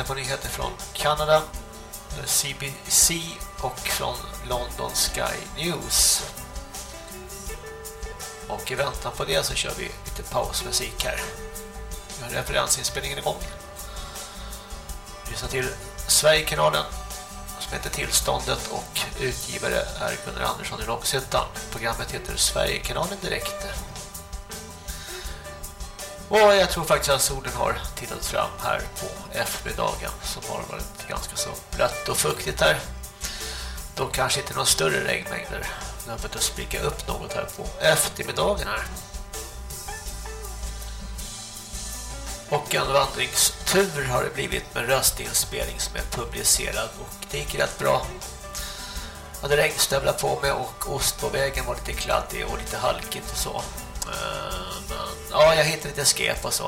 lyssnar på nyheter från Kanada, eh, CBC och från London Sky News. Och i väntan på det så kör vi lite pausmusik här. Vi har referensinspelningen igång. Lyssna till Sverigekanalen som heter Tillståndet och utgivare är Gunnar Andersson i Långshyttan. Programmet heter Sverigekanalen Direkt. Och jag tror faktiskt att solen har tittat fram här på eftermiddagen som har varit ganska så blött och fuktigt här. Då kanske inte några större regnmängder. Jag har fått att spricka upp något här på eftermiddagen här. Och en vandringstur har det blivit med röstinspelning som är publicerad och det gick rätt bra. Jag hade regnstövlar på mig och ost på vägen var lite kladdig och lite halkigt och så. Men ja, jag hittade lite skep och så.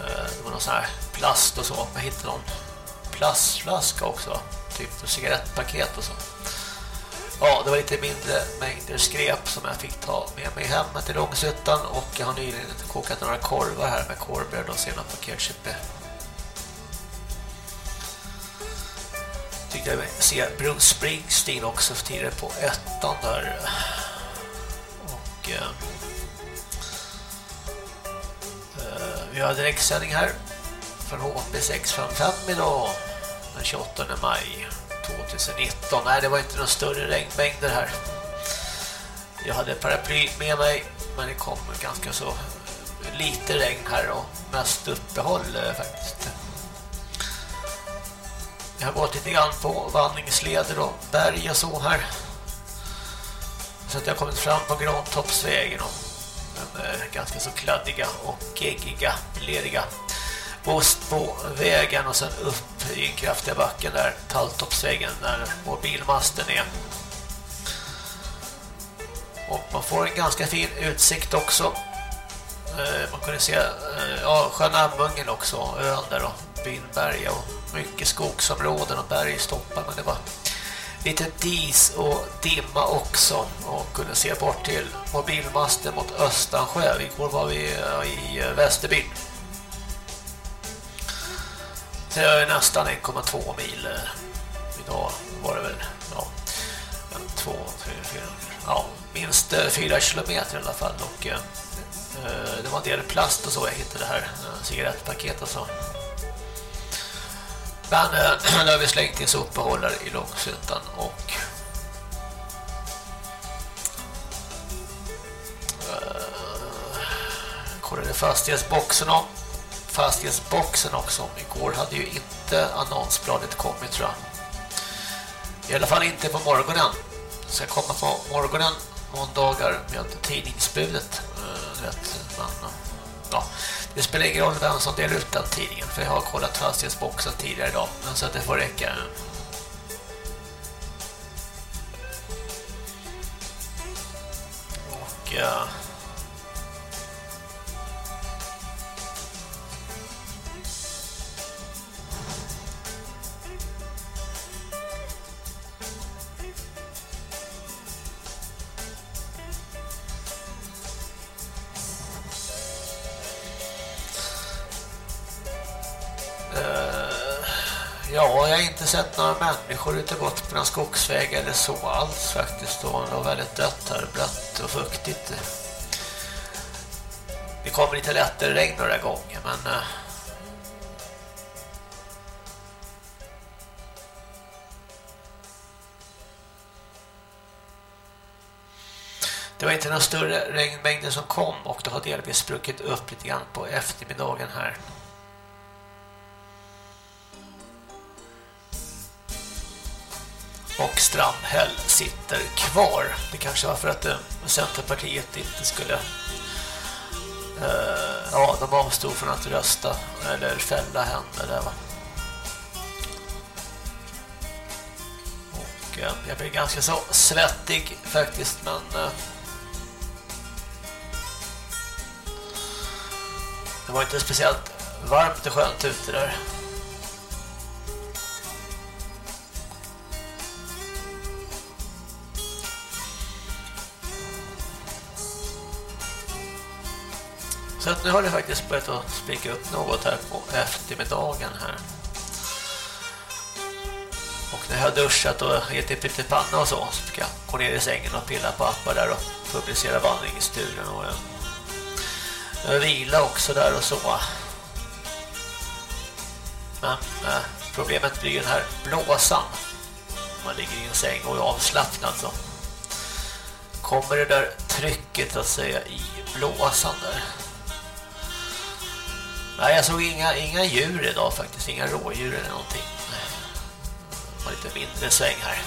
Eh, det var någon sån här plast och så. Jag hittade någon plastflaska också. Typ cigarettpaket och så. Ja, det var lite mindre mängder skräp som jag fick ta med mig hem till Långsuttan och jag har nyligen kokat några korvar här med korvbröd och senap och ketchup. Tyckte jag se Bruce Springsteen också för tidigare på ettan där. Eh, vi har direktsändning här från HP 655 idag den 28 maj. 2019. Nej, det var inte några större regnmängder här. Jag hade paraply med mig, men det kom ganska så lite regn här och mest uppehåll eh, faktiskt. Jag har gått lite grann på vandringsleder och berg och så här. Så att jag har kommit fram på Grantoppsvägen och eh, den ganska så kladdiga och geggiga, leriga ost och sen upp i den kraftiga backen där, Talltoppsvägen där mobilmasten är. Och man får en ganska fin utsikt också. Eh, man kunde se eh, ja, sjön Amungen också, ön där och Binberga och mycket skogsområden och bergstoppar men det var lite dis och dimma också och kunde se bort till mobilmasten mot Östansjö. Igår var vi eh, i eh, Västerbyn. Så är nästan 1,2 mil. Eh, idag var det väl ja, 2, 3, 4, ja, minst 4 kilometer i alla fall. Och, eh, det var en del plast och så jag hittade det här. Cigarettpaket och så. Men eh, nu har vi slängt in sopbehållare i Långsyntan och eh, kollade fastighetsboxen om fastighetsboxen också. Igår hade ju inte annonsbladet kommit tror jag. I alla fall inte på morgonen. Det ska komma på morgonen måndagar med tidningsbudet. Eh, vet man ja, det spelar ingen roll vem som delar ut den tidningen för jag har kollat fastighetsboxen tidigare idag. Men så att det får räcka. Och ja, Ja, jag har inte sett några människor ute gått på någon skogsväg eller så alls faktiskt. Då. Det var väldigt dött här, blött och fuktigt. Det kommer lite lättare regn några gånger, men... Eh, det var inte några större regnmängder som kom och det har delvis spruckit upp lite grann på eftermiddagen här. Och Strandhäll sitter kvar. Det kanske var för att eh, Centerpartiet inte skulle eh, ja, de avstod från att rösta eller fälla henne där va. Och eh, jag blev ganska så svettig faktiskt men det var inte speciellt varmt och skönt ute där. Så att nu har det faktiskt börjat att spika upp något här på eftermiddagen här. Och när jag har duschat och ätit pyttipanna och så så ska jag gå ner i sängen och pilla på appar där och publicera vandringsturen och eh, jag vila också där och så. Men eh, problemet blir ju den här blåsan. Man ligger i en säng och är avslappnad så kommer det där trycket att säga i blåsan där. Nej, jag såg inga, inga djur idag faktiskt. Inga rådjur eller någonting. Det var lite mindre sväng här.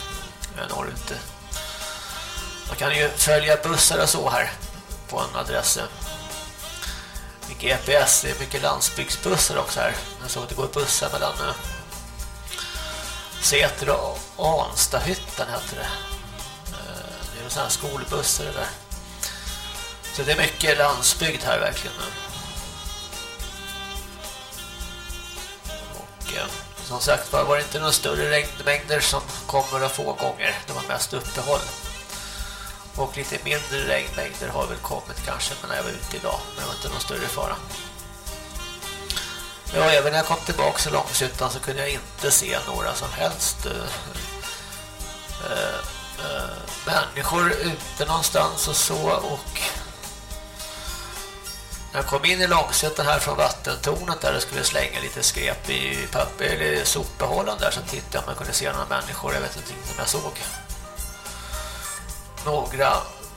Eh, norrut. Man kan ju följa bussar och så här på en adress. GPS, det är mycket landsbygdsbussar också här. Jag såg att det går bussar mellan eh, Säter och Anstahyttan heter det. Eh, det är sådana skolbussar det där. Så det är mycket landsbygd här verkligen. nu. Som sagt var det inte några större regnmängder som kommer några få gånger. Det var mest uppehåll. Och lite mindre regnmängder har väl kommit kanske när jag var ute idag. Men det var inte någon större fara. Ja, även när jag kom tillbaka till Långshyttan så kunde jag inte se några som helst uh, uh, uh, människor ute någonstans och så och jag kom in i Långshyttan här från vattentornet där och skulle slänga lite skräp i papper eller sopbehållaren där så tittade jag om jag kunde se några människor, jag vet inte om jag såg några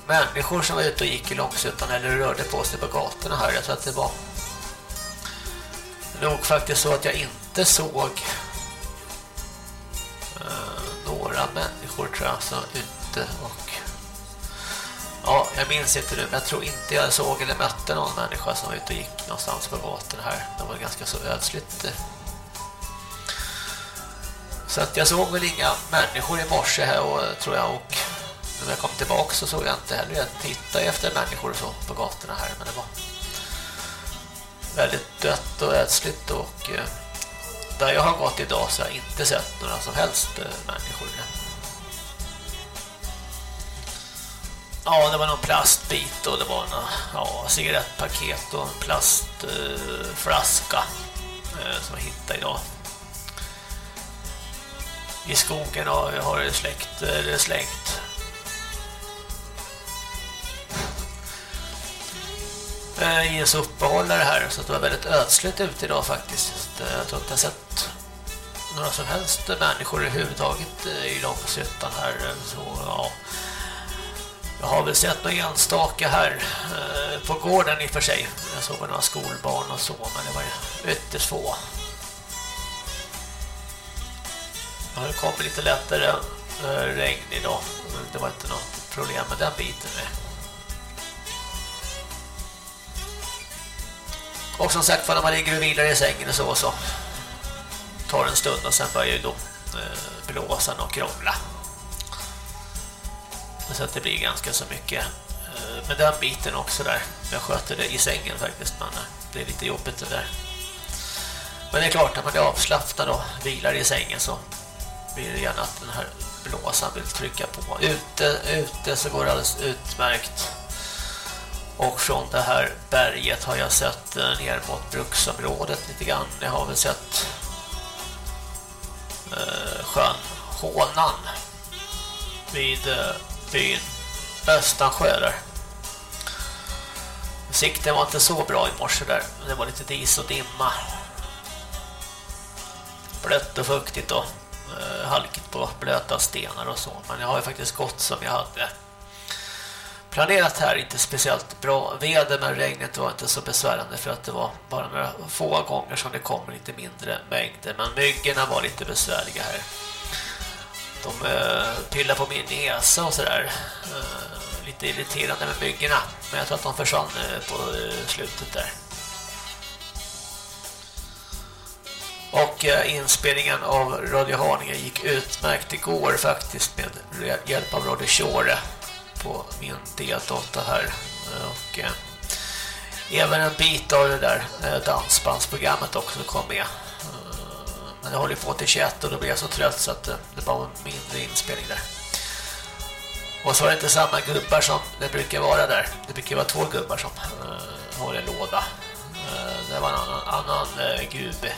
människor som var ute och gick i Långshyttan eller rörde på sig på gatorna här. Jag tror att det var nog faktiskt så att jag inte såg eh, några människor tror jag som ute och ja, jag minns inte nu men jag tror inte jag såg eller mötte någon människa som var ute och gick någonstans på gatorna här. Det var ganska så ödsligt. Så att jag såg väl inga människor i morse här och tror jag och när jag kom tillbaka så såg jag inte heller jag tittade efter människor och så på gatorna här men det var väldigt dött och ödsligt och eh, där jag har gått idag så har jag inte sett några som helst eh, människor. Ja, det var någon plastbit och det var någon ja, cigarettpaket och en plastflaska eh, som jag hittade idag. I skogen och jag har släckt, eller eh, slängt eh, i en uppehållare här så det var väldigt ödsligt ute idag faktiskt. Eh, jag tror inte jag sett några som helst människor överhuvudtaget i Långshyttan här. Så, ja. Jag har väl sett några enstaka här eh, på gården i och för sig. Jag såg några skolbarn och så, men det var ju ytterst få. Det kom lite lättare eh, regn idag. Det var inte något problem med den biten. Och som sagt, när man ligger och vilar i sängen och så, så tar det en stund och sen börjar ju då eh, blåsan och krångla. Så att det blir ganska så mycket eh, med den biten också där. Jag sköter det i sängen faktiskt, men eh, det är lite jobbigt det där. Men det är klart, när man är avslappnad och vilar i sängen så blir det gärna att den här blåsan vill trycka på. Ute, ute så går det alldeles utmärkt. Och från det här berget har jag sett eh, ner mot bruksområdet lite grann. Jag har väl sett eh, sjön Hånan vid eh, byn Östansjö där. Sikten var inte så bra i morse där. Det var lite dis och dimma. Blött och fuktigt och eh, halkigt på blöta stenar och så. Men jag har ju faktiskt gått som jag hade planerat här. Inte speciellt bra väder men regnet var inte så besvärande för att det var bara några få gånger som det kom lite mindre mängder. Men myggorna var lite besvärliga här. De eh, pillar på min näsa och sådär. Eh, lite irriterande med myggorna. Men jag tror att de försvann eh, på eh, slutet där. Och eh, inspelningen av Radio Haninge gick utmärkt igår faktiskt med hjälp av Radio Chore på min D-data här eh, och eh, även en bit av det där dansbandsprogrammet också kom med. Men jag håller på till 21 och då blir jag så trött så att eh, det var en mindre inspelning där. Och så var det inte samma gubbar som det brukar vara där. Det brukar vara två gubbar som uh, har en låda. Uh, det var en annan, annan uh, gubbe.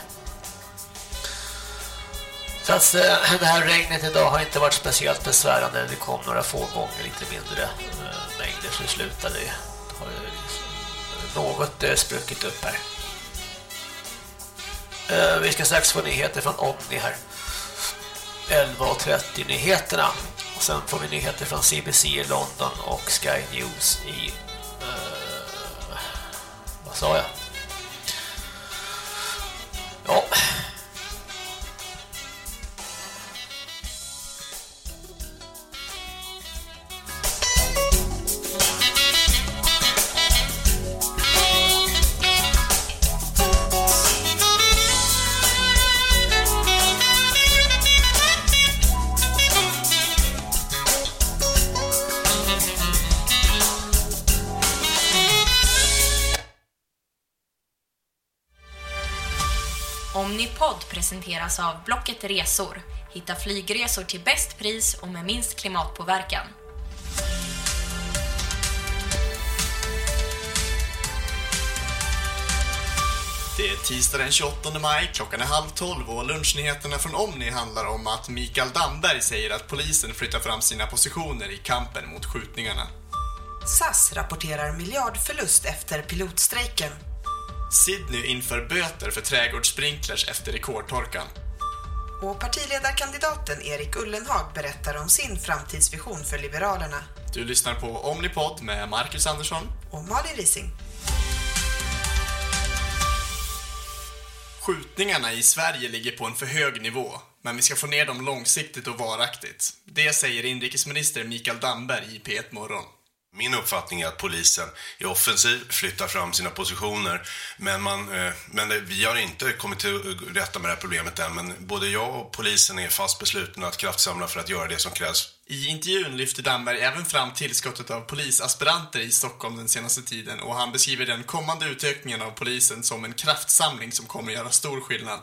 Så att uh, det här regnet idag har inte varit speciellt besvärande. Det kom några få gånger, lite mindre uh, mängder så det slutade. Har liksom något uh, spruckit upp här. Eh, vi ska strax få nyheter från Omni här. 11.30 nyheterna. Och sen får vi nyheter från CBC i London och Sky News i... Uh, vad sa jag? Ja... presenteras av Blocket Resor. Hitta flygresor till bäst pris och med minst klimatpåverkan. Det är tisdag den 28 maj, klockan är halv tolv och lunchnyheterna från Omni handlar om att Mikael Damberg säger att polisen flyttar fram sina positioner i kampen mot skjutningarna. SAS rapporterar miljardförlust efter pilotstrejken. Sydney inför böter för trädgårdssprinklers efter rekordtorkan. Och partiledarkandidaten Erik Ullenhag berättar om sin framtidsvision för Liberalerna. Du lyssnar på Omnipod med Marcus Andersson och Malin Rising. Skjutningarna i Sverige ligger på en för hög nivå, men vi ska få ner dem långsiktigt och varaktigt. Det säger inrikesminister Mikael Damberg i P1 Morgon. Min uppfattning är att polisen är offensiv, flyttar fram sina positioner. Men, man, eh, men det, vi har inte kommit till rätta med det här problemet än. Men både jag och polisen är fast beslutna att kraftsamla för att göra det som krävs. I intervjun lyfter Damberg även fram tillskottet av polisaspiranter i Stockholm den senaste tiden och han beskriver den kommande utökningen av polisen som en kraftsamling som kommer att göra stor skillnad.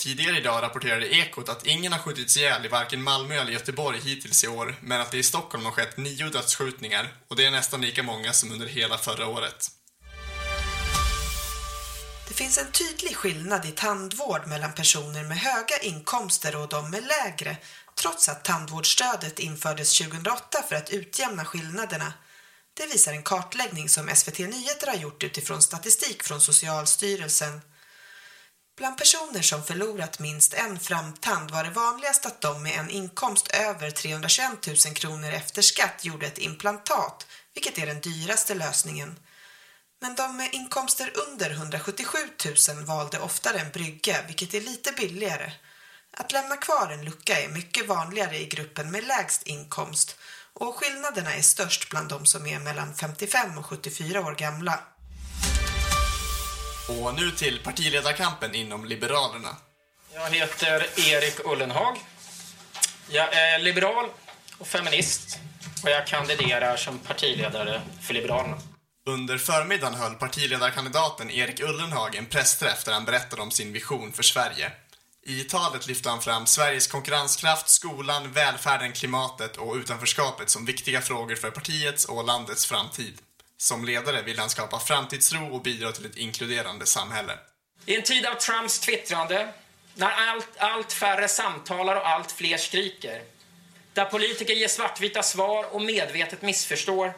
Tidigare idag rapporterade Ekot att ingen har skjutits ihjäl i varken Malmö eller Göteborg hittills i år, men att det i Stockholm har skett nio dödsskjutningar och det är nästan lika många som under hela förra året. Det finns en tydlig skillnad i tandvård mellan personer med höga inkomster och de med lägre, trots att tandvårdsstödet infördes 2008 för att utjämna skillnaderna. Det visar en kartläggning som SVT Nyheter har gjort utifrån statistik från Socialstyrelsen. Bland personer som förlorat minst en framtand var det vanligast att de med en inkomst över 321 000 kronor efter skatt gjorde ett implantat, vilket är den dyraste lösningen. Men de med inkomster under 177 000 valde oftare en brygga, vilket är lite billigare. Att lämna kvar en lucka är mycket vanligare i gruppen med lägst inkomst och skillnaderna är störst bland de som är mellan 55 och 74 år gamla. Och nu till partiledarkampen inom Liberalerna. Jag heter Erik Ullenhag. Jag är liberal och feminist och jag kandiderar som partiledare för Liberalerna. Under förmiddagen höll partiledarkandidaten Erik Ullenhag en pressträff där han berättade om sin vision för Sverige. I talet lyfte han fram Sveriges konkurrenskraft, skolan, välfärden, klimatet och utanförskapet som viktiga frågor för partiets och landets framtid. Som ledare vill han skapa framtidstro och bidra till ett inkluderande samhälle. I en tid av Trumps twittrande, när allt, allt färre samtalar och allt fler skriker, där politiker ger svartvita svar och medvetet missförstår,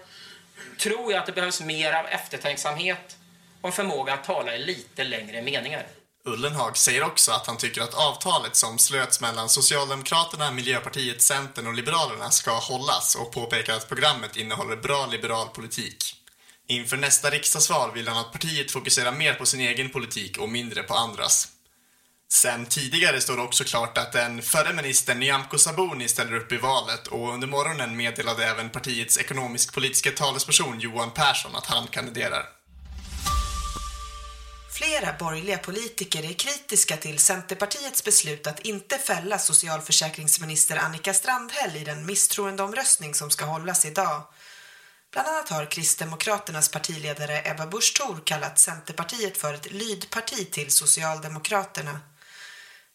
tror jag att det behövs mer av eftertänksamhet och förmåga att tala i lite längre meningar. Ullenhag säger också att han tycker att avtalet som slöts mellan Socialdemokraterna, Miljöpartiet, Centern och Liberalerna ska hållas och påpekar att programmet innehåller bra liberal politik. Inför nästa riksdagsval vill han att partiet fokuserar mer på sin egen politik och mindre på andras. Sen tidigare står det också klart att den förre ministern Nyamko Sabuni ställer upp i valet och under morgonen meddelade även partiets ekonomisk-politiska talesperson Johan Persson att han kandiderar. Flera borgerliga politiker är kritiska till Centerpartiets beslut att inte fälla socialförsäkringsminister Annika Strandhäll i den misstroendeomröstning som ska hållas idag. Bland annat har Kristdemokraternas partiledare Ebba Busch Thor kallat Centerpartiet för ett lydparti till Socialdemokraterna.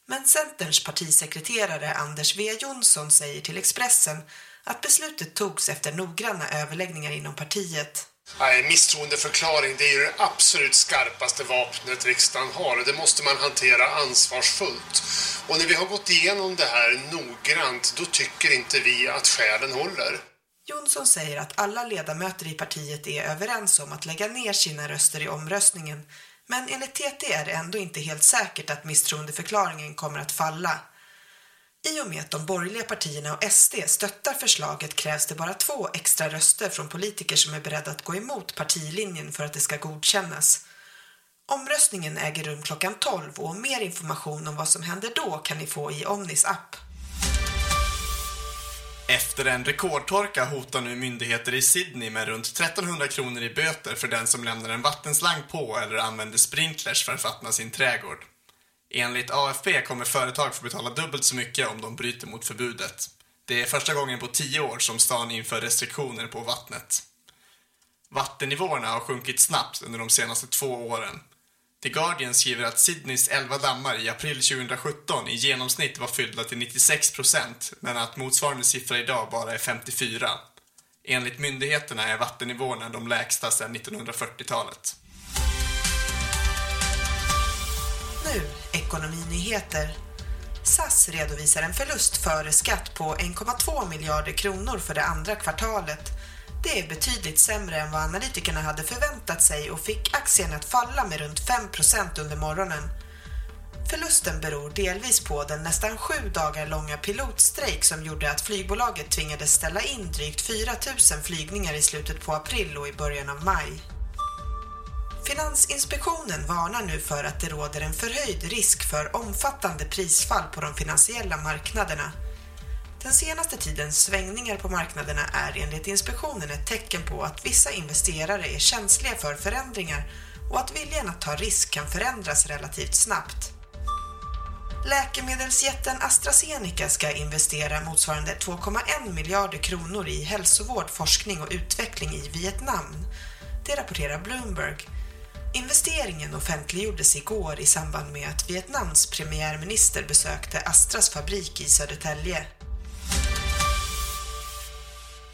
Men Centerns partisekreterare Anders W Jonsson säger till Expressen att beslutet togs efter noggranna överläggningar inom partiet. Nej, misstroendeförklaring det är ju det absolut skarpaste vapnet riksdagen har och det måste man hantera ansvarsfullt. Och när vi har gått igenom det här noggrant då tycker inte vi att skälen håller. Jonsson säger att alla ledamöter i partiet är överens om att lägga ner sina röster i omröstningen men enligt TT är det ändå inte helt säkert att misstroendeförklaringen kommer att falla. I och med att de borgerliga partierna och SD stöttar förslaget krävs det bara två extra röster från politiker som är beredda att gå emot partilinjen för att det ska godkännas. Omröstningen äger rum klockan 12 och mer information om vad som händer då kan ni få i Omnis app. Efter en rekordtorka hotar nu myndigheter i Sydney med runt 1300 kronor i böter för den som lämnar en vattenslang på eller använder sprinklers för att vattna sin trädgård. Enligt AFP kommer företag få betala dubbelt så mycket om de bryter mot förbudet. Det är första gången på tio år som stan inför restriktioner på vattnet. Vattennivåerna har sjunkit snabbt under de senaste två åren. The Guardian skriver att Sydneys 11 dammar i april 2017 i genomsnitt var fyllda till 96 %, men att motsvarande siffra idag bara är 54. Enligt myndigheterna är vattennivåerna de lägsta sedan 1940-talet. Nu, ekonominyheter. SAS redovisar en förlust före skatt på 1,2 miljarder kronor för det andra kvartalet. Det är betydligt sämre än vad analytikerna hade förväntat sig och fick aktien att falla med runt 5% under morgonen. Förlusten beror delvis på den nästan sju dagar långa pilotstrejk som gjorde att flygbolaget tvingades ställa in drygt 4 000 flygningar i slutet på april och i början av maj. Finansinspektionen varnar nu för att det råder en förhöjd risk för omfattande prisfall på de finansiella marknaderna. Den senaste tidens svängningar på marknaderna är enligt inspektionen ett tecken på att vissa investerare är känsliga för förändringar och att viljan att ta risk kan förändras relativt snabbt. Läkemedelsjätten AstraZeneca ska investera motsvarande 2,1 miljarder kronor i hälsovård, forskning och utveckling i Vietnam. Det rapporterar Bloomberg. Investeringen offentliggjordes igår i samband med att Vietnams premiärminister besökte Astras fabrik i Södertälje.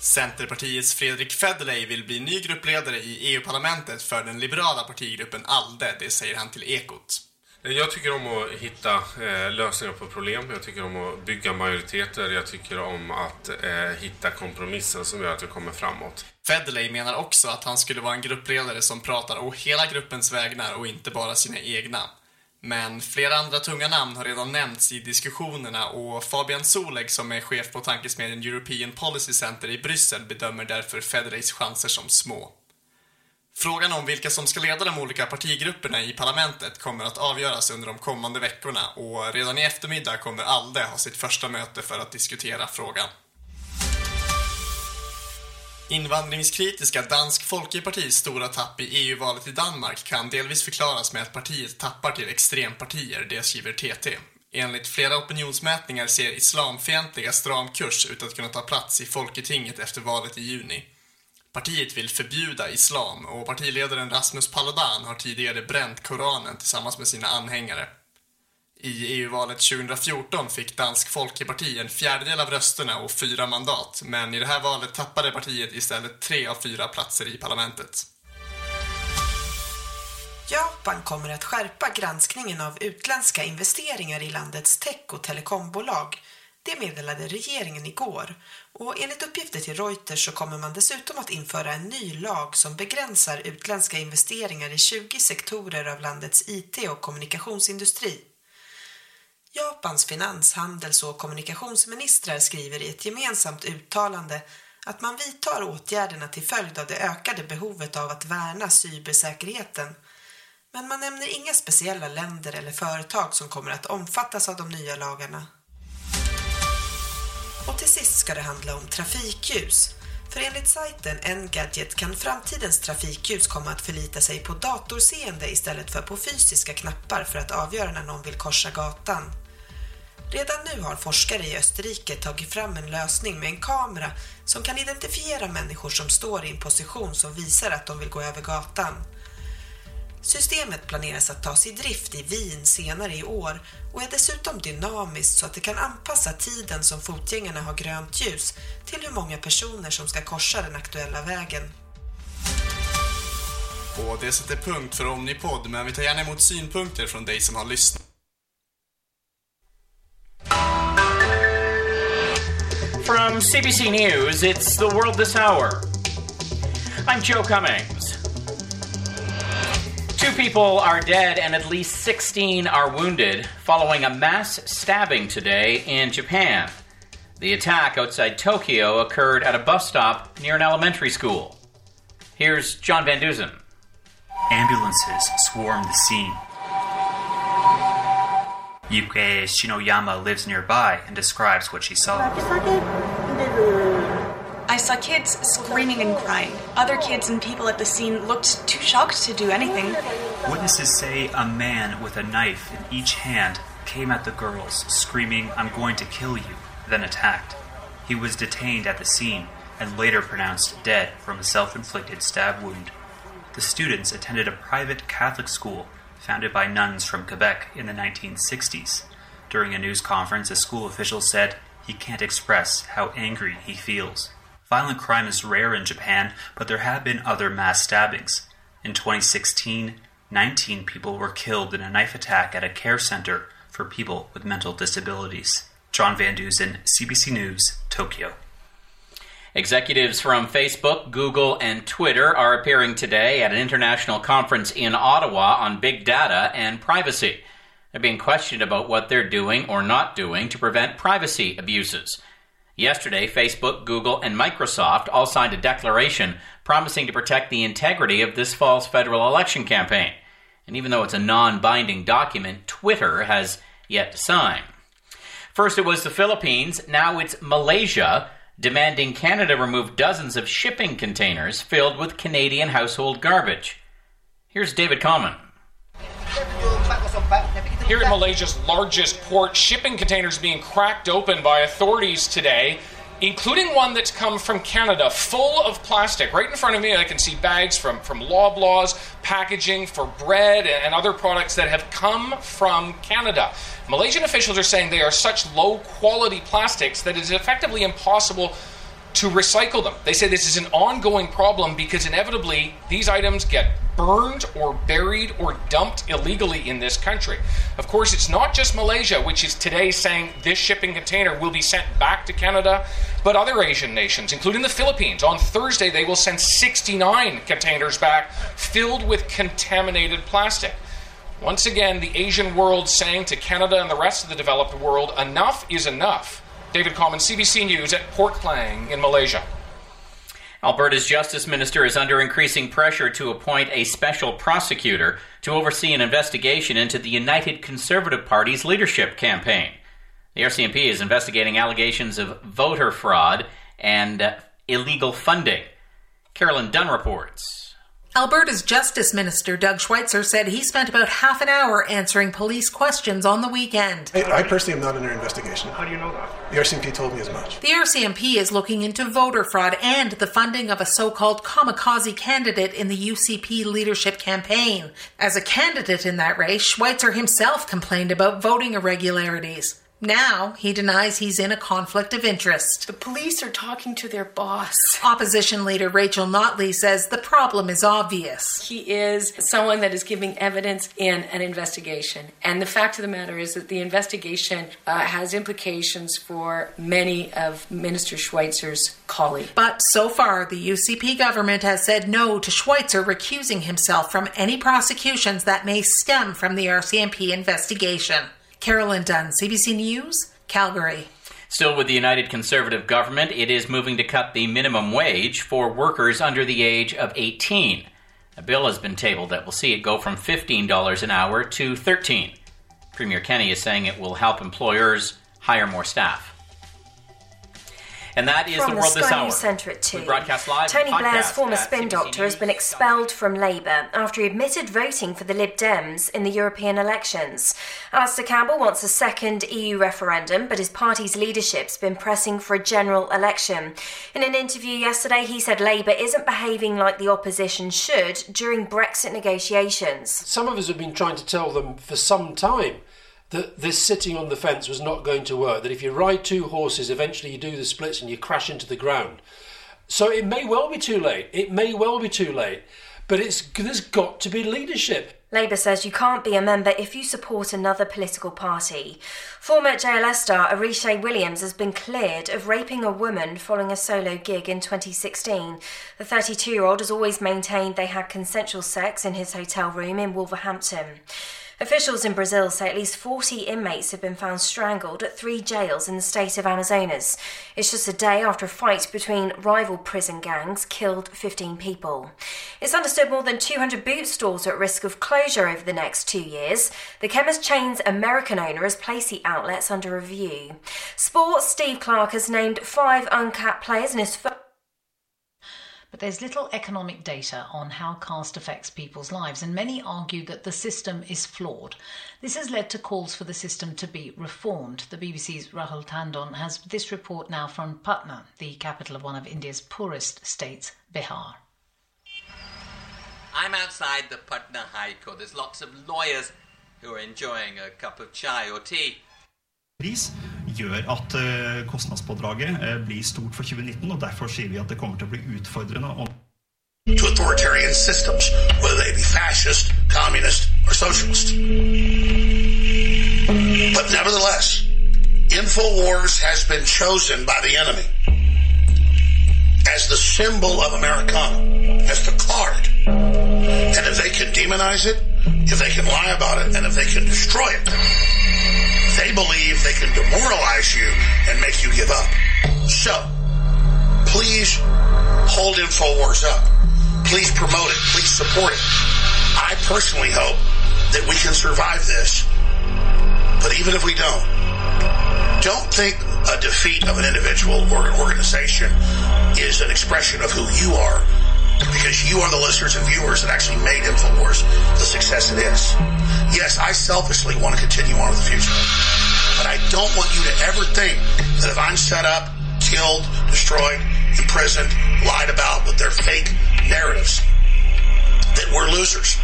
Centerpartiets Fredrik Federley vill bli ny gruppledare i EU-parlamentet för den liberala partigruppen ALDE, det säger han till Ekot. Jag tycker om att hitta eh, lösningar på problem. Jag tycker om att bygga majoriteter. Jag tycker om att eh, hitta kompromissen som gör att vi kommer framåt. Federley menar också att han skulle vara en gruppledare som pratar å hela gruppens vägnar och inte bara sina egna. Men flera andra tunga namn har redan nämnts i diskussionerna och Fabian Soleg som är chef på tankesmedjan European Policy Center i Bryssel bedömer därför Federays chanser som små. Frågan om vilka som ska leda de olika partigrupperna i parlamentet kommer att avgöras under de kommande veckorna och redan i eftermiddag kommer ALDE ha sitt första möte för att diskutera frågan. Invandringskritiska Dansk Folkepartis stora tapp i EU-valet i Danmark kan delvis förklaras med att partiet tappar till extrempartier, det skriver TT. Enligt flera opinionsmätningar ser islamfientliga stramkurs ut att kunna ta plats i Folketinget efter valet i juni. Partiet vill förbjuda islam och partiledaren Rasmus Paludan har tidigare bränt Koranen tillsammans med sina anhängare. I EU-valet 2014 fick Dansk Folkeparti en fjärdedel av rösterna och fyra mandat, men i det här valet tappade partiet istället tre av fyra platser i parlamentet. Japan kommer att skärpa granskningen av utländska investeringar i landets tech- och telekombolag. Det meddelade regeringen igår och enligt uppgifter till Reuters så kommer man dessutom att införa en ny lag som begränsar utländska investeringar i 20 sektorer av landets IT- och kommunikationsindustri. Japans finans-, handels- och kommunikationsministrar skriver i ett gemensamt uttalande att man vidtar åtgärderna till följd av det ökade behovet av att värna cybersäkerheten. Men man nämner inga speciella länder eller företag som kommer att omfattas av de nya lagarna. Och till sist ska det handla om trafikljus. För enligt sajten Engadget kan framtidens trafikljus komma att förlita sig på datorseende istället för på fysiska knappar för att avgöra när någon vill korsa gatan. Redan nu har forskare i Österrike tagit fram en lösning med en kamera som kan identifiera människor som står i en position som visar att de vill gå över gatan. Systemet planeras att tas i drift i Wien senare i år och är dessutom dynamiskt så att det kan anpassa tiden som fotgängarna har grönt ljus till hur många personer som ska korsa den aktuella vägen. Och det sätter punkt för Omnipod, men vi tar gärna emot synpunkter från dig som har lyssnat. From CBC News, it's the world this hour. I'm Joe Cummings. Two people are dead and at least 16 are wounded following a mass stabbing today in Japan. The attack outside Tokyo occurred at a bus stop near an elementary school. Here's John Van Dusen. Ambulances swarm the scene. Yuke Shinoyama lives nearby and describes what she saw. I saw kids screaming and crying. Other kids and people at the scene looked too shocked to do anything. Witnesses say a man with a knife in each hand came at the girls, screaming, I'm going to kill you, then attacked. He was detained at the scene and later pronounced dead from a self inflicted stab wound. The students attended a private Catholic school founded by nuns from Quebec in the 1960s. During a news conference, a school official said he can't express how angry he feels. Violent crime is rare in Japan, but there have been other mass stabbings. In 2016, 19 people were killed in a knife attack at a care center for people with mental disabilities. John Van Dusen, CBC News, Tokyo. Executives from Facebook, Google, and Twitter are appearing today at an international conference in Ottawa on big data and privacy. They're being questioned about what they're doing or not doing to prevent privacy abuses. Yesterday, Facebook, Google, and Microsoft all signed a declaration promising to protect the integrity of this fall's federal election campaign. And even though it's a non binding document, Twitter has yet to sign. First, it was the Philippines, now it's Malaysia demanding Canada remove dozens of shipping containers filled with Canadian household garbage. Here's David Common. Here at Malaysia's largest port, shipping containers being cracked open by authorities today, including one that's come from Canada, full of plastic. Right in front of me, I can see bags from, from Loblaws, packaging for bread and other products that have come from Canada. Malaysian officials are saying they are such low quality plastics that it is effectively impossible to recycle them. They say this is an ongoing problem because inevitably these items get burned or buried or dumped illegally in this country. Of course, it's not just Malaysia, which is today saying this shipping container will be sent back to Canada, but other Asian nations, including the Philippines. On Thursday, they will send 69 containers back filled with contaminated plastic. Once again, the Asian world saying to Canada and the rest of the developed world, enough is enough. David Coleman, CBC News at Port Klang in Malaysia. Alberta's Justice Minister is under increasing pressure to appoint a special prosecutor to oversee an investigation into the United Conservative Party's leadership campaign. The RCMP is investigating allegations of voter fraud and illegal funding. Carolyn Dunn reports. Alberta's Justice Minister Doug Schweitzer said he spent about half an hour answering police questions on the weekend. I, I personally am not under investigation. How do you know that? The RCMP told me as much. The RCMP is looking into voter fraud and the funding of a so called kamikaze candidate in the UCP leadership campaign. As a candidate in that race, Schweitzer himself complained about voting irregularities. Now he denies he's in a conflict of interest. The police are talking to their boss. Opposition leader Rachel Notley says the problem is obvious. He is someone that is giving evidence in an investigation. And the fact of the matter is that the investigation uh, has implications for many of Minister Schweitzer's colleagues. But so far, the UCP government has said no to Schweitzer recusing himself from any prosecutions that may stem from the RCMP investigation. Carolyn Dunn, CBC News, Calgary. Still with the United Conservative government, it is moving to cut the minimum wage for workers under the age of 18. A bill has been tabled that will see it go from $15 an hour to 13. Premier Kenny is saying it will help employers hire more staff. And that is From the the world this Sky hour. News Centre at 2. We broadcast live Tony and Blair's former spin doctor has been expelled from Labour after he admitted voting for the Lib Dems in the European elections. Alistair Campbell wants a second EU referendum, but his party's leadership's been pressing for a general election. In an interview yesterday, he said Labour isn't behaving like the opposition should during Brexit negotiations. Some of us have been trying to tell them for some time that this sitting on the fence was not going to work, that if you ride two horses, eventually you do the splits and you crash into the ground. So it may well be too late. It may well be too late. But it's there's got to be leadership. Labour says you can't be a member if you support another political party. Former JLS star Arisha Williams has been cleared of raping a woman following a solo gig in 2016. The 32 year old has always maintained they had consensual sex in his hotel room in Wolverhampton. Officials in Brazil say at least 40 inmates have been found strangled at three jails in the state of Amazonas. It's just a day after a fight between rival prison gangs killed 15 people. It's understood more than 200 boot stores are at risk of closure over the next two years. The chemist chain's American owner has placed the outlets under review. Sports, Steve Clark has named five uncapped players in his first. But there's little economic data on how caste affects people's lives, and many argue that the system is flawed. This has led to calls for the system to be reformed. The BBC's Rahul Tandon has this report now from Patna, the capital of one of India's poorest states, Bihar. I'm outside the Patna High Court. There's lots of lawyers who are enjoying a cup of chai or tea. pris gjør at eh, kostnadspådraget eh, blir stort for 2019, og derfor sier vi at det kommer til å bli utfordrende. to authoritarian systems, whether they be fascist, communist, or socialist. But nevertheless, InfoWars has been chosen by the enemy as the symbol of Americana, as the card. And if they can demonize it, if they can lie about it, and if they can destroy it, believe they can demoralize you and make you give up. So, please hold InfoWars up. Please promote it. Please support it. I personally hope that we can survive this. But even if we don't, don't think a defeat of an individual or an organization is an expression of who you are because you are the listeners and viewers that actually made InfoWars the success it is. Yes, I selfishly want to continue on with the future. But I don't want you to ever think that if I'm set up, killed, destroyed, imprisoned, lied about with their fake narratives, that we're losers.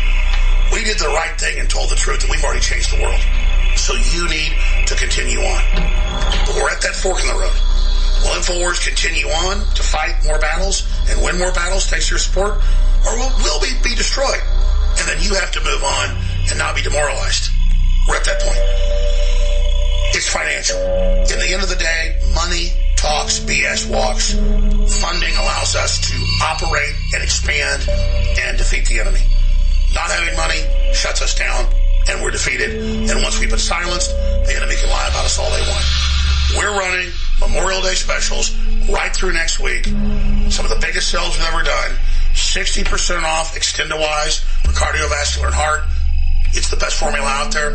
We did the right thing and told the truth, and we've already changed the world. So you need to continue on. But we're at that fork in the road. Will InfoWars continue on to fight more battles and win more battles thanks to your support? Or will, will we be destroyed? And then you have to move on and not be demoralized. We're at that point. It's financial. In the end of the day, money talks, BS walks. Funding allows us to operate and expand and defeat the enemy. Not having money shuts us down and we're defeated. And once we've been silenced, the enemy can lie about us all they want. We're running Memorial Day specials right through next week. Some of the biggest sales we've ever done. 60% off Extendawise for cardiovascular and heart. It's the best formula out there.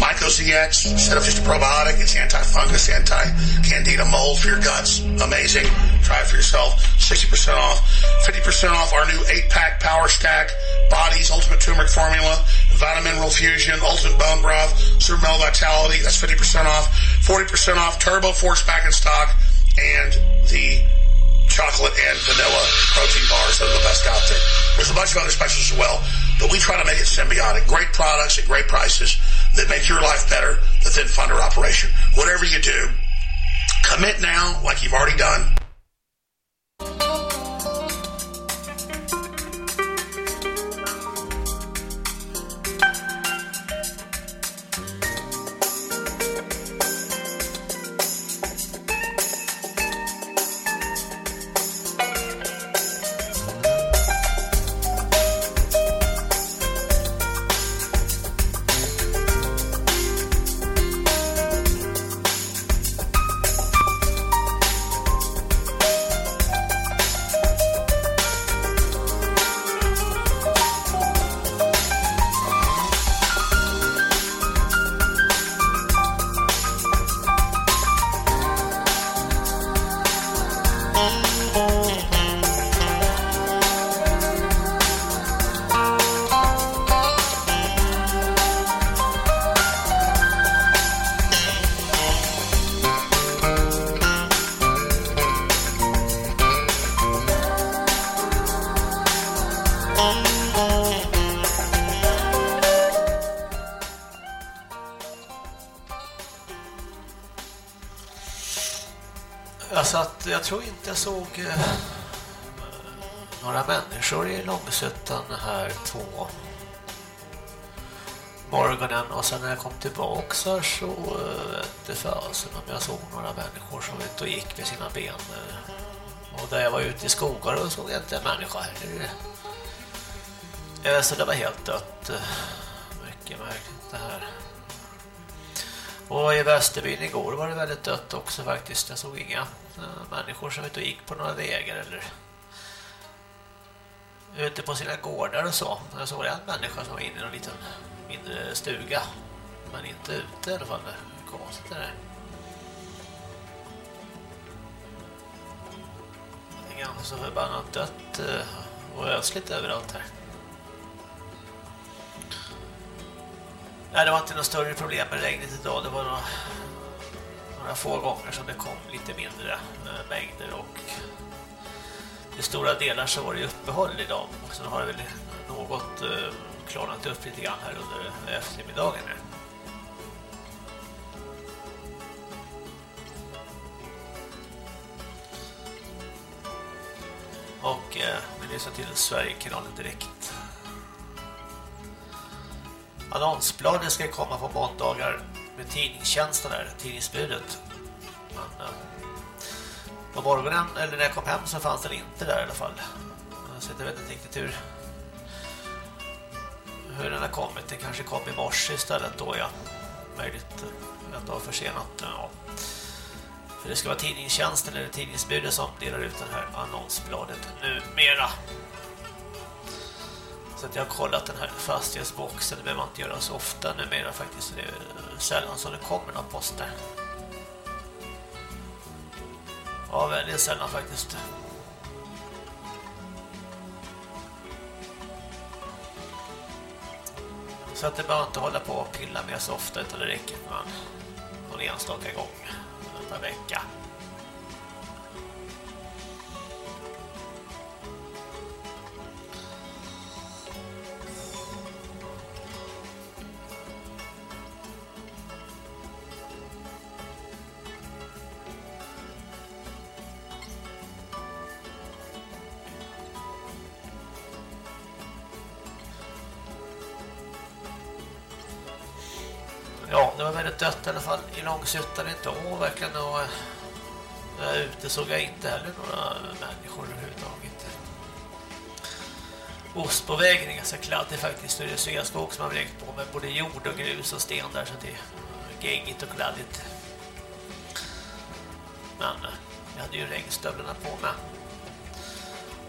MycoCX, instead of just a probiotic, it's anti-fungus, anti-candida mold for your guts. Amazing. Try it for yourself. 60% off. 50% off our new 8-pack Power Stack Bodies Ultimate Turmeric Formula, Vitamin Fusion, Ultimate Bone Broth, Super Mel Vitality. That's 50% off. 40% off Turbo Force back in stock. And the chocolate and vanilla protein bars that are the best out there. There's a bunch of other specials as well, but we try to make it symbiotic. Great products at great prices that make your life better, the Thin Funder operation. Whatever you do, commit now like you've already done. Jag tror inte jag såg eh, några människor i Långsötan här två morgonen. Och sen när jag kom tillbaka så uh, fasen om jag såg några människor som ute och gick med sina ben eh. och där jag var ute i skogar och såg jag inte en människa heller. Så det var helt dött var i Västerbyn igår var det väldigt dött också faktiskt jag såg inga eh, människor som ute och gick på några vägar eller ute på sina gårdar och så. Jag såg en människa som var inne i en liten mindre stuga. Men inte ute i alla fall. Konstigt är det. Det är ganska så förbannat dött eh, och ödsligt överallt här. Nej, det var inte något större problem med regnet idag. Det var några, några få gånger som det kom lite mindre eh, mängder och i stora delar så var det uppehåll idag. Sen har det väl något eh, klarnat upp lite grann här under eftermiddagen. nu. Och eh, vi lyssnar till Sverigekanalen direkt. Annonsbladet ska komma på måndagar med tidningstjänsten där, tidningsbudet. Men, eh, på morgonen, eller när jag kom hem så fanns den inte där i alla fall. Så jag vet inte riktigt hur hur den har kommit. Den kanske kom i morse istället då, ja. Möjligt eh, att dag försenat. Ja. För det ska vara tidningstjänsten eller tidningsbudet som delar ut det här annonsbladet numera. Så att jag har kollat den här fastighetsboxen. Det behöver man inte göra så ofta numera faktiskt. Det är sällan som det kommer någon post där. Ja, väldigt sällan faktiskt. Så att det behöver inte hålla på och pilla med så ofta utan det räcker med någon enstaka gång per vecka. Dött i alla fall i Långsuttan idag verkligen och eh, där ute såg jag inte heller några människor överhuvudtaget. Ostbovägen är ganska kladdig faktiskt. Det är Sveaskog som har vräkt på med både jord och grus och sten där så det är gängigt och kladdigt. Men eh, jag hade ju regnstövlarna på mig.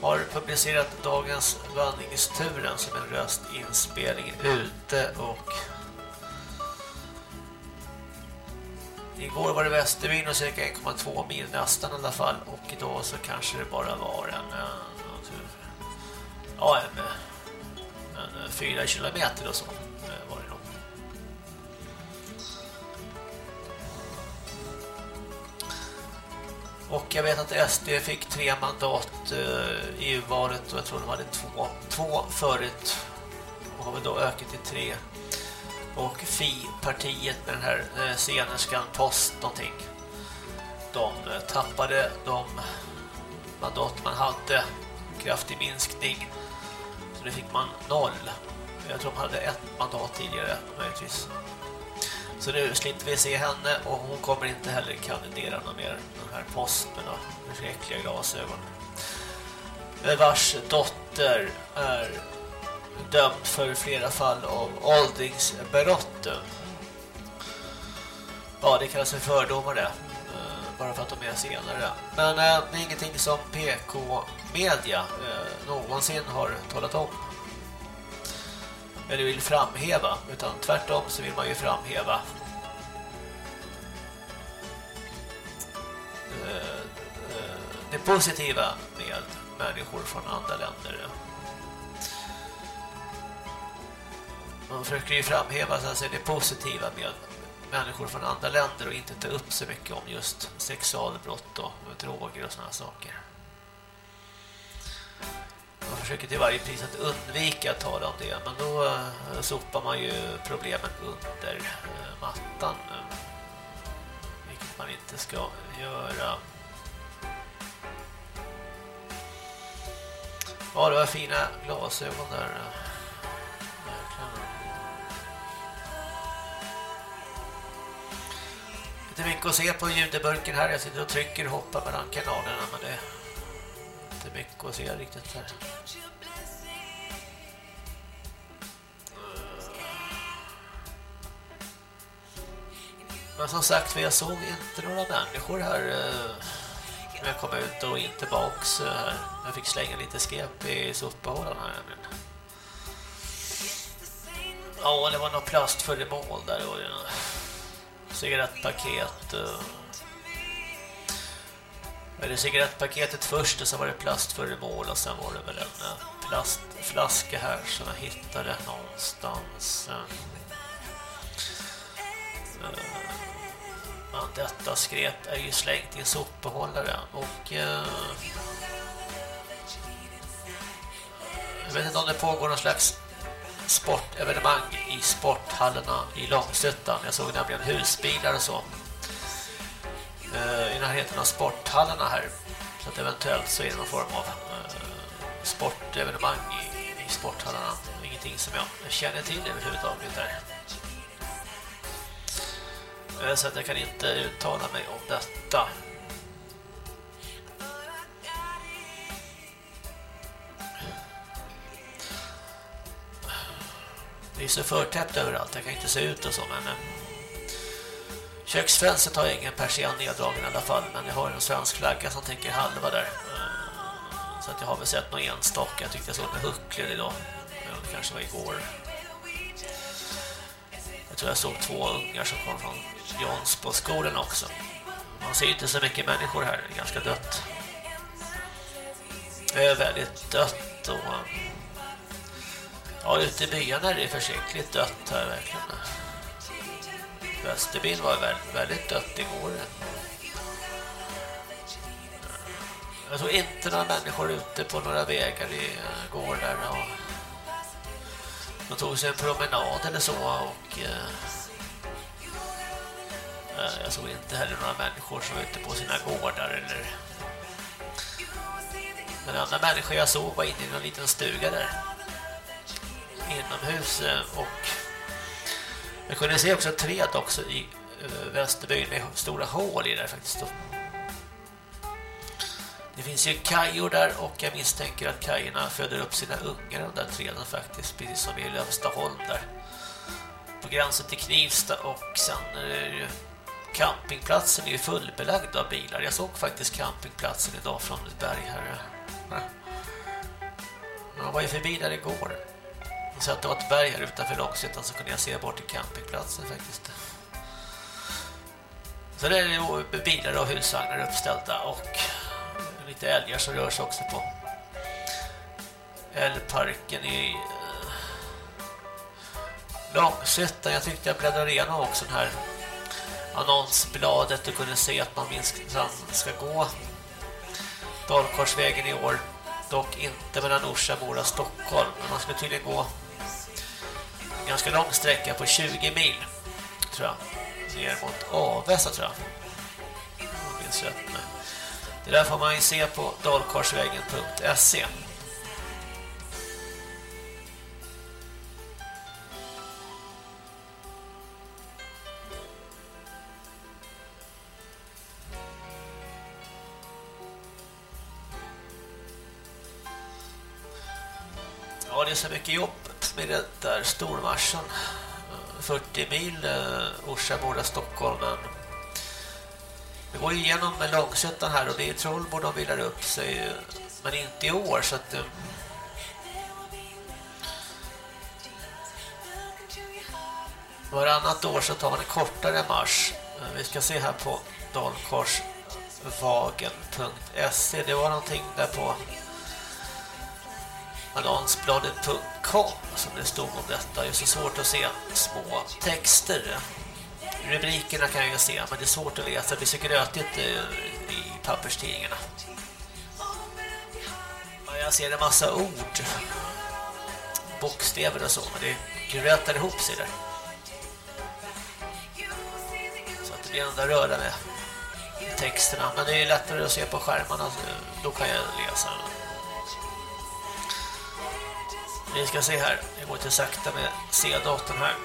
Har publicerat dagens vandringsturen som en röstinspelning ute och Igår var det Västervin och cirka 1,2 mil nästan i alla fall. Och idag så kanske det bara var en, eh, ja, en, eh, en eh, fyra kilometer och så var det nog. Och jag vet att SD fick tre mandat i EU-valet och jag tror de hade två, två förut. Och har väl då ökat till tre och Fi-partiet med den här eh, Post någonting. De eh, tappade de mandat man hade kraftig minskning. Så det fick man noll. Jag tror de hade ett mandat tidigare möjligtvis. Så nu slipper vi se henne och hon kommer inte heller kandidera någon mer den här post med några förskräckliga glasögon. Eh, vars dotter är dömd för flera fall av åldringsbrott. Ja, det kallas för fördomar det. Eh, bara för att de är senare. Men eh, det är ingenting som PK-media eh, någonsin har talat om. Eller vill framhäva. Utan tvärtom så vill man ju framhäva det positiva med människor från andra länder. man försöker ju framhäva så säga, det positiva med människor från andra länder och inte ta upp så mycket om just sexualbrott och droger och sådana saker. Man försöker till varje pris att undvika att tala om det, men då eh, sopar man ju problemen under eh, mattan, eh, vilket man inte ska göra. Ja, det var fina glasögon där. Inte mycket att se på ljudburken här. Jag sitter och trycker och hoppar mellan kanalerna men det är inte mycket att se riktigt här. Men som sagt, jag såg inte några människor här eh, när jag kom ut och in tillbaks. Eh, jag fick slänga lite skräp i sopbehållarna här. Men... Ja, det var något plastföremål där och cigarettpaket. Eh, eller cigarettpaketet först och sen var det plastföremål och sen var det väl en eh, plastflaska här som jag hittade någonstans. Eh, Men detta skräp är ju slängt i en sopbehållare och jag vet inte om det pågår någon slags sportevenemang i sporthallarna i Långsötan. Jag såg nämligen husbilar och så eh, i närheten av sporthallarna här. Så att eventuellt så är det någon form av eh, sportevenemang i, i sporthallarna. Ingenting som jag känner till överhuvudtaget där. Eh, så att jag kan inte uttala mig om detta. Det är så förtäppt överallt, jag kan inte se ut och så, men eh, köksfönstret har jag ingen persian neddragen i alla fall, men jag har en svensk flagga som tänker halva där. Eh, så att jag har väl sett någon enstaka, jag tyckte jag såg med huckler idag. Det kanske var igår. Jag tror jag såg två ungar som kom från Jonsboskolan också. Man ser inte så mycket människor här, det är ganska dött. Det är väldigt dött och ja, ute i byarna är det försiktigt dött här verkligen. Västerbyn var väldigt, väldigt dött igår. Jag såg inte några människor ute på några vägar i eh, där och de tog sig en promenad eller så och eh, eh, jag såg inte heller några människor som var ute på sina gårdar eller Men andra människor jag såg var inne i en liten stuga där inomhus eh, och jag kunde se också träd också i eh, Västerbyn med stora hål i där faktiskt det finns ju kajor där och jag misstänker att kajorna föder upp sina ungar de där träden faktiskt, precis som i Lövstaholm där. På gränsen till Knivsta och sen är det ju Campingplatsen är ju fullbelagd av bilar. Jag såg faktiskt campingplatsen idag från ett berg här. Jag var ju förbi där igår. Så att det var ett berg här utanför Långsötan så kunde jag se bort till campingplatsen faktiskt. Så det är ju bilar och husvagnar uppställda och lite älgar som rör sig också på älgparken i eh, Långsötan. Jag tyckte jag bläddrade igenom också den här annonsbladet och kunde se att man minst ska gå Dalkorsvägen i år. Dock inte mellan Orsa, Mora och Stockholm. Men man skulle tydligen gå ganska lång sträcka på 20 mil, tror jag. Ner mot Avesta, tror jag. jag minns rätt. Det där får man ju se på dalkorsvägen.se. Ja, det är så mycket jobb med den där stormarschen. 40 mil eh, Orsa, Stockholm. Men det går igenom med Långsötan här och det är Trollbo de vilar upp sig. Men inte i år så att... Eh, varannat år så tar man en kortare marsch. Eh, vi ska se här på dalkorsvagen.se. Det var någonting där på annonsbladet.com som det stod om detta. Det är så svårt att se små texter. Rubrikerna kan jag ju se, men det är svårt att läsa. Det blir så grötigt eh, i papperstidningarna. Jag ser en massa ord. Bokstäver och så, men det grötar ihop sig där. Så att det blir enda röra med texterna. Men det är lättare att se på skärmarna, då kan jag läsa vi ska se här. Det går lite sakta med C-datorn här.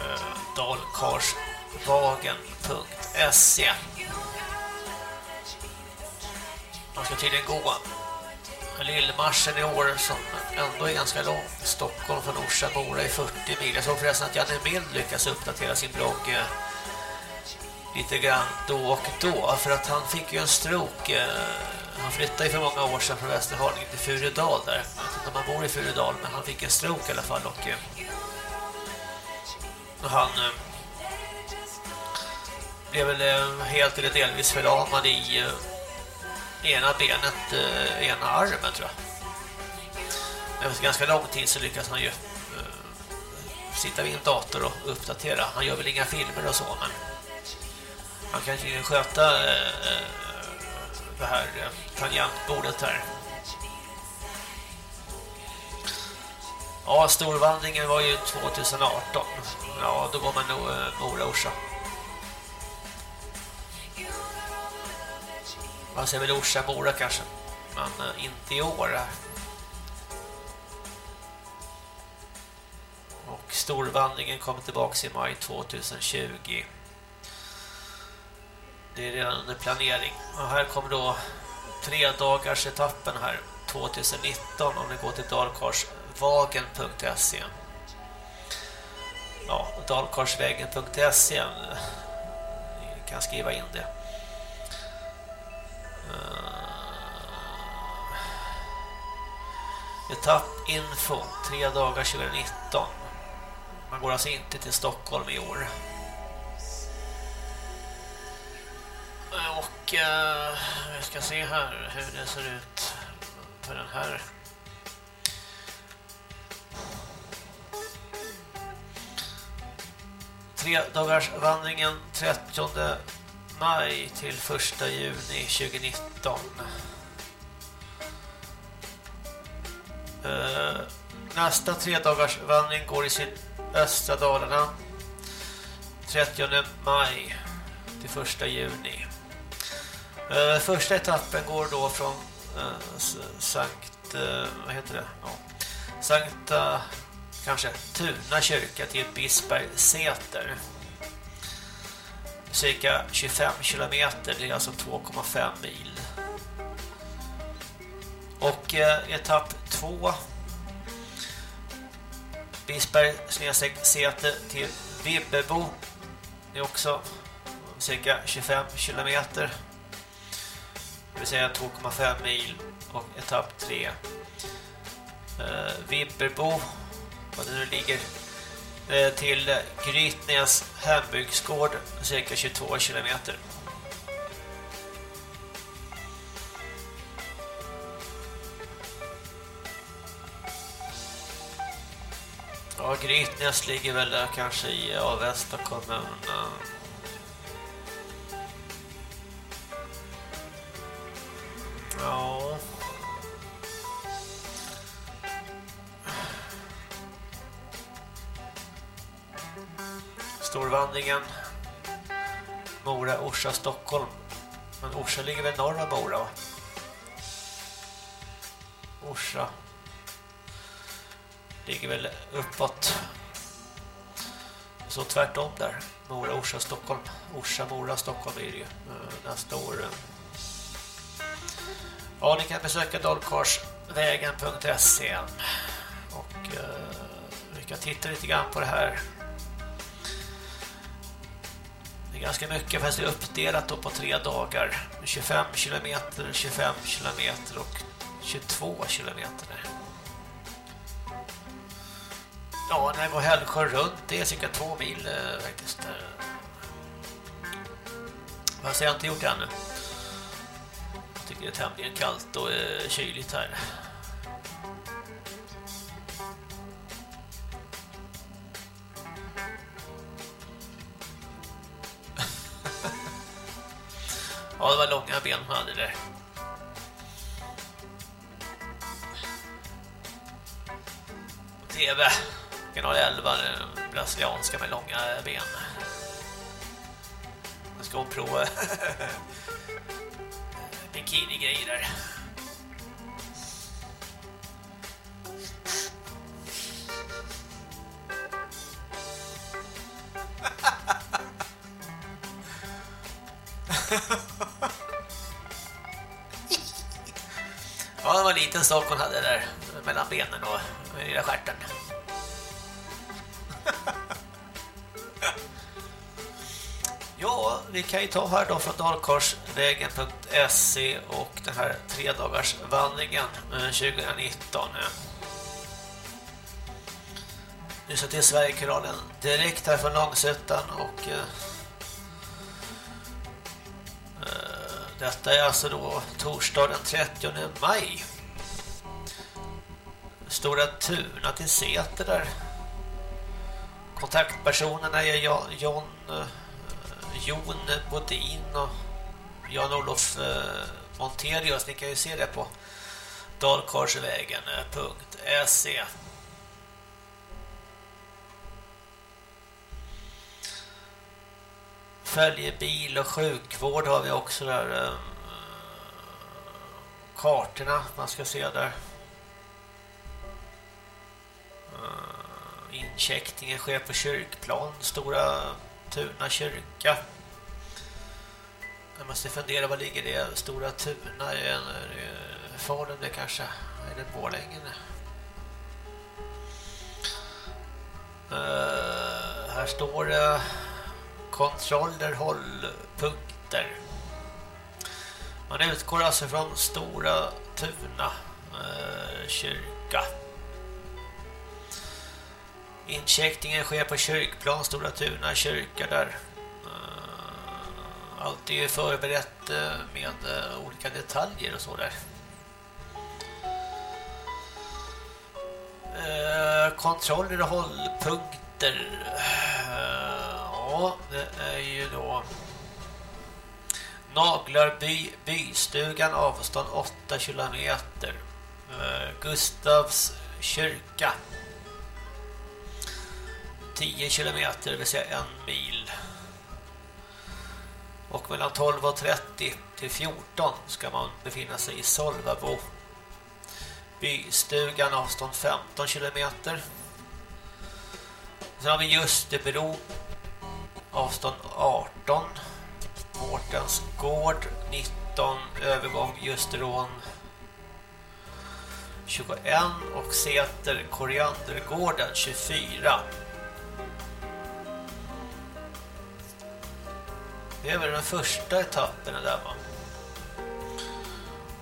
Eh, Dalkarsvagen.se Man ska tydligen gå Lillmarschen i år som ändå är ganska lång. Stockholm från Orsa Mora i 40 mil. Jag såg förresten att Janne Mild lyckas uppdatera sin blogg eh, lite grann då och då. För att han fick ju en stroke. Eh, han flyttade ju för många år sedan från Västerhaninge till Furudal där. Jag vet inte om han bor i Furudal men han fick en stroke i alla fall. Och, eh, och han eh, blev väl eh, helt eller delvis förlamad i ena benet, ena armen tror jag. Efter ganska lång tid så lyckas han ju sitta vid en dator och uppdatera. Han gör väl inga filmer och så, men han kan ju sköta det här eh, tangentbordet här. Ja, storvandringen var ju 2018. Ja, då var man nog eh, Mora-Orsa. Man säger väl Orsa Mora kanske. Men eh, inte i år. Och storvandringen kommer tillbaka i maj 2020. Det är redan under planering. Och här kommer då tre dagars etappen här 2019 om ni går till dalkarsvagen.se Ja, dalkarsvägen.se Ni kan skriva in det. Eh, etappinfo, tre dagar 2019. Man går alltså inte till Stockholm i år. Och eh, vi ska se här hur det ser ut för den här. Tre dagars vandringen 30 maj till 1 juni 2019. Eh, nästa tre dagars vandring går i sydöstra Dalarna 30 maj till 1 juni. Uh, första etappen går då från uh, Sankt uh, vad heter det? Ja. Sankta kanske Tuna kyrka till Bisberg Säter cirka 25 kilometer, det är alltså 2,5 mil. Och etapp 2 Bisberg snedstreck Säte till Vibbebo det är också cirka 25 kilometer det vill säga 2,5 mil och etapp 3 eh, Vibberbo vad det nu ligger Eh, till Grytnäs hembygdsgård cirka 22 kilometer. Ja, Grytnäs ligger väl där kanske i eh, Avesta kommun. Ja. Storvandringen. Mora, Orsa, Stockholm. Men Orsa ligger väl norr om Mora va? Orsa Ligger väl uppåt. Så tvärtom där. Mora, Orsa, Stockholm. Orsa, Mora, Stockholm är det ju eh, nästa år. Ja, ni kan besöka dalkarsvägen.se och eh, vi kan titta lite grann på det här Det är ganska mycket fast det är uppdelat då på tre dagar. 25 kilometer, 25 kilometer och 22 kilometer. Ja, när jag går Hällsjö runt, det är cirka två mil eh, faktiskt. Fast jag har inte gjort det ännu. Tycker det är tämligen kallt och eh, kyligt här. Ja, det var långa ben man hade där. TV. Kanal 11, den brasilianska med långa ben. Nu ska hon prova bikini-grej där. ja, det var en liten sak hon hade där mellan benen och lilla stjärten. ja, vi kan ju ta här då från Dalkors vägen.se och den här tre dagars vandringen 2019. Eh, nu så till Sverigekanalen direkt här från Långsötan och eh, eh, detta är alltså då torsdag den 30 maj. Stora Tuna till Säter där. Kontaktpersonerna är John Jon Bodin och Jan-Olof eh, Montelius, Monterius. Ni kan ju se det på dalkorsvägen.se eh, Följebil och sjukvård har vi också där. Eh, kartorna man ska se där. Incheckningen sker på kyrkplan. Stora Tuna kyrka. Jag måste fundera, vad ligger det? Stora Tuna? Är det Falun det kanske? Är det Borlänge? Uh, här står det kontroller, hållpunkter. Man utgår alltså från Stora Tuna uh, eh, kyrka. Incheckningen sker på kyrkplan, Stora Tuna kyrka där. Allt är förberett eh, med eh, olika detaljer och så där. Eh, kontroller och hållpunkter Ja, det är ju då Naglarby bystugan avstånd 8 kilometer. Gustavs kyrka 10 kilometer, det vill säga en mil. Och mellan 12.30 till 14 ska man befinna sig i Solvabo. Bystugan avstånd 15 kilometer. Sen har vi Justebro avstånd 18 Mårtens gård 19 övergång Justerån 21 och Säter Koriandergården 24 Det är väl den första etappen där va?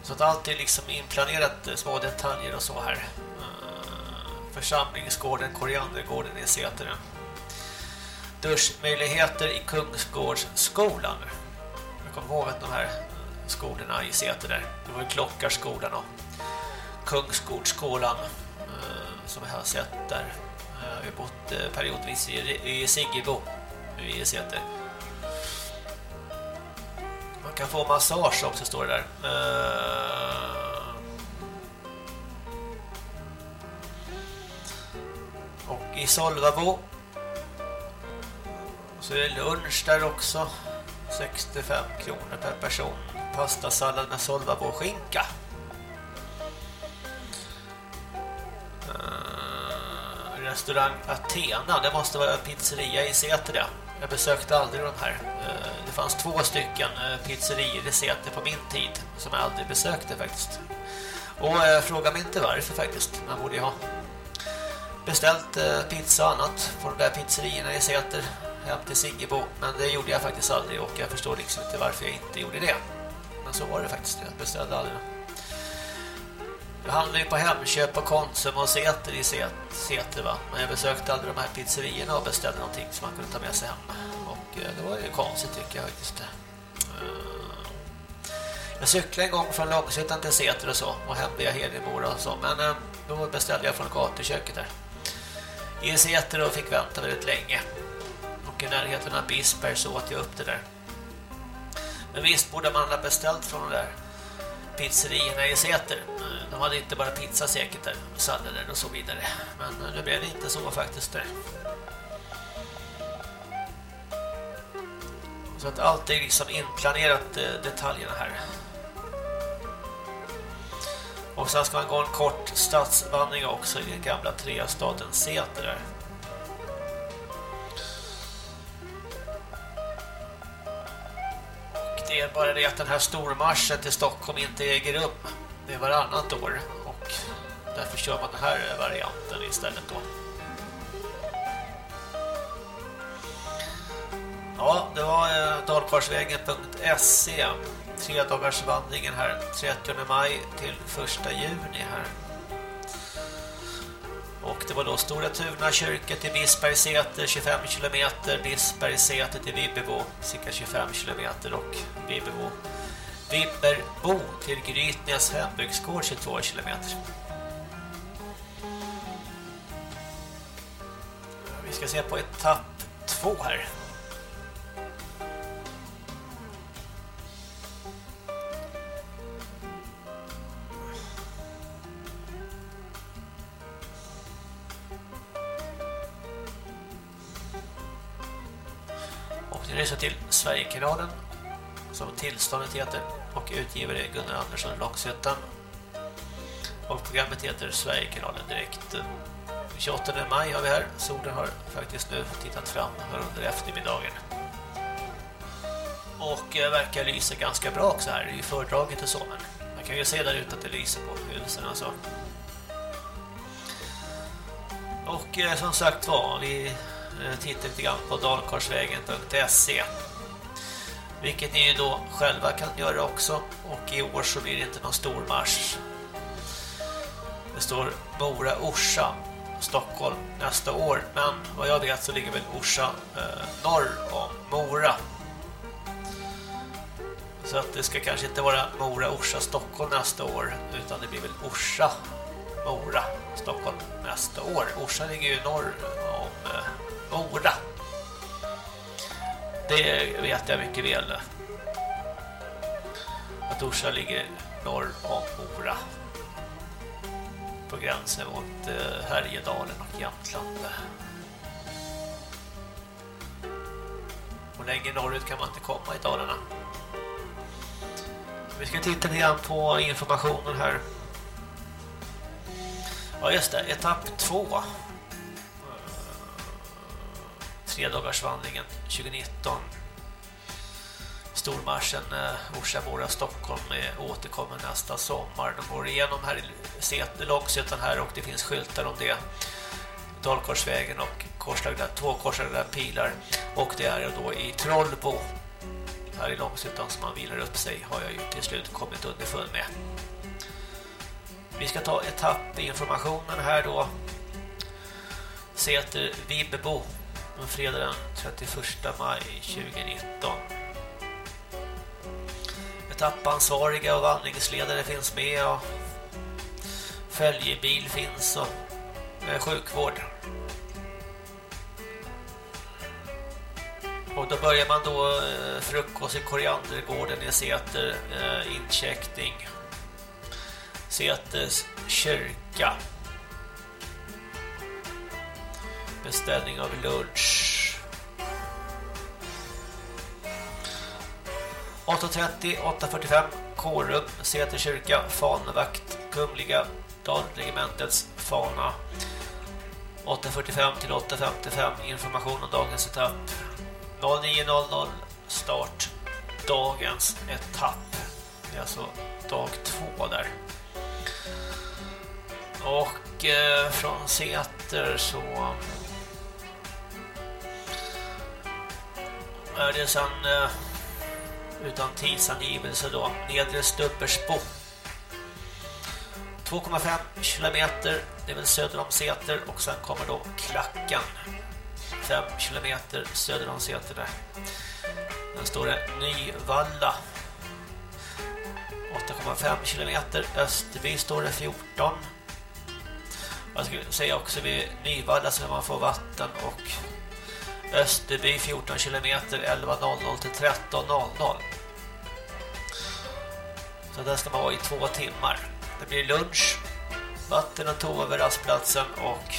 Så att allt är liksom inplanerat eh, små detaljer och så här eh, Församlingsgården, Koriandergården i Säteren duschmöjligheter i Kungsgårdsskolan. Jag kommer ihåg att de här eh, skolorna i Säter där, det var ju Klockarskolan och Kungsgårdsskolan som jag har sett där. Jag har bott periodvis i, Siggebo i Säter. Man kan få massage också står det där. Eh. Och i Solvabo så är det lunch där också. 65 kronor per person. Pastasallad med solvabo skinka. Eh, restaurang Athena, det måste vara pizzeria i Säter jag besökte aldrig de här. Eh, det fanns två stycken eh, pizzerier pizzerior i Säter på min tid som jag aldrig besökte faktiskt. Och eh, jag frågar mig inte varför faktiskt. Man borde ju ha beställt pizza och annat på de där pizzerierna i Säter hem till Siggebo men det gjorde jag faktiskt aldrig och jag förstår liksom inte varför jag inte gjorde det. Men så var det faktiskt, jag beställde aldrig. Jag handlade ju på Hemköp och Konsum och Säter i Säter va. Men jag besökte aldrig de här pizzerierna och beställde någonting som man kunde ta med sig hem. Och eh, det var ju konstigt tycker jag faktiskt. Eh, jag cyklade en gång från Långshyttan till Säter och så och hem via Hedemora och så. Men eh, då beställde jag från gatuköket där. I Säter och fick vänta väldigt länge och i närheten av Bisberg så åt jag upp det där. Men visst borde man ha beställt från de där pizzerierna i Säter. De hade inte bara pizza säkert där, sallader och så vidare. Men nu blev det inte så faktiskt där. Så att allt är liksom inplanerat eh, detaljerna här. Och sen ska man gå en kort stadsvandring också i den gamla trestaden Säter där. Det är bara det att den här stormarschen till Stockholm inte äger rum. Det är varannat år och därför kör man den här varianten istället då. Ja, det var eh, dalkarlsvägen.se Tre dagars Tredagarsvandringen här 30 maj till 1 juni här. Och det var då Stora Tuna kyrka till Bisbergsäter 25 km, Bisbergsäter till Vibbebo cirka 25 km och Vibbebo Vibberbo till Grytnäs hembygdsgård 22 km. Vi ska se på etapp 2 här. Och ni lyssnar till Sverigekanalen som tillståndet heter och utgivare är Gunnar Andersson Långsötan och programmet heter Sverigekanalen direkt. 28 maj har vi här. Solen har faktiskt nu tittat fram här under eftermiddagen. Och eh, verkar lysa ganska bra också här Det är ju föredraget och så men man kan ju se där ute att det lyser på husen och så. Och eh, som sagt var vi Eh, titta lite grann på dalkarsvägen.se vilket ni ju då själva kan göra också. Och i år så blir det inte någon stor marsch. Det står Mora-Orsa, Stockholm nästa år. Men vad jag vet så ligger väl Orsa eh, norr om Mora. Så att det ska kanske inte vara Mora-Orsa, Stockholm nästa år. Utan det blir väl Orsa, Mora, Stockholm nästa år. Orsa ligger ju norr om eh, Mora. Det vet jag mycket väl. Att Orsa ligger norr om Mora. På gränsen mot eh, Härjedalen och Jämtland. Och längre norrut kan man inte komma i Dalarna. Vi ska titta lite grann på informationen här. Ja just det, etapp två tredagarsvandringen 2019. Stormarschen eh, Orsa Mora Stockholm återkommer nästa sommar. De går igenom här i Långsötan här och det finns skyltar om det. Dalkorsvägen och korslagda, två korslagda pilar och det är då i Trollbo här i Långsötan som man vilar upp sig har jag ju till slut kommit underfund med. Vi ska ta etappinformationen här då. Säter Vibbebo fredag den 31 maj 2019. Etappansvariga och vandringsledare finns med och följebil finns och eh, sjukvård. Och då börjar man då eh, frukost i Koriandergården i Säter, eh, incheckning. Säters kyrka. Beställning av lunch. 8.30, 8.45, Kårum, Säterkyrka, fanvakt, Kungliga Dalregementets fana. 8.45 till 8.55, information om dagens etapp. 09.00, start dagens etapp. Det är alltså dag två där. Och eh, från Säter så är det sen eh, utan tidsangivelse då Nedre Stubbersbo 2,5 kilometer det är väl söder om Säter och sen kommer då Klacken 5 kilometer söder om Säter där. Den står det Nyvalla. 8,5 kilometer Österby står det 14 jag skulle säga också vid Nyvalla så man får vatten och Österby 14 km 11.00 till 13.00 Så där ska man vara i två timmar. Det blir lunch Vatten och toa vid rastplatsen och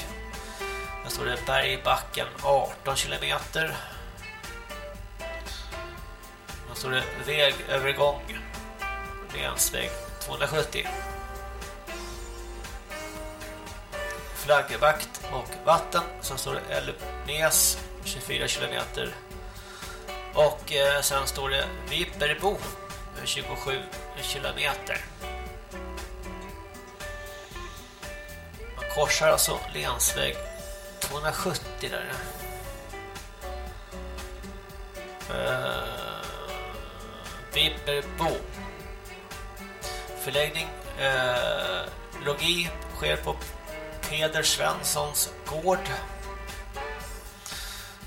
där står det Bergbacken 18 km Där står det vägövergång Länsväg 270 Flaggvakt och vatten Sen står det Älvnäs. 24 kilometer Och eh, sen står det Vipperbo eh, 27 kilometer. Man korsar alltså länsväg 270 där. Uh, Vipperbo. Förläggning uh, logi sker på Peder Svenssons gård.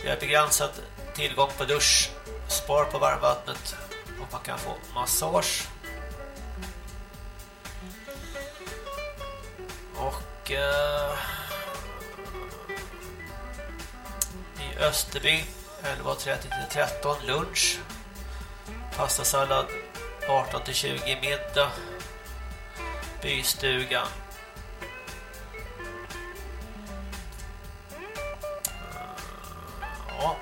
Det är begränsad tillgång på dusch, spar på varmvattnet och man kan få massage. Och eh, i Österby 11.30 till 13 lunch. Pastasallad 18 till 20 middag. Bystuga Ja.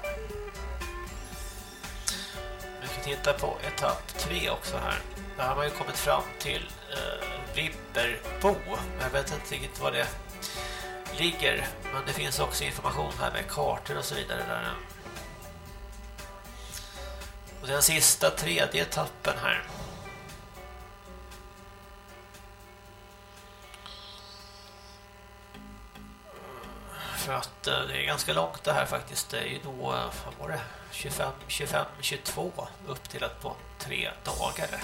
Vi kan titta på etapp 3 också här. Där har man ju kommit fram till eh, Vipperbo. Jag vet inte riktigt var det ligger. Men det finns också information här med kartor och så vidare där. Och den sista tredje etappen här. För att eh, det är ganska långt det här faktiskt. Det är ju då, eh, vad var det? 25, 25, 22 uppdelat på tre dagar.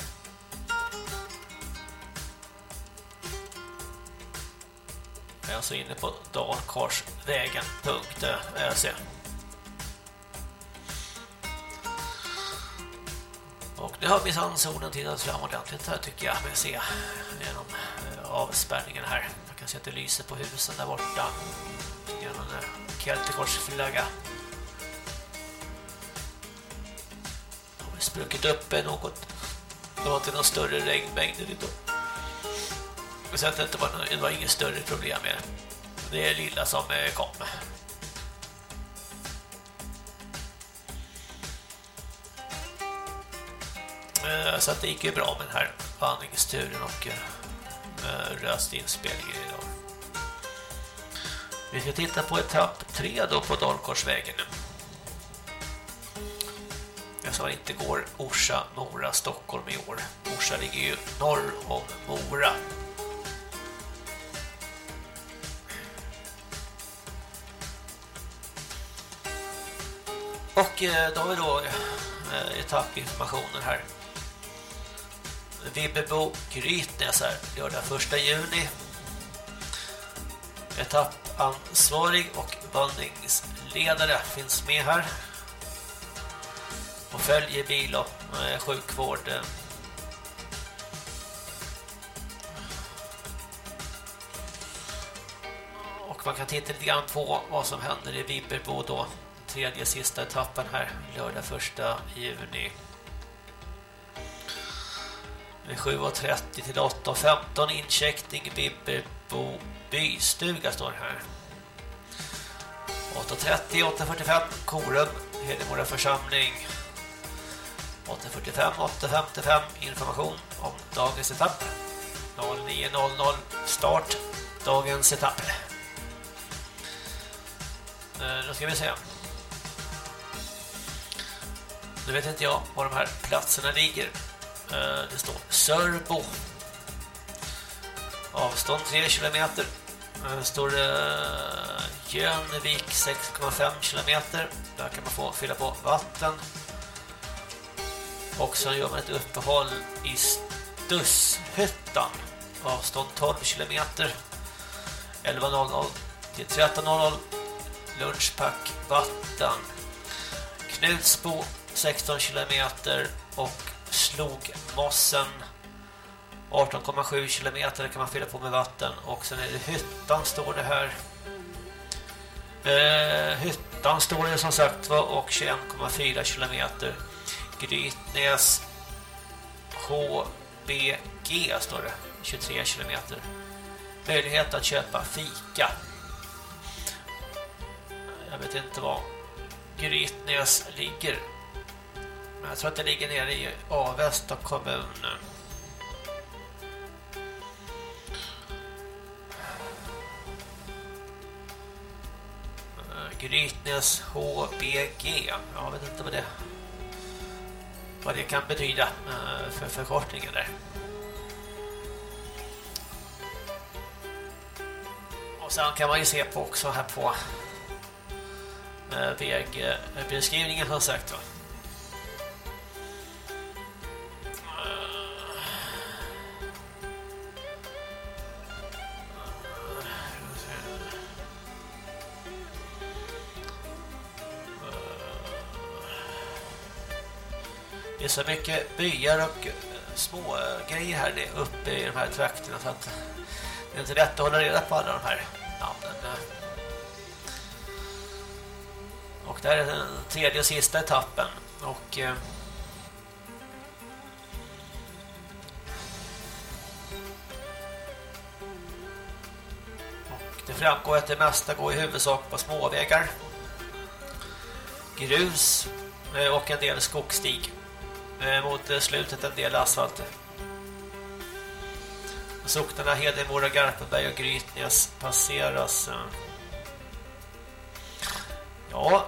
Jag är alltså inne på dalkarsvägen.se eh, Och det har minsann solen tittat fram ordentligt här tycker jag. med se genom avspärrningen här. Man kan se att det lyser på husen där borta genom en eh, Keltekorsflagga. Har spruckit upp eh, något. Det var inte någon större regnmängd då. Jag att det var, det var inget större problem med det. Det är lilla som eh, kom. Så att det gick ju bra med den här vandringsturen och Eh, Röstinspelning röstinspelningen idag. Vi ska titta på etapp 3 då på Dalkorsvägen. Det som inte går Orsa, Mora, Stockholm i år. Orsa ligger ju norr om Mora. Och eh, då har vi då eh, etappinformationen här. Vibbebo Grytnäs här, lördag 1 juni. Etappansvarig och vandringsledare finns med här. Och följer bil och eh, sjukvård. Och man kan titta lite grann på vad som händer i Vibberbo då. Tredje sista etappen här, lördag 1 juni. 7.30 till 8.15 incheckning Bibbo bystuga står det här. 8.30, 8.45 Korum, Hedemora församling. 8.45, 8.55 information om dagens etapp. 09.00 start dagens etapp. Eh, då ska vi se. Nu vet inte jag var de här platserna ligger. Eh, det står Sörbo. Avstånd 3 km. Eh, det står Jönvik 6,5 km. Där kan man få fylla på vatten. Och sen gör man ett uppehåll i Stusshyttan. Avstånd 12 km. 11.00 till 13.00. Lunchpack vatten. Knutsbo 16 km. och Slogmossen 18,7 kilometer kan man fylla på med vatten. Och sen är det hyttan står det här. Eh, hyttan står det som sagt var och 21,4 kilometer. Grytnäs HBG står det. 23 kilometer. Möjlighet att köpa fika. Jag vet inte var Grytnäs ligger jag tror att det ligger nere i Avesta kommun. Eh, Grytnäs HBG. Jag vet inte vad det vad det kan betyda eh, för förkortningen där. Och sen kan man ju se på också här på eh, vägbeskrivningen som sagt va. Det är så mycket byar och eh, små eh, grejer här. Uppe i de här trakterna så att eh, det är inte rätt att hålla reda på alla de här namnen. Och det här är den tredje och sista etappen. Och det framgår att det mesta går i huvudsak på småvägar. Grus och en del skogsstig. Eh, mot eh, slutet en del asfalt. Socknarna Hedemora, Garpenberg och Grytnäs passeras eh. Ja,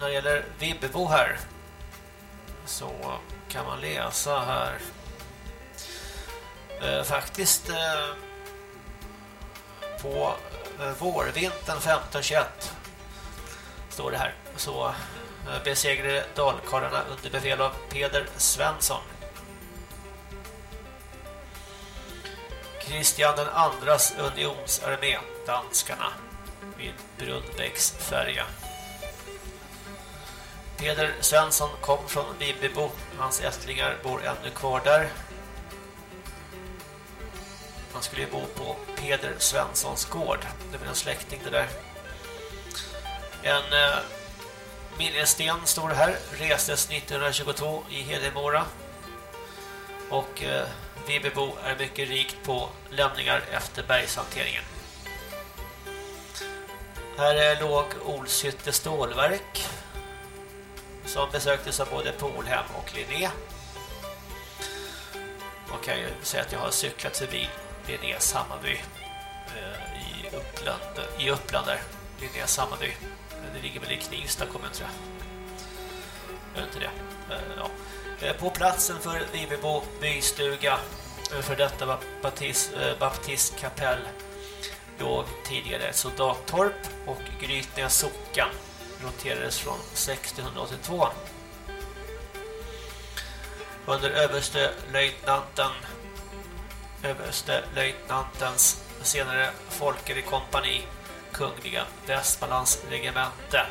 när det gäller Vibbebo här så kan man läsa här. Faktiskt på vårvintern 1521 står det här. Så Eh, besegrade dalkarlarna under befäl av Peder Svensson Kristian den andras unionsarmé danskarna vid Brunnbäcks färja. Peder Svensson kom från Bibbebo. Hans ättlingar bor ännu kvar där. Han skulle ju bo på Peder Svenssons gård. Det var en släkting det där. En eh, Miljesten står står här. Restes 1922 i Hedemora. Och eh, Vibbebo är mycket rikt på lämningar efter bergshanteringen. Här låg Olshytte stålverk som besöktes av både Polhem och Linné. Man kan ju säga att jag har cyklat förbi Linnés Hammarby eh, i Uppland, i Uppland där. Linnés Hammarby. Det ligger väl i Knivsta kommun tror jag. Är inte det? Eh, ja. Eh, på platsen för Vivebo bystuga eh, för detta baptist, baptistkapell låg tidigare ett soldattorp och Grytnäs socken roterades från 1682. Under överste löjtnanten överste löjtnantens senare Folker i kompani Kungliga Västmanlandsregemente.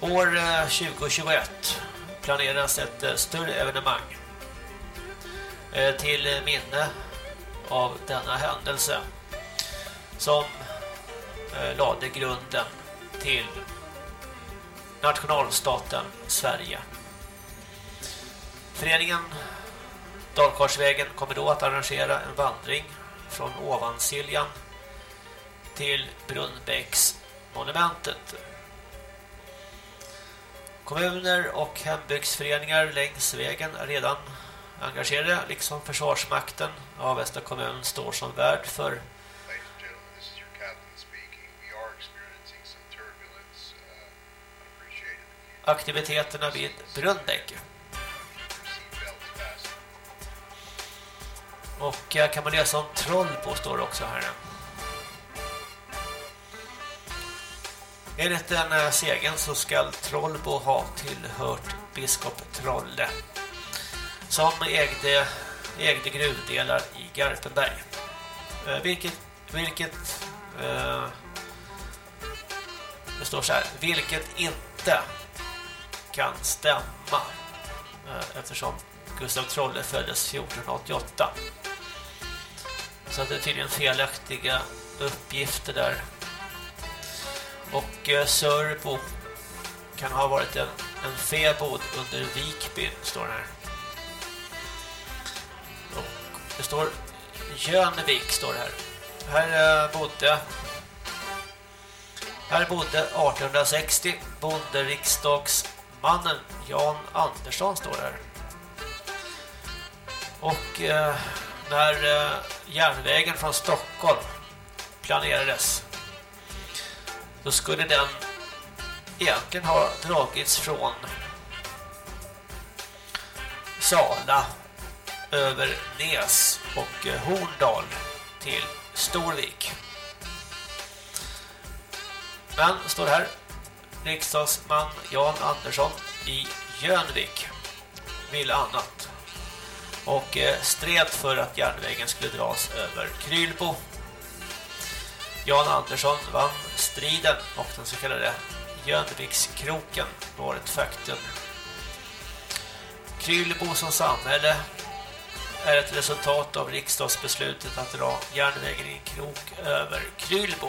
År eh, 2021 planeras ett eh, större evenemang eh, till minne av denna händelse som lade grunden till nationalstaten Sverige. Föreningen Dalkarsvägen kommer då att arrangera en vandring från Ovansiljan till Brunnbäcks monumentet. Kommuner och hembygdsföreningar längs vägen är redan engagerade, liksom Försvarsmakten. Avesta kommun står som värd för aktiviteterna vid Brunnbäck. Och eh, kan man läsa om Trollbo står det också här. Enligt den här segern så ska Trollbo ha tillhört biskop Trolle som ägde, ägde gruvdelar i Garpenberg. Eh, vilket, vilket eh, det står så här, vilket inte kan stämma eh, eftersom Gustav Trolle föddes 1488. Så att det är tydligen felaktiga uppgifter där. Och eh, Sörbo kan ha varit en, en fäbod under Vikbyn, står det här. Det står Jönvik står det här. Här eh, bodde här bodde 1860 bonderiksdagsmannen Jan Andersson står det här. Och eh, när eh, järnvägen från Stockholm planerades då skulle den egentligen ha dragits från Sala över Nes och eh, Horndal till Storvik. Men står här riksdagsman Jan Andersson i Jönvik vill annat och eh, stred för att järnvägen skulle dras över Krylbo. Jan Andersson vann striden och den så kallade Jönvikskroken var ett faktum. Krylbo som samhälle är ett resultat av riksdagsbeslutet att dra järnvägen i en krok över Krylbo.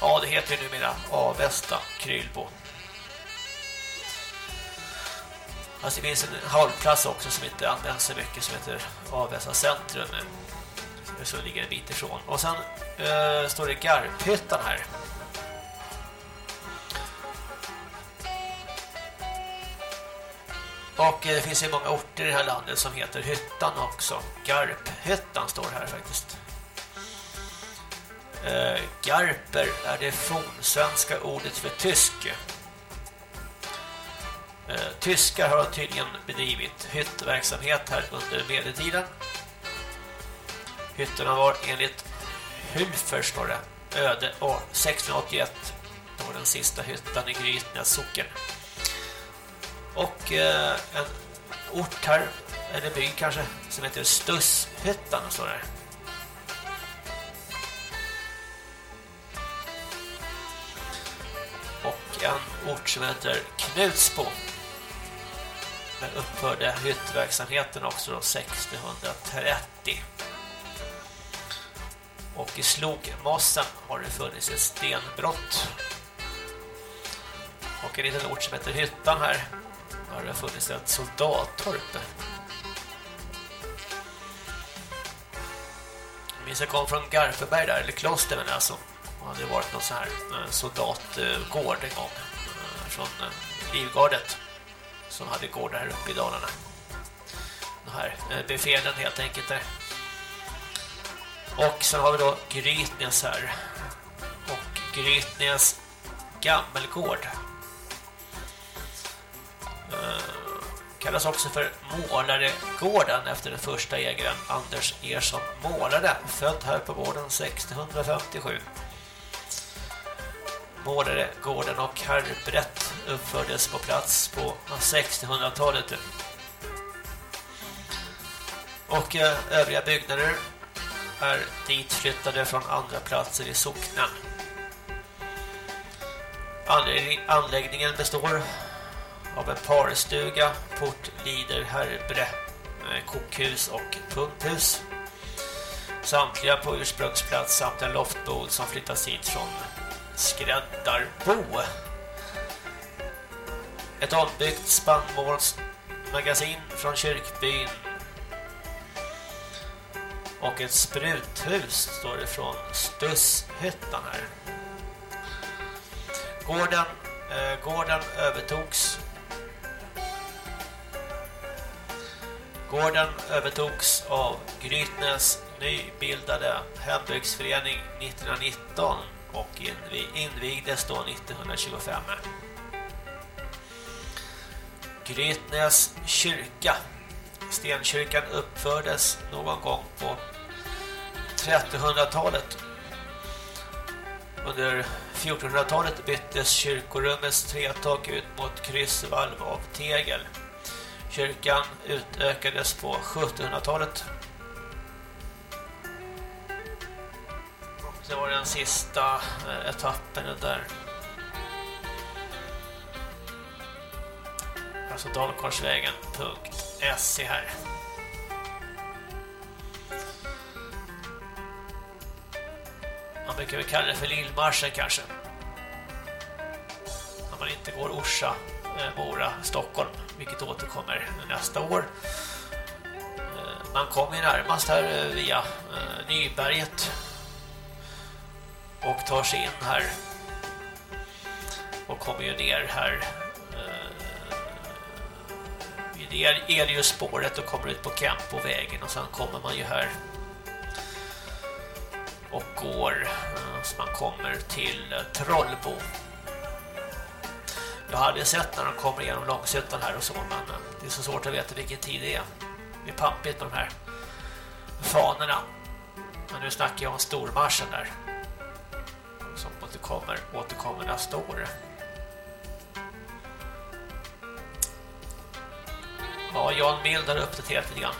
Ja, det heter ju numera Avesta Krylbo. Alltså det finns en hållplats också som inte används så mycket som heter Avesta centrum. Så ligger en bit ifrån. Och sen eh, står det Garphyttan här. Och eh, det finns ju många orter i det här landet som heter Hyttan också. Garphyttan står här faktiskt. Eh, garper är det fornsvenska ordet för tysk. Eh, tyskar har tydligen bedrivit hyttverksamhet här under medeltiden. Hytterna var enligt Hulfer står det, öde år 1681. Det var den sista hyttan i Grytnäs socken. Och eh, en ort här, eller by kanske, som heter Stusshyttan står det. Och en ort som heter Knutsbo. Där upphörde hyttverksamheten också då 1630. Och i Slogmossen har det funnits ett stenbrott. Och en liten ort som heter Hyttan här har det funnits ett soldattorp. Jag minns jag kom från Garfeberg där, eller kloster men alltså. Det hade varit någon sån här eh, soldatgård en gång eh, från eh, Livgardet som hade gårdar här uppe i Dalarna. De här befälen helt enkelt där. Och sen har vi då Grytnäs här. Och Grytnäs gammelgård. Eh, kallas också för Målaregården efter den första ägaren Anders Ersson Målare. Född här på gården 1657. Målaregården och herrbrett uppfördes på plats på 1600-talet. Och eh, övriga byggnader är ditflyttade från andra platser i socknen. Anläggningen består av en parstuga, portlider, herbre, eh, kokhus och pumphus. Samtliga på ursprungsplats samt en loftbod som flyttas hit från Skräddarbo. Ett ombyggt spannmålsmagasin från kyrkbyn och ett spruthus står det från Stusshyttan här. Gården, eh, gården övertogs Gården övertogs av Grytnäs nybildade hembygdsförening 1919 och invigdes då 1925. Grytnäs kyrka. Stenkyrkan uppfördes någon gång på 1300-talet. Under 1400-talet byttes kyrkorummets trätak ut mot kryssvalv av tegel. Kyrkan utökades på 1700-talet. Det var den sista eh, etappen där. Alltså dalkorsvägen.se här. Man brukar väl kalla det för Lillmarschen kanske. När man inte går Orsa, eh, Mora, Stockholm vilket återkommer nästa år. Eh, man kommer närmast här eh, via Nyberget och tar sig in här och kommer ju ner här vid Eliusspåret och kommer ut på Kempovägen och sen kommer man ju här och går eh, så man kommer till eh, Trollbo jag hade sett när de kommer igenom Långsuttan här och så men eh, Det är så svårt att veta vilken tid det är. Det är pampigt med de här fanorna. Men nu snackar jag om stormarschen där. Som återkommer, återkommer nästa år. Ja, Jan Mild har uppdaterat lite grann.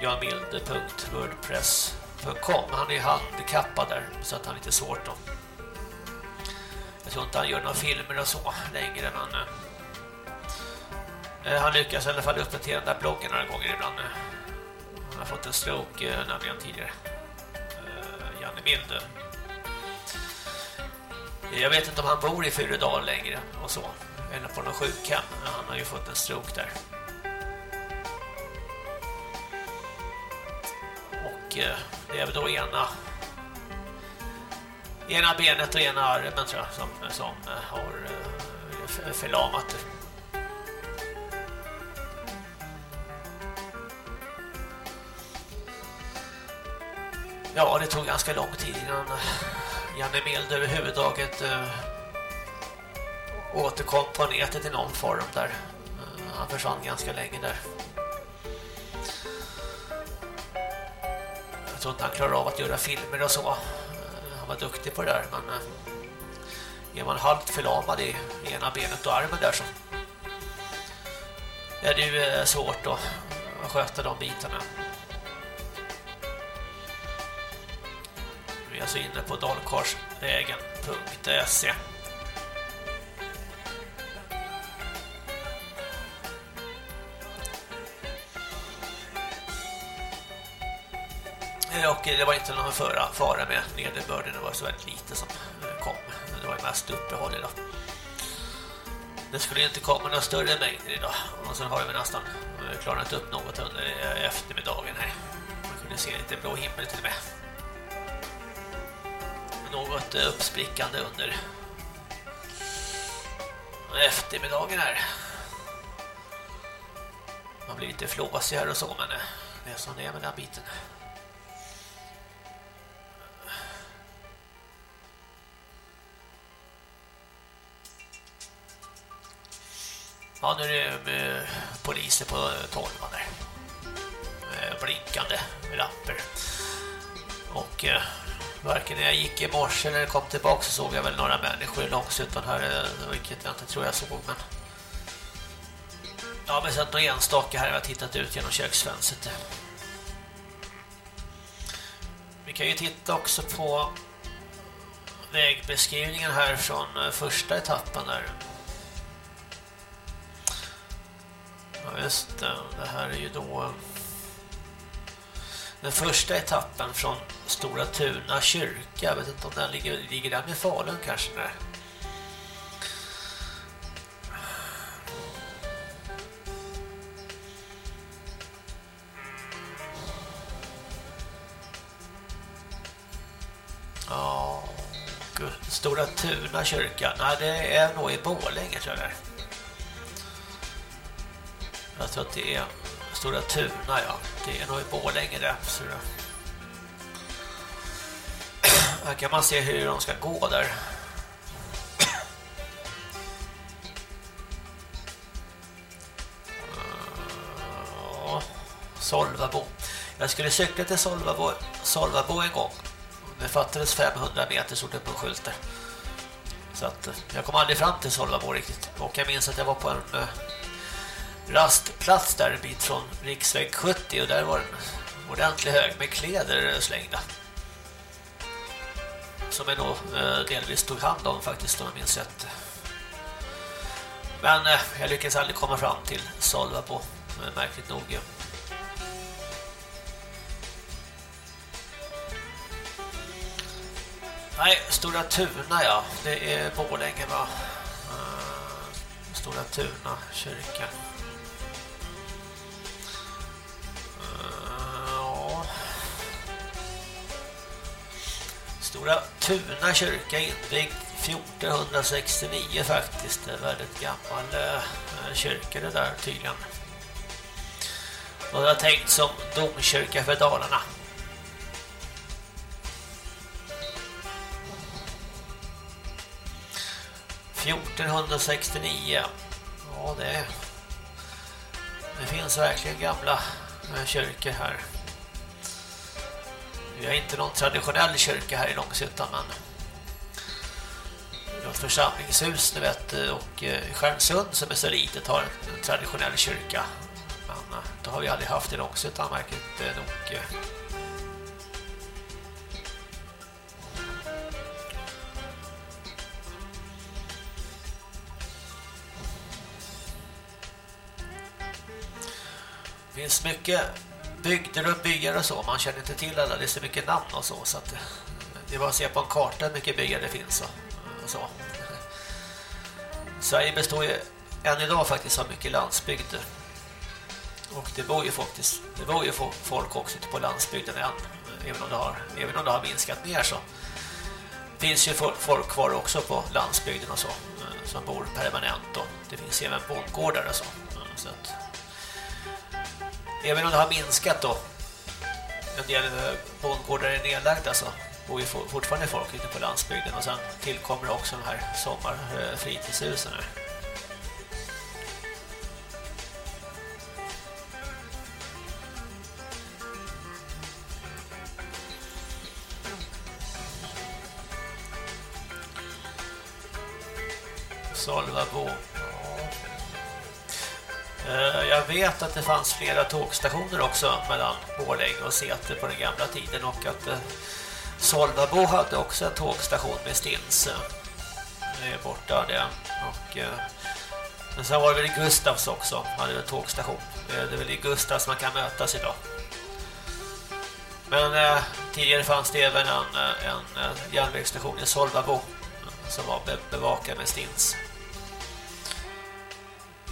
janmild.wordpress.com han är handikappad där så att han är lite svårt då. Jag tror inte han gör några filmer och så längre men eh, eh han lyckas i alla fall uppdatera den där bloggen några gånger ibland. Eh. Han har fått en stroke eh, nämligen tidigare. Eh, Janne Milde. Jag vet inte om han bor i Fyredal längre och så. Eller på någon sjukhem. Han har ju fått en stroke där. Och eh, det är väl då ena ena benet och ena armen tror jag som, som eh, har eh, förlamat. Ja, det tog ganska lång tid innan Janne Mild överhuvudtaget återkom på nätet i någon form där. Han försvann ganska länge där. Jag tror inte han klarar av att göra filmer och så. Eh, han var duktig på det där, men eh, är man halvt förlamad i ena benet och armen där så är det ju eh, svårt att sköta de bitarna. Nu är jag så inne på dalkarsvägen.se Eh, och det var inte någon förra fara med nederbörden, det var så väldigt lite som eh, kom. Det var ju mest uppehåll idag. Det skulle inte komma några större mängder idag. Och sen har vi nästan eh, klarat upp något under eftermiddagen här. Man kunde se lite blå himmel till och med. Något uppsprickande under eftermiddagen här. Man blir lite flåsig här och så, men det är som det är med den biten. Ja, nu är det eh, poliser på tolvan där. Eh, blinkande lampor. Och eh, varken när jag gick i morse eller kom tillbaka så såg jag väl några människor långs utan här, eh, vilket jag inte tror jag såg. Men... Ja, men sett några enstaka här har tittat ut genom köksfönstret. Vi kan ju titta också på vägbeskrivningen här från första etappen där. Ja just det, det här är ju då den första etappen från Stora Tuna kyrka. Jag vet inte om den ligger, ligger där med Falun kanske. Nej. Ja, Stora Tuna kyrka. Nej, det är nog i Borlänge tror jag det är. Jag tror att det är Stora Tuna, ja. Det är nog i Borlänge det. Så det. Här kan man se hur de ska gå där. Ja, Solvabo. Jag skulle cykla till Solvabo, Solvabo en gång. Det fattades 500 meter stod det på skylten. Så att eh, jag kom aldrig fram till Solvabo riktigt. Och jag minns att jag var på en eh, rastplats där en bit från riksväg 70 och där var en ordentlig hög med kläder slängda. Som jag nog eh, delvis tog hand om faktiskt om jag minns rätt. Men eh, jag lyckades aldrig komma fram till Solva på eh, märkligt nog. Nej, Stora Tuna ja, det är Borlänge va. Stora Tuna kyrka. Stora Tuna kyrka invigd 1469 faktiskt. Det är väldigt gammal eh, eh, kyrka det där tydligen. Och det har tänkt som domkyrka för Dalarna. –1469. Ja, det Det finns verkligen gamla eh, kyrkor här. Vi har inte någon traditionell kyrka här i Långshyttan men vi har ett församlingshus ni vet och eh, Stjärnsund som är så litet har en traditionell kyrka. Men eh, det har vi aldrig haft i Långshyttan märkligt eh, nog. Det finns mycket bygder och byar och så. Man känner inte till alla, det är så mycket namn och så. så att eh, det är bara att se på en karta hur mycket byar det finns och, och så. Sverige består ju än idag faktiskt av mycket landsbygd. Och det bor ju faktiskt det bor ju folk också ute på landsbygden än. Även om det har, även om det har minskat ner så finns ju folk kvar också på landsbygden och så eh, som bor permanent och det finns även bondgårdar och så. Så att Även om det har minskat då? En del eh, bondgårdar är nedlagda så bor ju fortfarande folk ute på landsbygden och sen tillkommer också de här sommarfritidshusen eh, här. Solvabo Eh, Eh, jag vet att det fanns flera tågstationer också mellan Borlänge och Säter på den gamla tiden och att eh, Solvabo hade också en tågstation med Stins Det eh, är borta det och men sen var det väl i Gustavs också hade en tågstation. Det är väl i Gustavs man kan mötas idag. Men tidigare fanns det även en, en järnvägsstation i Solvabo som var bevakad med Stins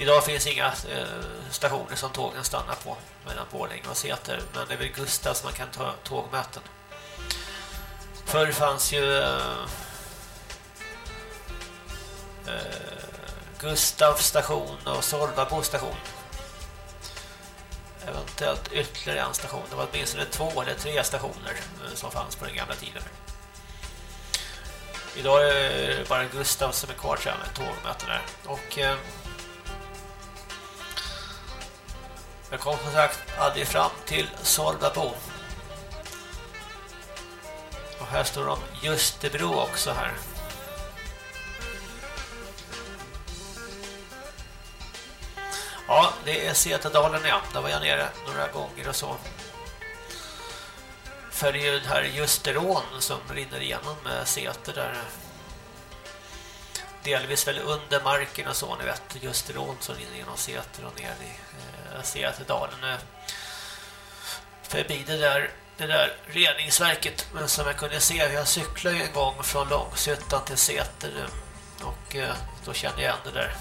Idag finns inga eh, stationer som tågen stannar på mellan Borlänge och Säter men det är väl Gustav som man kan ta tågmöten. Förr fanns ju eh, eh, Gustav station och Solvabo station. Eventuellt ytterligare en station. Det var åtminstone två eller tre stationer eh, som fanns på den gamla tiden. Idag är det bara Gustav som är kvar tror med tågmöten där. Och eh, Jag kom som sagt aldrig fram till Solvabo. Och här står de Justebro också här. Ja, det är Setadalen ja. Där var jag nere några gånger och så. Följer den här Justerån som rinner igenom Säter där. Delvis väl under marken och så, ni vet. Justerån som rinner igenom Säter och ner i eh, jag ser att dalen är förbi det där, det där reningsverket. Men som jag kunde se, jag cyklade en gång från Långshyttan till Säter och eh, då kände jag igen det där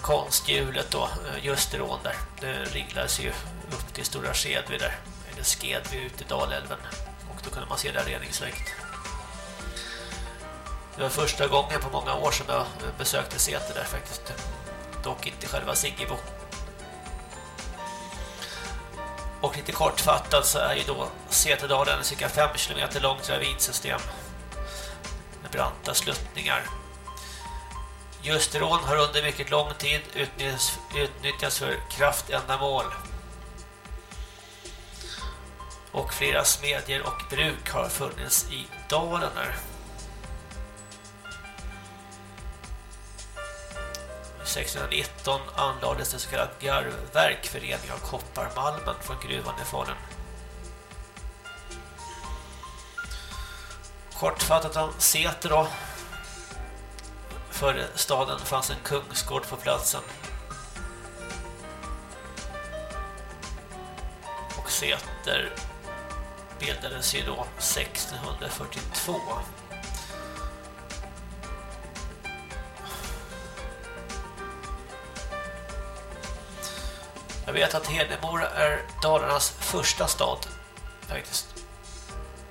konsthjulet då, eh, just i rån där. Det ringlades ju upp till Stora Skedvi där, eller Skedvi ut i Dalälven och då kunde man se det där reningsverket. Det var första gången på många år som jag eh, besökte Säter där faktiskt. Dock inte själva Siggebo. Och lite kortfattat så är ju då Setedalen cirka 5 km långt ravinsystem med branta sluttningar. Ljusterån har under mycket lång tid utnyttjats, utnyttjats för kraftändamål. Och flera smedjor och bruk har funnits i dalen här. 1619 anlades det så kallat garvverk för rening av kopparmalmen från gruvan i Falun. Kortfattat om Säter då. Före staden fanns en kungsgård på platsen. Och Säter bildades ju då 1642. Jag vet att Hedemora är Dalarnas första stad faktiskt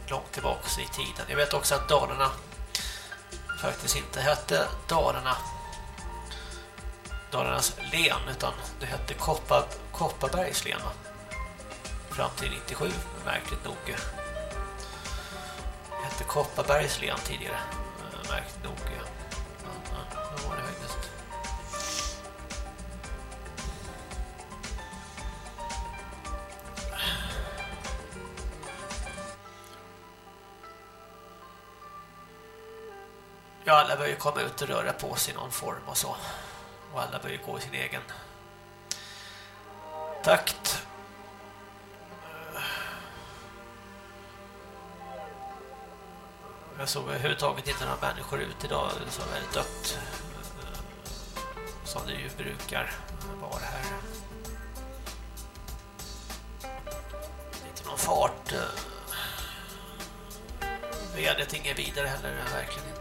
långt tillbaka i tiden. Jag vet också att Dalarna faktiskt inte hette Dalarna Dalarnas län utan det hette Koppar, Kopparbergs län fram till 97 märkligt nog. Det hette Kopparbergs län tidigare eh, märkligt nog. Ja, alla börjar komma ut och röra på sig i någon form och så. Och alla börjar gå i sin egen takt. Jag såg överhuvudtaget inte några människor ut idag. Det var väldigt dött. Eh, som det ju brukar vara här. Inte någon fart. Eh. Vädret inget vidare heller, verkligen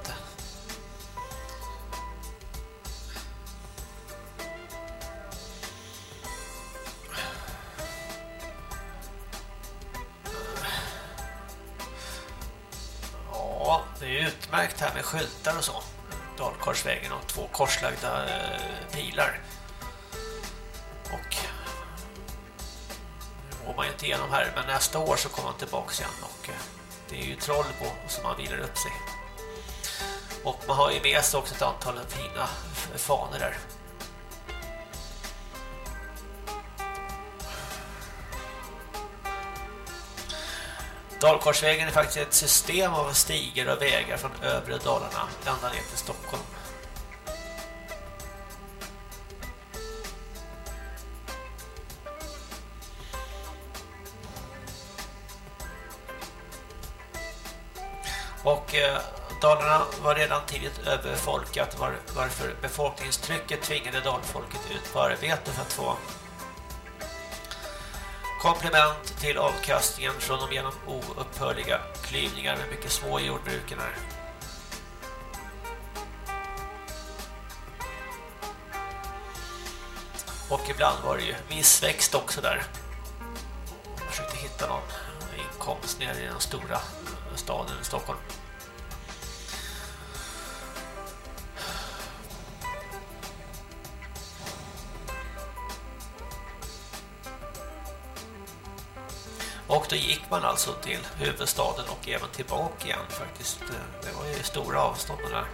Ja, det är utmärkt här med skyltar och så. Dalkorsvägen och två korslagda eh, pilar. Och nu går man inte igenom här, men nästa år så kommer man tillbaka igen och eh, det är ju Trollbo som man vilar upp sig. Och man har ju med sig också ett antal fina fanor där. Dalkorsvägen är faktiskt ett system av stigar och vägar från övre Dalarna ända ner till Stockholm. Och eh, Dalarna var redan tidigt överbefolkat var, varför befolkningstrycket tvingade dalfolket ut på arbete för att få komplement till avkastningen från de genom oupphörliga klyvningar med mycket små jordbruken här. Och ibland var det ju missväxt också där. Jag försökte hitta någon inkomst nere i den stora staden i Stockholm. Och då gick man alltså till huvudstaden och även tillbaka igen faktiskt. Det var ju stora avstånd där.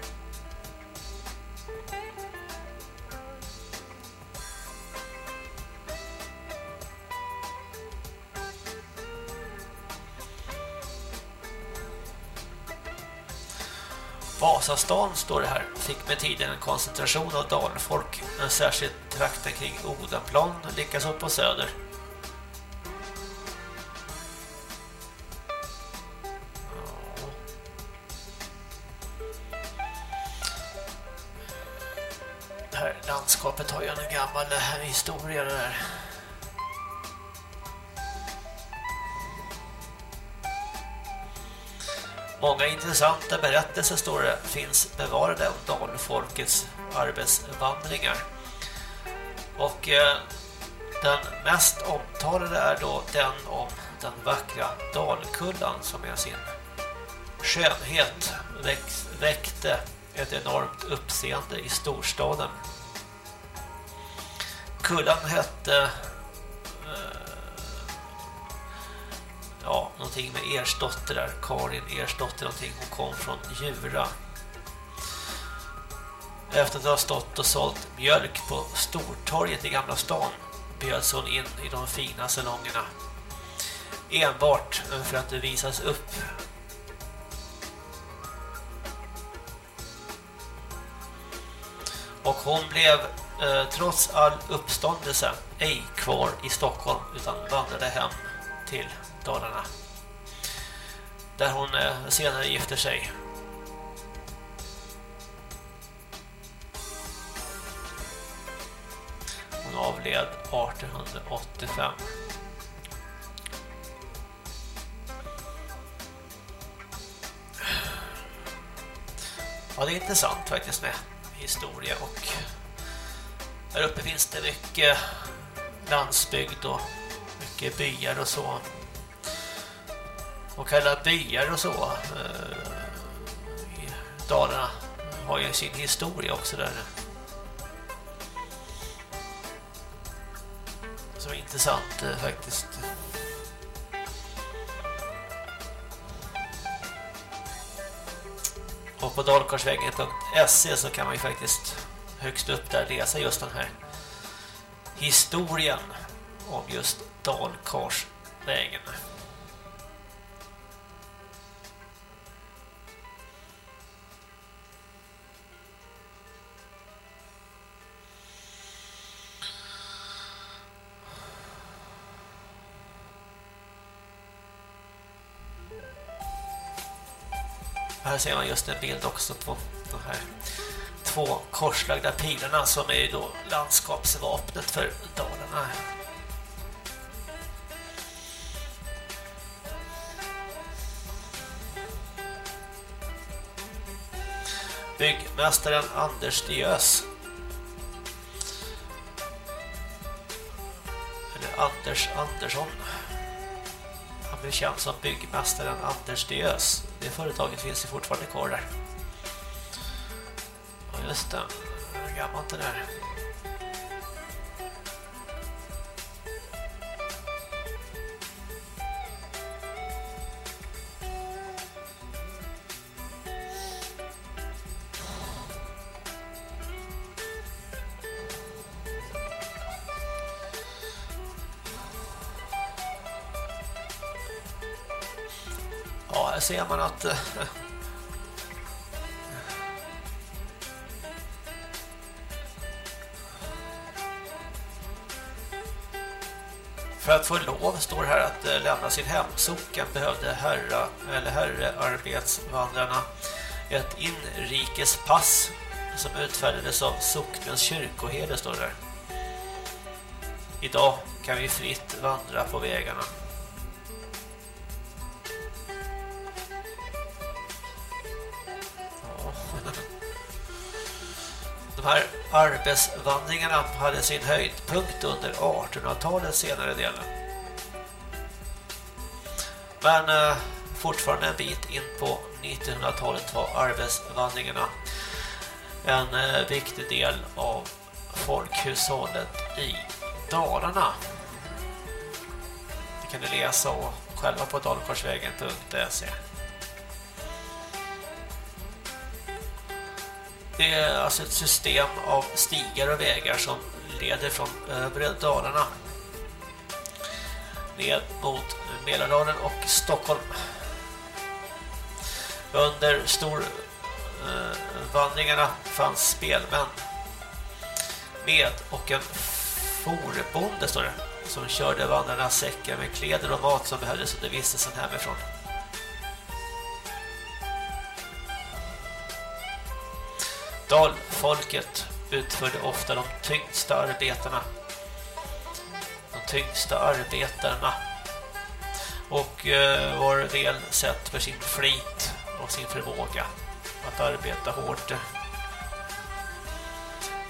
Vasastan står det här. Fick med tiden en koncentration av dalfolk. En särskild trakten kring Odenplan, likaså på söder. Intressanta berättelser står det finns bevarade om dalfolkets arbetsvandringar. Och eh, den mest omtalade är då den om den vackra Dalkullan som med sin skönhet väckte ett enormt uppseende i storstaden. Kullan hette ja, någonting med Ersdotter där. Karin Ersdotter någonting. Hon kom från Djura. Efter att ha stått och sålt mjölk på Stortorget i Gamla stan bjöds hon in i de fina salongerna. Enbart för att det visas upp. Och hon blev eh, trots all uppståndelse ej kvar i Stockholm utan vandrade hem till Dalarna. Där hon eh, senare gifter sig. Hon avled 1885. Ja, det är intressant faktiskt med historia och här uppe finns det mycket landsbygd och mycket byar och så och kalla byar och så eh, Dalarna har ju sin historia också där. Som är intressant eh, faktiskt. Och på dalkarsvägen.se så kan man ju faktiskt högst upp där läsa just den här historien om just Dalkarsvägen. Här ser man just en bild också på de här två korslagda pilarna som är då landskapsvapnet för Dalarna. Byggmästaren Anders Diös. Eller Anders Andersson. Han blev känd som byggmästaren Anders Diös det företaget finns ju fortfarande kvar där. Ja just det. Gammalt det där. Ser man att eh, För att få lov står här att eh, lämna sin hemsocken behövde herra eller herrearbetsvandrarna ett inrikespass som utfärdades av socknens kyrkoherde står det där. Idag kan vi fritt vandra på vägarna. De här arbetsvandringarna hade sin höjdpunkt under 1800-talets senare delen. Men eh, fortfarande en bit in på 1900-talet var arbetsvandringarna en eh, viktig del av folkhushållet i Dalarna. Det kan ni läsa och själva på dalkorsvägen.se. Det är alltså ett system av stigar och vägar som leder från övre Dalarna ned mot Mälardalen och Stockholm. Under storvandringarna fanns spelmän med och en forbonde står det som körde vandrarnas säckar med kläder och mat som behövdes under vistelsen hemifrån. Dalfolket utförde ofta de tyngsta arbetena. De tyngsta arbetarna. Och eh, var väl sett för sin flit och sin förmåga att arbeta hårt.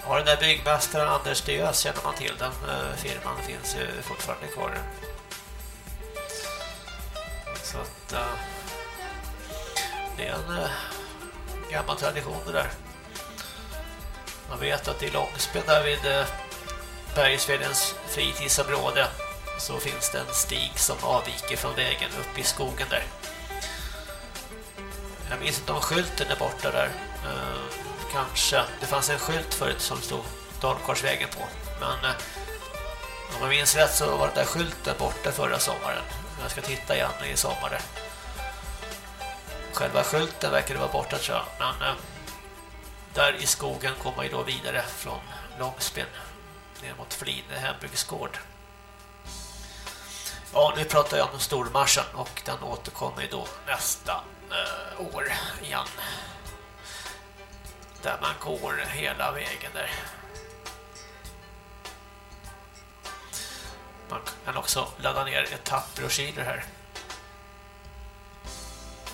Ja, den där byggmästaren Anders Diös känner man till. Den eh, firman finns ju fortfarande kvar. Så att eh, det är en eh, gammal tradition det där. Man vet att i Långsben där vid eh, Bergsvedens fritidsområde så finns det en stig som avviker från vägen upp i skogen där. Jag minns inte om skylten är borta där. Eh, kanske. Det fanns en skylt förut som stod Dalkorsvägen på. Men eh, om jag minns rätt så var den där skylten borta förra sommaren. Jag ska titta igen i sommar där. Själva skylten verkar vara borta tror jag. Men där i skogen kommer man ju då vidare från Långspin ner mot Fline hembygdsgård. Ja, nu pratar jag om stormarschen och den återkommer ju då nästa eh, år igen. Där man går hela vägen där. Man kan också ladda ner etappbroschyrer här.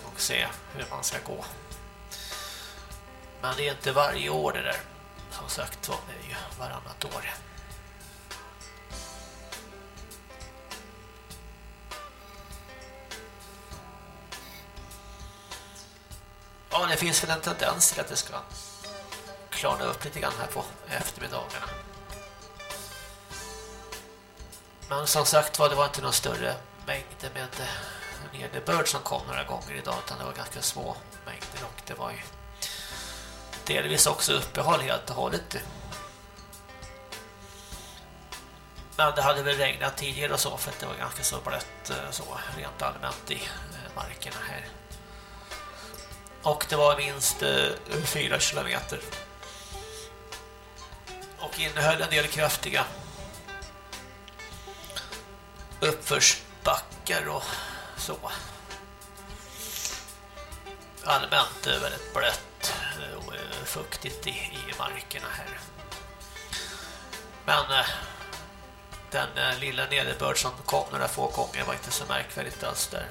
Och se hur man ska gå. Men det är inte varje år det där. Som sagt var, det är ju varannat år. Ja, det finns väl en tendens till att det ska klarna upp lite grann här på eftermiddagarna. Men som sagt var, det var inte någon större mängd med eh, nederbörd som kom några gånger idag utan det var ganska små mängder och det var ju delvis också uppehåll helt och hållet. Men det hade väl regnat tidigare och så för att det var ganska så blött eh, så rent allmänt i eh, markerna här. Och det var minst eh, fyra kilometer. Och innehöll en del kraftiga uppförsbackar och så. allmänt väldigt blött Eh, fuktigt i, i markerna här. Men eh, den eh, lilla nederbörd som kom några få gånger var inte så märkvärdigt alls där.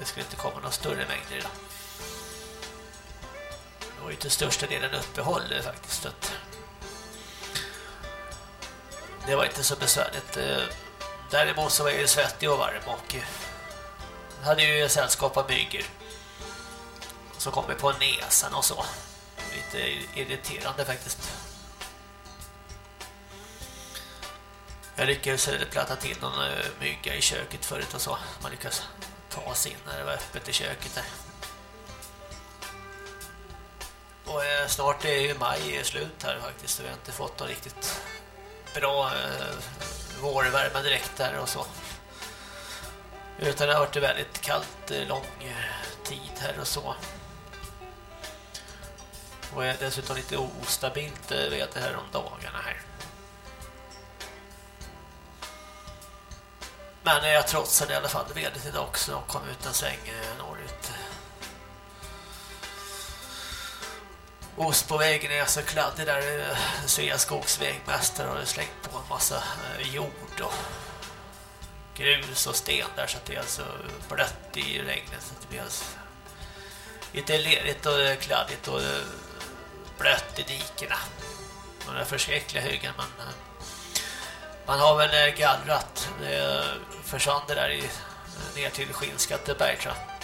Det skulle inte komma några större mängder idag. Det var ju till största delen uppehåll faktiskt. Det var inte så besvärligt. Däremot så var jag ju svettig och varm och hade ju sällskap av myggor som kommer på näsan och så. Lite irriterande faktiskt. Jag lyckades platta till någon eh, mygga i köket förut och så. Man lyckas ta sig in när det var öppet i köket där. Och eh, snart är ju maj slut här faktiskt. Vi har inte fått någon riktigt bra eh, vårvärme direkt där och så. Utan det har varit väldigt kallt lång tid här och så. Och är dessutom lite ostabilt eh, väder här om dagarna här. Men jag trotsade i alla fall vädret idag också och kom ut en sväng norrut. Ost på vägen är så kladdig där eh, Sveaskogs vägmästare har slängt på en massa eh, jord och grus och sten där så att det är alltså blött i regnet så att det blir alltså lite lerigt och kladdigt och blött i dikerna. De där förskräckliga hyggen men man har väl eh, gallrat eh, det försvann det där i, eh, ner till Skinnskatteberg tror jag.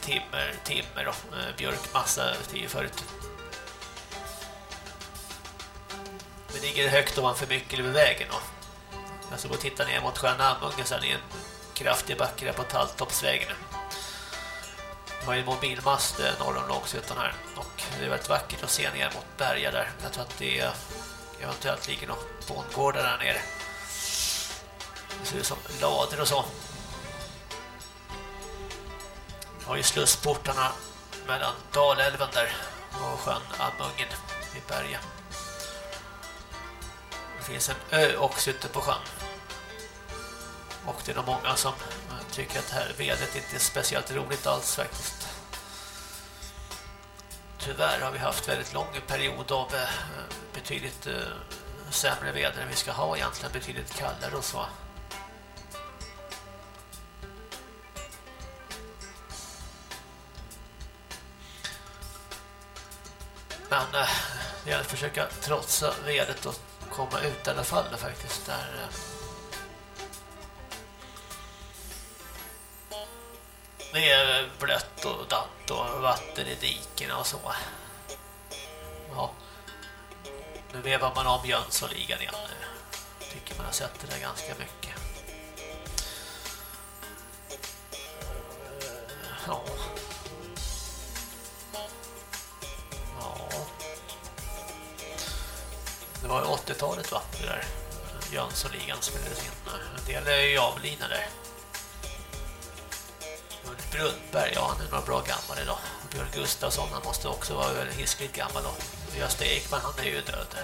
Timmer, timmer och björkmassa tio förut. Det ligger högt ovanför Myckelbyvägen och jag ska gå och titta ner mot sjön Amunge sen i en kraftig backe där på Talltoppsvägen. Det var en mobilmast norr om Långshyttan här och det är väldigt vackert att se ner mot berga där. Jag tror att det eventuellt ligger något bondgård där nere. Det ser ut som lader och så. Vi har ju slussportarna mellan Dalälven där och sjön Amungen i Berga. Det finns en ö också ute på sjön. Och det är nog många som tycker att det här vädret inte är speciellt roligt alls faktiskt. Tyvärr har vi haft väldigt lång period av eh, betydligt eh, sämre väder än vi ska ha egentligen, betydligt kallare och så. Men eh, det gäller att försöka trotsa vädret och komma ut i alla fall faktiskt där. Det är blött och dant och vatten i dikerna och så. Ja. Nu vevar man om Jönssonligan igen nu. Tycker man har sett det där ganska mycket. Ja. Det var 80-talet va? Det där Jönssonligan spelades in. En del är ju avlina där. Ulf Brunnberg, ja han är nog bra gammal idag. Björn Gustafsson, han måste också vara väldigt hiskligt gammal då. Gösta Ekman, han är ju död.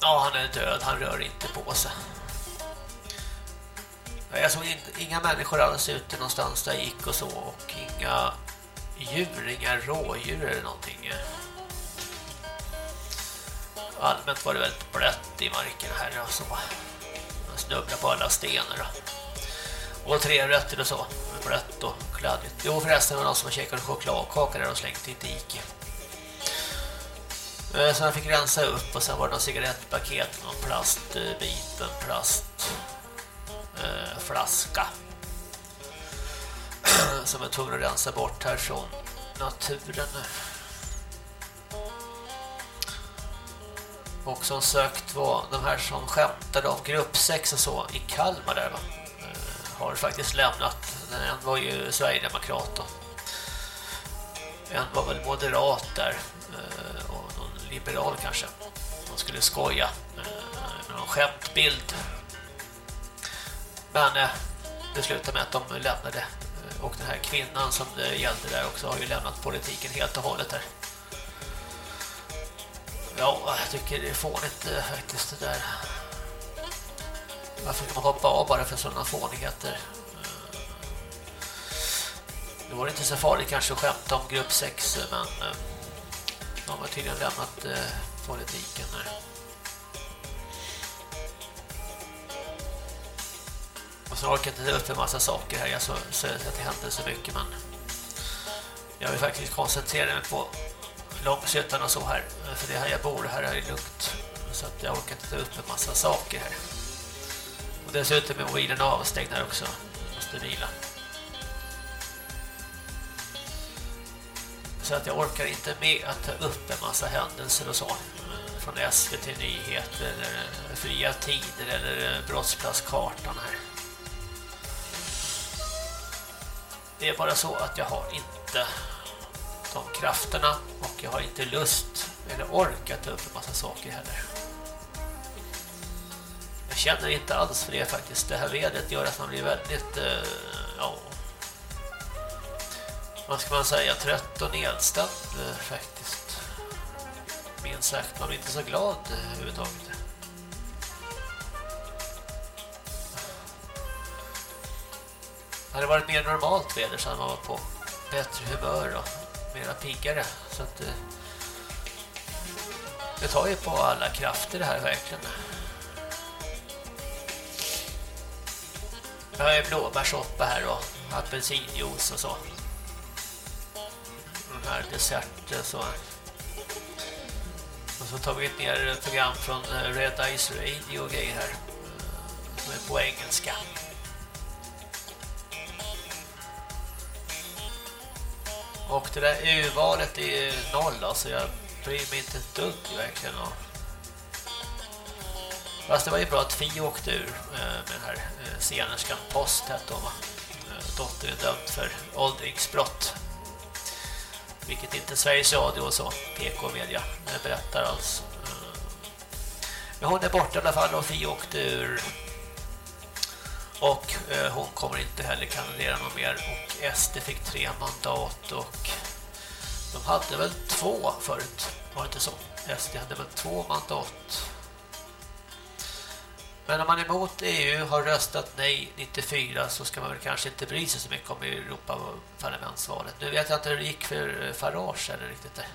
Ja, han är död, han rör inte på sig. Jag såg in, inga människor alls ute någonstans där jag gick och så och inga djur, inga rådjur eller någonting. Allmänt var det väldigt blött i marken här och så. Snubbla på alla stenar. Och tre rötter och så. Blött och kladdigt. Jo förresten var någon som käkade chokladkaka där och slängt i diket. dike. Eh, så jag fick rensa upp och sen var det någon cigarettpaket, någon plastbit, en plastflaska. Eh, som jag tvungen att rensa bort här från naturen. Och som sökt var de här som skämtade om gruppsex och så i Kalmar där va? Eh, har faktiskt lämnat. En var ju Sverigedemokrat då. En var väl moderat där eh, och någon liberal kanske. De skulle skoja eh, med någon skämtbild. Men det slutade med att de lämnade och den här kvinnan som det gällde där också har ju lämnat politiken helt och hållet där. Ja, jag tycker det är fånigt eh, faktiskt det där. Varför kan man hoppa av bara för sådana fånigheter? Eh, det var inte så farligt kanske att skämta om grupp 6 eh, men de har tydligen lämnat politiken här. Och så orkar jag inte ta upp en massa saker här. Jag ser att det händer så mycket men jag vill faktiskt koncentrera mig på Långsötan och så här. För det är här jag bor, här är det lugnt. Så att jag orkar inte ta upp en massa saker här. Och dessutom är mobilen avstängd här också. Jag måste vila. Så att jag orkar inte med att ta upp en massa händelser och så. Från SVT Nyheter eller Fria Tider eller eh, Brottsplatskartan här. Det är bara så att jag har inte de krafterna och jag har inte lust eller ork att ta upp en massa saker heller. Jag känner inte alls för det faktiskt. Det här vädret gör att man blir väldigt, eh, ja, vad ska man säga, trött och nedstämd eh, faktiskt. Minst sagt, man blir inte så glad eh, överhuvudtaget. Hade det varit mer normalt väder så hade man varit på bättre humör och mera piggare. Så att eh, det, tar ju på alla krafter det här verkligen. Jag har ju blåbärssoppa här och apelsinjuice och så. Den här desserten så. Och så tar vi ett ner program från eh, Red Ice Radio och grejer här. Eh, som är på engelska. Och det där urvalet är ju noll, alltså jag bryr mig inte ett dugg verkligen. Fast det var ju bra att Fi åkte ur eh, med den här eh, senerskan Post hette hon va? Eh, Dotter är dömd för åldringsbrott. Vilket inte Sveriges Radio och så, PK-media, berättar alls. Men hon är borta i alla fall och Fi åkte ur och eh, hon kommer inte heller kandidera någon mer och SD fick tre mandat och de hade väl två förut, var det inte så? SD hade väl två mandat. Men om man är emot EU har röstat nej 94 så ska man väl kanske inte bry sig så mycket om Europaparlamentsvalet. Nu vet jag inte hur det gick för eh, Farage eller riktigt det.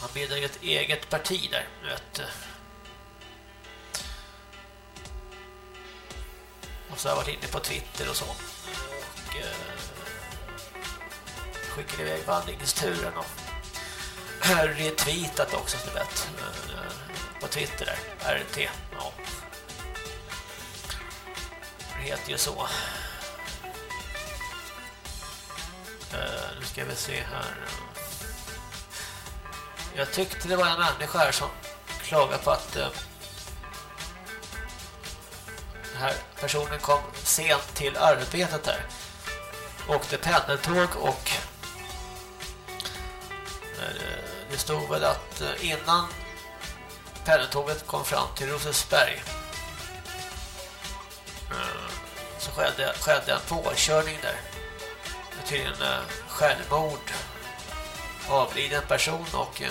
Han bildade ett eget parti där, vet eh. Och så har jag varit inne på Twitter och så. Och eh, skickade iväg vandringsturen och retweetat också som du vet. På Twitter där. RT. Ja. Det heter ju så. Eh, nu ska vi se här. Jag tyckte det var en människa här som klagade på att eh, den här personen kom sent till arbetet här. Åkte pendeltåg och eh, det stod väl att eh, innan pendeltåget kom fram till Rosesberg eh, så skedde, skedde en påkörning där. Tydligen självmord avliden person och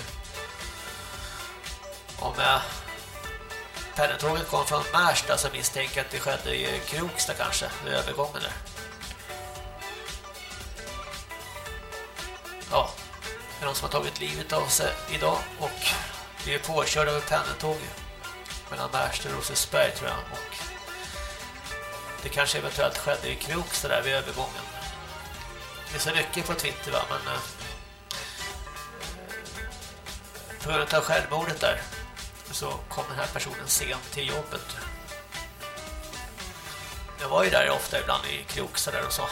om jag pendeltåget kom från Märsta så misstänker jag att det skedde i Kroksta kanske, vid övergången där. Ja, det är någon som har tagit livet av sig idag och vi är påkörda av pendeltåg mellan Märsta och Rosesberg tror jag och det kanske eventuellt skedde i Kroksta där vid övergången. Det är så mycket på Twitter va, men på grund av självmordet där så kom den här personen sent till jobbet. Jag var ju där ofta ibland i Kroksa där och så.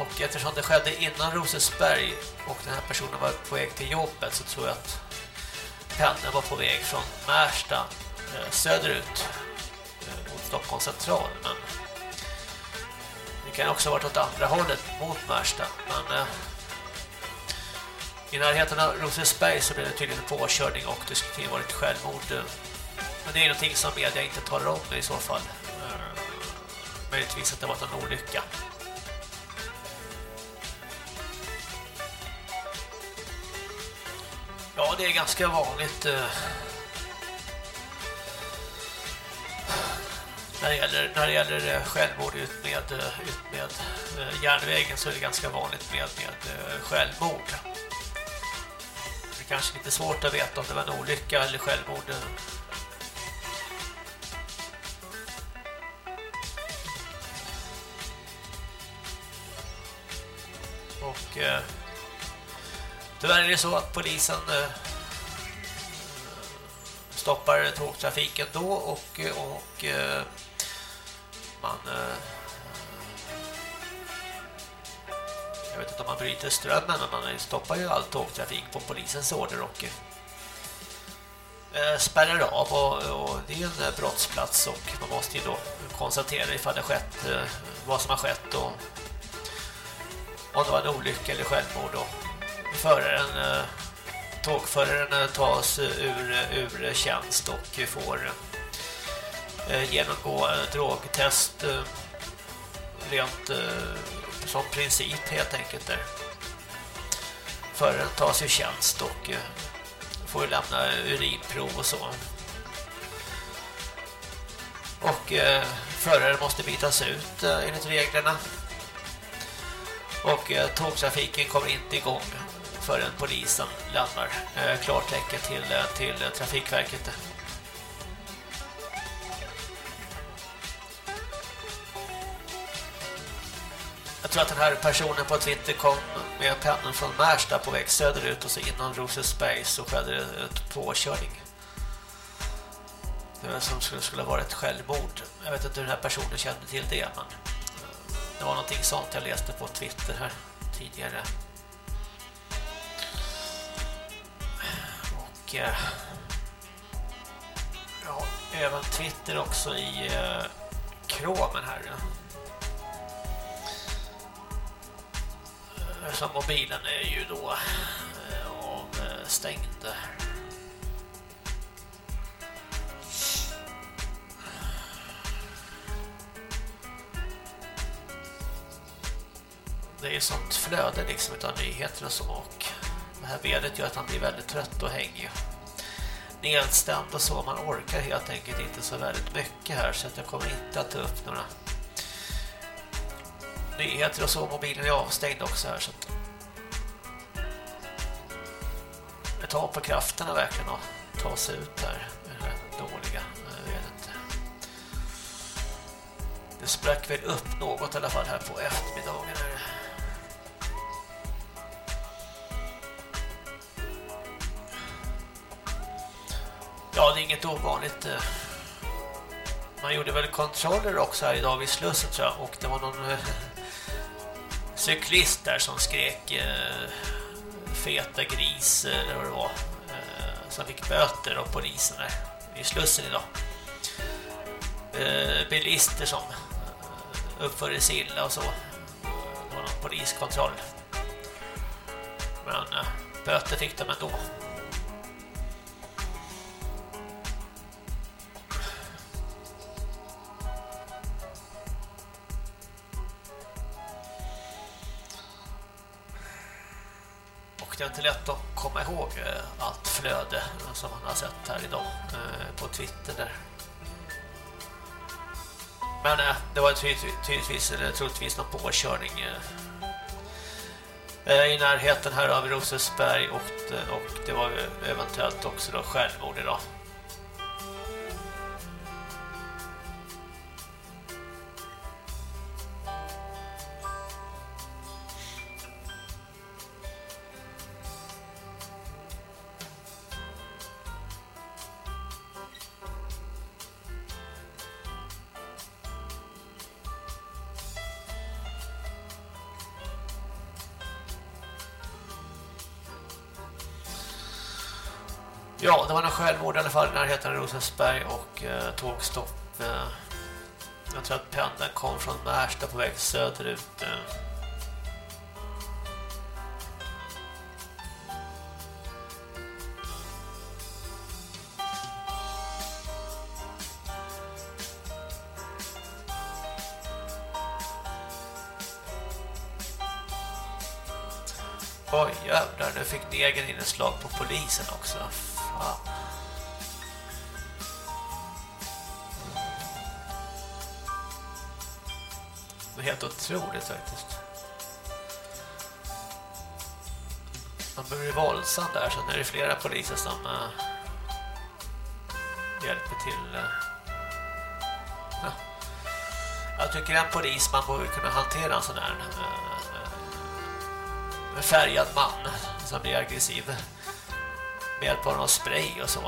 Och eftersom det skedde innan Rosesberg och den här personen var på väg till jobbet så tror jag att pendeln var på väg från Märsta eh, söderut eh, mot Stockholms central. Men kan också ha varit åt andra hållet mot Märsta. Men eh, i närheten av Rosensberg så blev det tydligen en påkörning och det skulle varit självmord. Eh, men det är någonting som media inte talar om i så fall. Eh, möjligtvis att det var en olycka. Ja, det är ganska vanligt eh, när det gäller, när det gäller eh, självmord ut med, eh, ut med eh, järnvägen så är det ganska vanligt med, med självmord. Det är kanske lite svårt att veta om det var en olycka eller självmord. Och eh, tyvärr är det så att polisen eh, stoppar tågtrafiken då och, och eh, man eh, jag vet inte om man bryter strömmen men man stoppar ju all tågtrafik på polisens order och eh, spärrar av och, och det är en eh, brottsplats och man måste ju då konstatera ifall det skett eh, vad som har skett och om det var en olycka eller självmord och föraren eh, tågföraren eh, tas eh, ur, ur tjänst och får Eh, genomgå eh, drogtest eh, rent som princip helt enkelt där. Föraren tas ur tjänst och får ju lämna urinprov och så. Och förare föraren måste bytas ut enligt reglerna. Och tågtrafiken kommer inte igång förrän polisen lämnar klartecken till, till Trafikverket. Jag tror att den här personen på Twitter kom med pennan från Märsta på väg söderut och så innan Rosersberg så skedde det ett påkörning. Det var som skulle, skulle ha varit ett självmord. Jag vet inte hur den här personen kände till det men eh, det var någonting sånt jag läste på Twitter här tidigare. Och eh, ja, även Twitter också i eh, kromen här. Ja. Så mobilen är ju då eh, avstängd. Det är sånt flöde liksom utav nyheter och så och det här vedet gör att han blir väldigt trött och hängig. Nedstämd och så, man orkar helt enkelt inte så väldigt mycket här så att jag kommer inte att ta upp några nyheter och så. Mobilen är avstängd också här så att det tar på krafterna verkligen att ta sig ut här med det här dåliga inte. Det sprack väl upp något i alla fall här på eftermiddagen. Här. Ja, det är inget ovanligt. Eh. Man gjorde väl kontroller också här idag vid Slussen tror jag. Och det var någon eh, cyklister cyklist där som skrek eh, feta gris eh, eller vad det var. Eh, som fick böter av polisen där vid Slussen idag. Eh, bilister som eh, uppförde sig illa och så. Det var någon poliskontroll. Men eh, böter fick de ändå. Och det är inte lätt att komma ihåg eh, allt flöde som man har sett här idag eh, på Twitter där. Men eh, det var tydligtvis, eller troligtvis någon påkörning i närheten här av Rosersberg och, och det var eventuellt också då självmord idag. Självmord i alla fall i närheten av Rosensberg och eh, tågstopp. Eh, jag tror att pendeln kom från Märsta på väg söderut. Eh. Oj jävlar, nu fick degen in ett slag på polisen också. Helt otroligt faktiskt. Man börjar våldsam där så är det flera poliser som eh, hjälper till. Eh. Ja. Jag tycker en polis man borde kunna hantera en sån här uh, färgad man som blir aggressiv med hjälp av någon spray och så.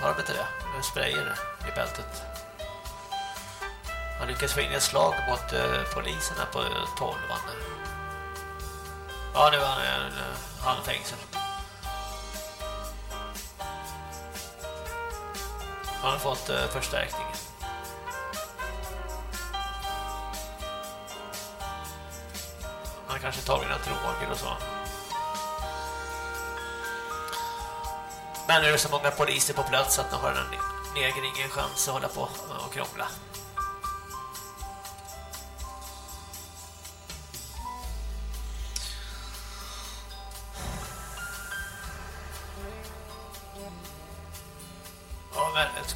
Har de inte det? Med sprayer i bältet. Han lyckas få in ett slag mot polisen poliserna på 12 Ja, nu var han, uh, han fängsel. Han har fått eh, förstärkning. Han har kanske tagit några droger och så. Men nu är det så många poliser på plats att de har en egen ingen chans att hålla på och krångla.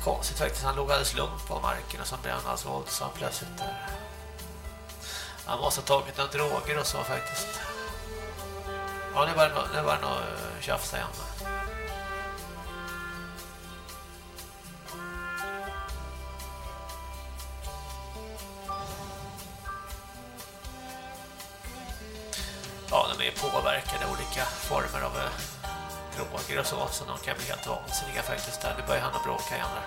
Konstigt faktiskt. Han låg alldeles lugnt på marken och så blev han alltså våldsam plötsligt där. Han måste ha tagit några droger och så faktiskt. Ja, nu var det var nog eh, tjafsa igen. Och så, så de kan bli helt vansinniga faktiskt där. Nu börjar han att bråka igen där.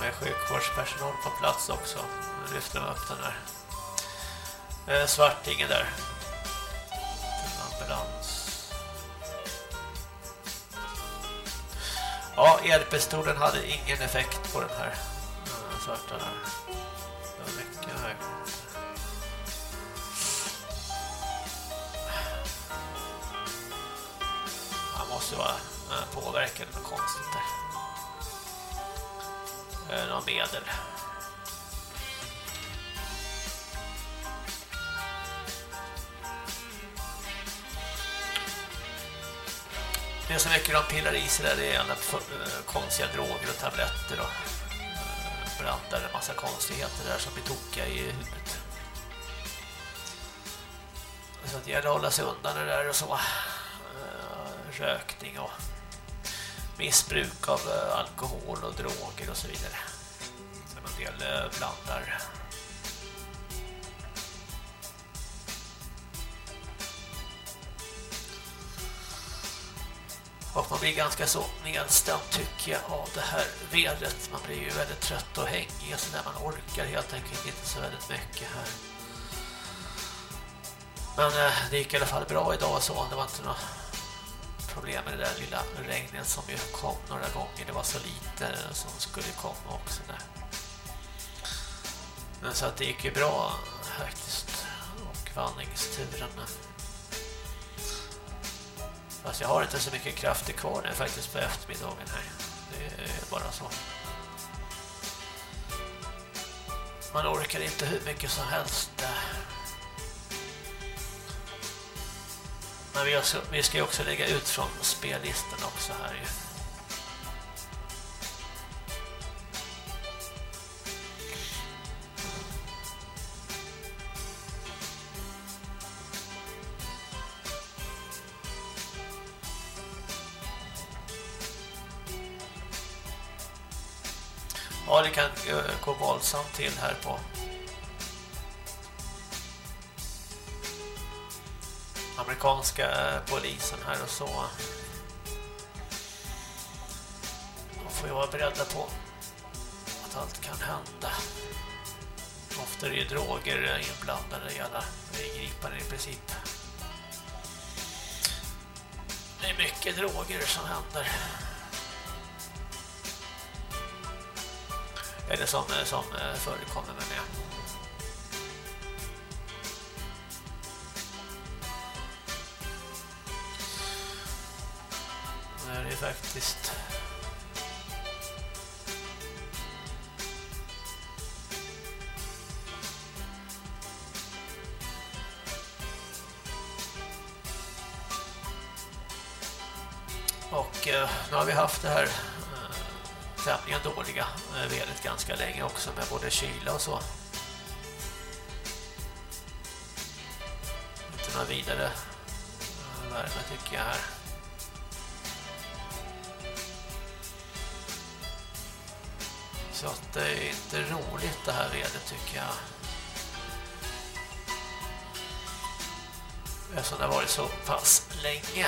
med är sjukvårdspersonal på plats också. Nu lyfter de upp den här eh, svartingen där. Ja, elpistolen hade ingen effekt på den här svarta där. Det var mycket här. Han måste vara uh, påverkad med konstigt där. Uh, eh, någon medel. Det är så mycket de pillar i sig där det är alla eh, konstiga droger och tabletter och eh, blandar en massa konstigheter där som blir tokiga i huvudet. Så att det gäller att hålla sig undan det där och så. Eh, rökning och missbruk av alkohol och droger och så vidare. Som en del blandar blir ganska så nedstämd tycker jag av det här vädret. Man blir ju väldigt trött och hängig alltså, så där man orkar helt enkelt inte så väldigt mycket här. Men eh, det gick i alla fall bra idag så. Det var inte några problem med det där lilla regnet som ju kom några gånger. Det var så lite som skulle komma också där. Men så att det gick ju bra eh, faktiskt. Och vandringsturen. Fast jag har inte så mycket krafter kvar nu faktiskt på eftermiddagen här. Det är bara så. Man orkar inte hur mycket som helst. Men vi, ska, ju också lägga ut från spellistan också här ju. Ja, det kan eh, gå våldsamt till här på amerikanska eh, polisen här och så. Då får ju vara beredda på att allt kan hända. Ofta är det ju droger eh, inblandade i alla ingripanden i princip. Det är mycket droger som händer. Eller som, eh, som eh, förekommer med det. Det är faktiskt. Och eh, nu har vi haft det här tämligen dåliga eh, vädret ganska länge också med både kyla och så. Inte några vidare eh, värme tycker jag här. Så att det är inte roligt det här vädret tycker jag. Eftersom det har varit så pass länge.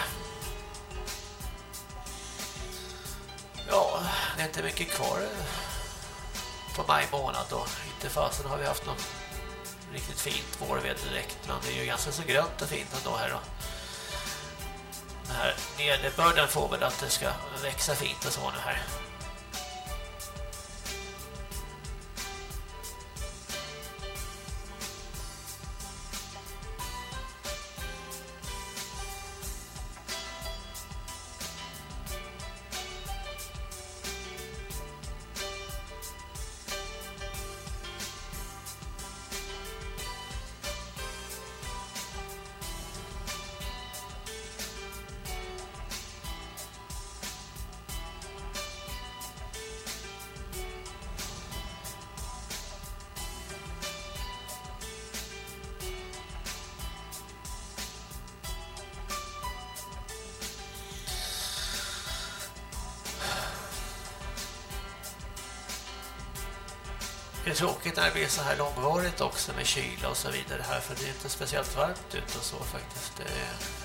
Är inte mycket kvar eh, på maj månad då. Inte fasen har vi haft något riktigt fint vårväder direkt. Men det är ju ganska så grönt och fint ändå här då. Den här nederbörden får väl att det ska växa fint och så nu här. Det är tråkigt när det blir så här långvarigt också med kyla och så vidare här för det är inte speciellt varmt ute och så faktiskt. Det är...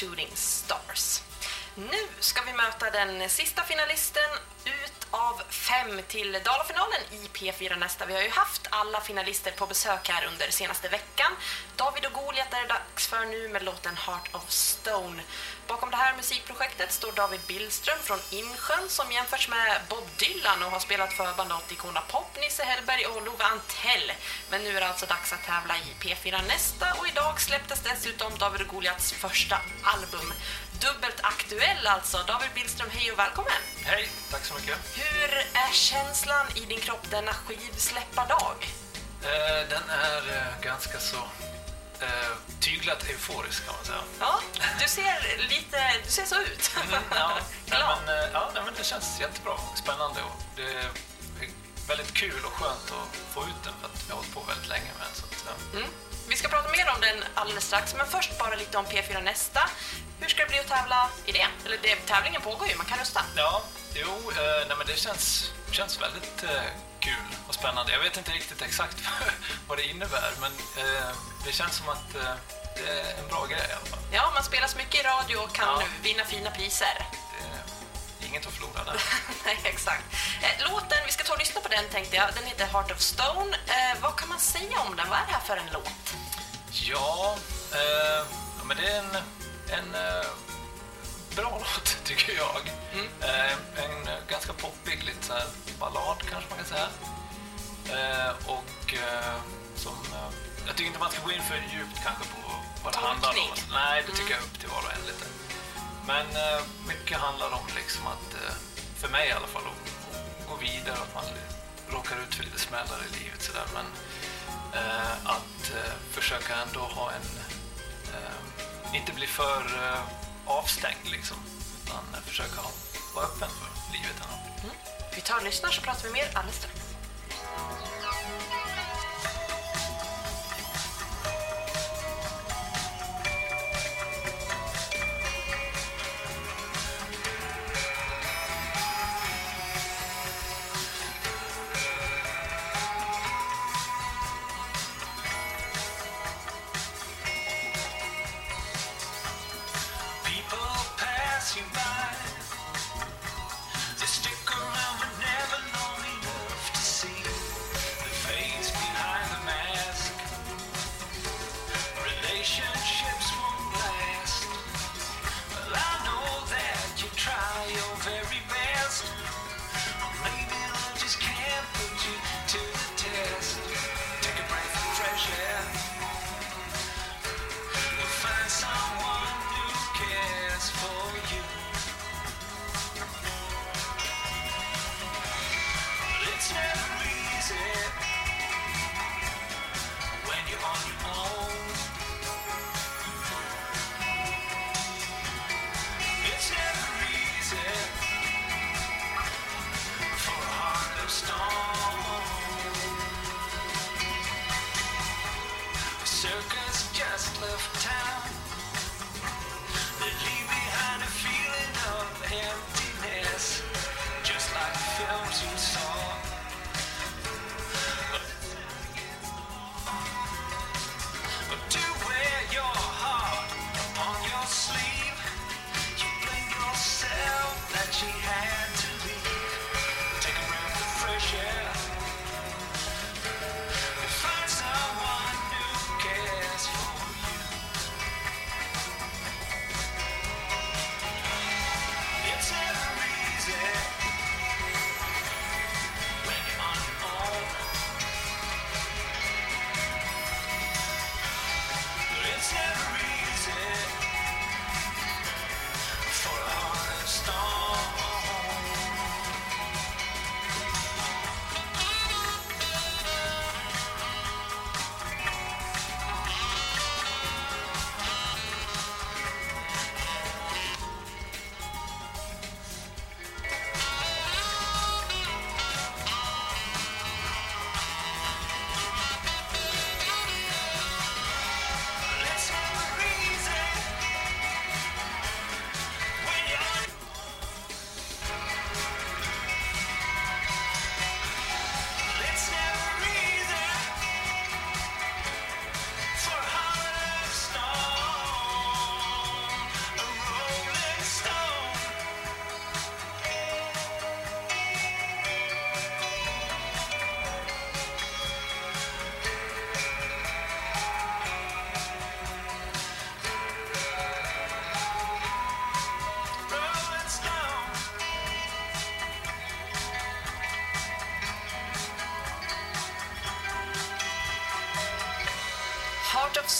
Shooting Stars. Nu ska vi möta den sista finalisten ut av fem till Dalafinalen i P4 nästa. Vi har ju haft alla finalister på besök här under senaste veckan. David och Goliat är det dags för nu med låten Heart of Stone. Det här musikprojektet står David Billström från Insjön som jämförs med Bob Dylan och har spelat förband åt Icona Pop, Nisse Hellberg och Love Antell. Men nu är det alltså dags att tävla i P4 nästa och idag släpptes dessutom David och Goliats första album. Dubbelt aktuell alltså. David Billström, hej och välkommen! Hej, tack så mycket. Hur är känslan i din kropp denna skivsläppardag? Eh, den är eh, ganska så eh, tyglat euforisk kan man säga. Ja, du ser lite, du ser så ut. Mm, ja, nej, men, eh, ja nej, men det känns jättebra och spännande och det är väldigt kul och skönt att få ut den för att jag har hållit på väldigt länge med den. Så att, ja. Mm. Vi ska prata mer om den alldeles strax, men först bara lite om P4 Nästa. Hur ska det bli att tävla i det? Eller det, tävlingen pågår ju, man kan rösta. Ja, jo, eh, nej, men det känns, känns väldigt eh, kul och spännande. Jag vet inte riktigt exakt vad det innebär, men eh, det känns som att eh, det är en bra grej i alla fall. Ja, man spelar så mycket i radio och kan Ja. nu vinna fina priser. Det är inget att förlora där. Nej, exakt. Eh, Låten, vi ska ta och lyssna på den tänkte jag. Den heter Heart of Stone. Eh, vad kan man säga om den? Vad är det här för en låt? Ja, eh, men det är en, en eh, bra låt tycker jag. Eh, en ganska poppig, lite så här ballad kanske man kan säga. Eh, och eh, som... Jag tycker inte man ska gå in för djupt kanske på vad det handlar om. Tolkning. Nej, det tycker jag är upp till var och en lite. Men mycket handlar om liksom att, för mig i alla fall, att att gå vidare, att man råkar ut för lite smällar i livet sådär. Men att försöka ändå ha en... Inte bli för avstängd liksom. Utan eh, försöka vara öppen för livet ändå. Mm. Vi tar och lyssnar så pratar vi mer alldeles strax.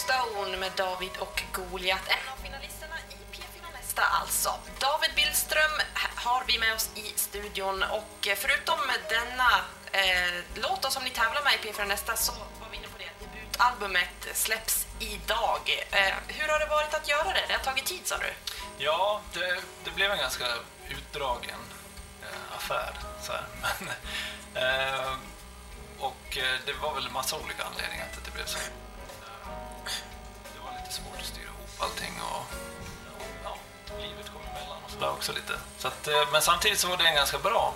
Stone med David och Goliat. En av finalisterna i P4 Nästa alltså. David Billström har vi med oss i studion och eh, förutom denna eh, låt som ni tävlar med i P4 Nästa så var vi inne på det. Debutalbumet släpps idag. Eh, hur har det varit att göra det? Det har tagit tid sa du. Ja, det, det blev en ganska utdragen eh, affär. Så här. Men, eh, och eh, det var väl en massa olika anledningar till att det blev så svårt att styra ihop allting och ja, livet kom emellan och sådär också lite. Så att, eh, men samtidigt så var det en ganska bra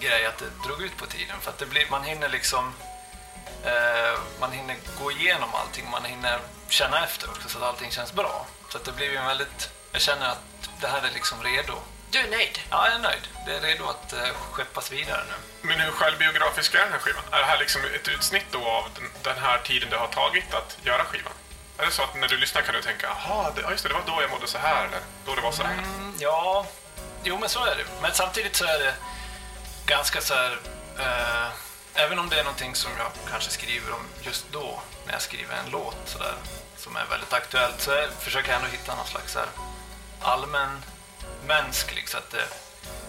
grej att det drog ut på tiden för att det blir, man hinner liksom eh, man hinner gå igenom allting, man hinner känna efter också så att allting känns bra. Så att det blir ju en väldigt, jag känner att det här är liksom redo. Du är nöjd? Ja, jag är nöjd. Det är redo att eh, skeppas vidare nu. Men hur självbiografisk är den här skivan? Är det här liksom ett utsnitt då av den, den här tiden det har tagit att göra skivan? Är det så att när du lyssnar kan du tänka, jaha, det, ja, just det, det var då jag mådde så här, eller då det var så här? Mm, ja, jo men så är det. Men samtidigt så är det ganska så här... Eh, även om det är någonting som jag kanske skriver om just då, när jag skriver en låt sådär, som är väldigt aktuellt, så jag försöker jag ändå hitta någon slags här, allmän mänsklig, liksom, så att det,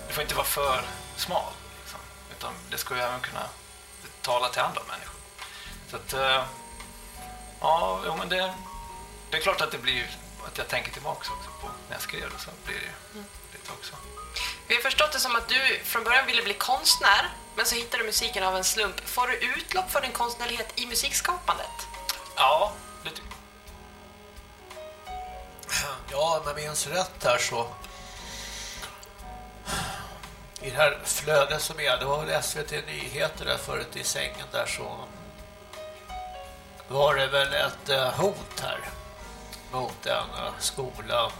det får inte vara för smal, liksom, utan det ska ju även kunna tala till andra människor. Så att, eh, ja, jo, men det, det är klart att det blir att jag tänker tillbaka också på när jag skrev det, så blir det ju lite också. Vi har förstått det som att du från början ville bli konstnär, men så hittade du musiken av en slump. Får du utlopp för din konstnärlighet i musikskapandet? Ja, Ja, om jag minns rätt här så i det här flödet som är, det var väl SVT Nyheter där förut i sängen där så var det väl ett eh, hot här mot en eh, skola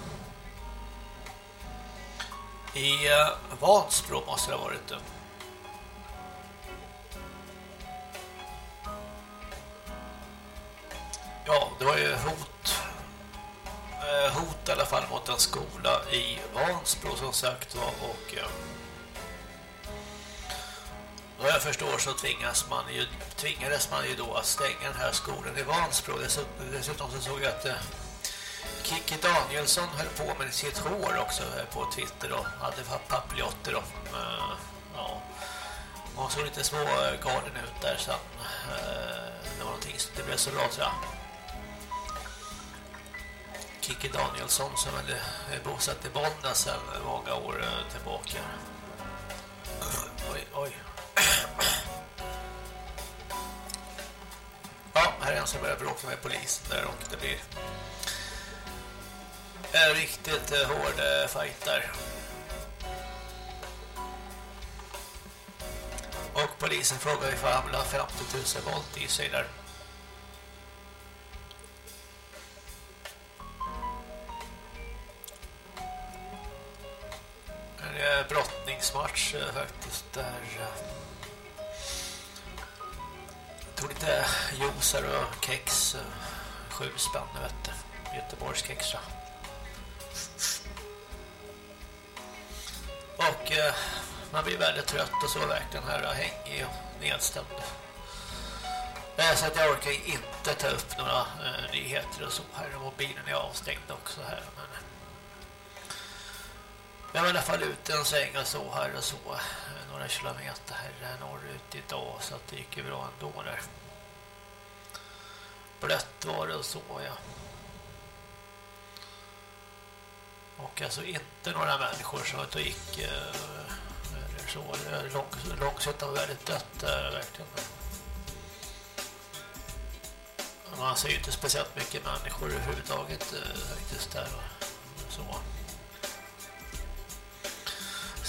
i eh, Vansbro måste det ha varit det. Ja, det var ju hot hot i alla fall mot en skola i Vansbro som sagt var och vad jag förstår så tvingas man ju, tvingades man ju då att stänga den här skolan i Vansbro. Dessutom, så såg jag att eh, Kiki Danielsson höll på med sitt hår också eh, på Twitter och hade papiljotter och eh, ja, hon såg lite små garden ut där sen. Eh, det var någonting som det blev så bra tror jag. Kiki Danielsson som hade är bosatt i Bollnäs sedan många år eh, tillbaka. Oj, oj. Ja, här är en som börjar bråka med polisen där och det blir en riktigt eh, hård eh, fight där. Och polisen frågar ifall han vill ha 50 000 volt i sig där. Det är brottningsmatch eh, faktiskt där tog lite juicer och kex sju spänn vet du. Göteborgs kex ja. Och eh, man blir väldigt trött och så verkligen här hängig och nedstämd. Eh, Så att jag orkar inte ta upp några eh, nyheter och så här. Mobilen är avstängd också här. Men jag var i alla fall ute en sväng och så här och så. Några kilometer här norrut idag så att det gick ju bra ändå där. Blött var det och så ja. Och alltså inte några människor som att gick eh, eller så. Lång, långsiktigt var väldigt dött eh, verkligen. Man ser ju inte speciellt mycket människor överhuvudtaget eh, faktiskt där och så.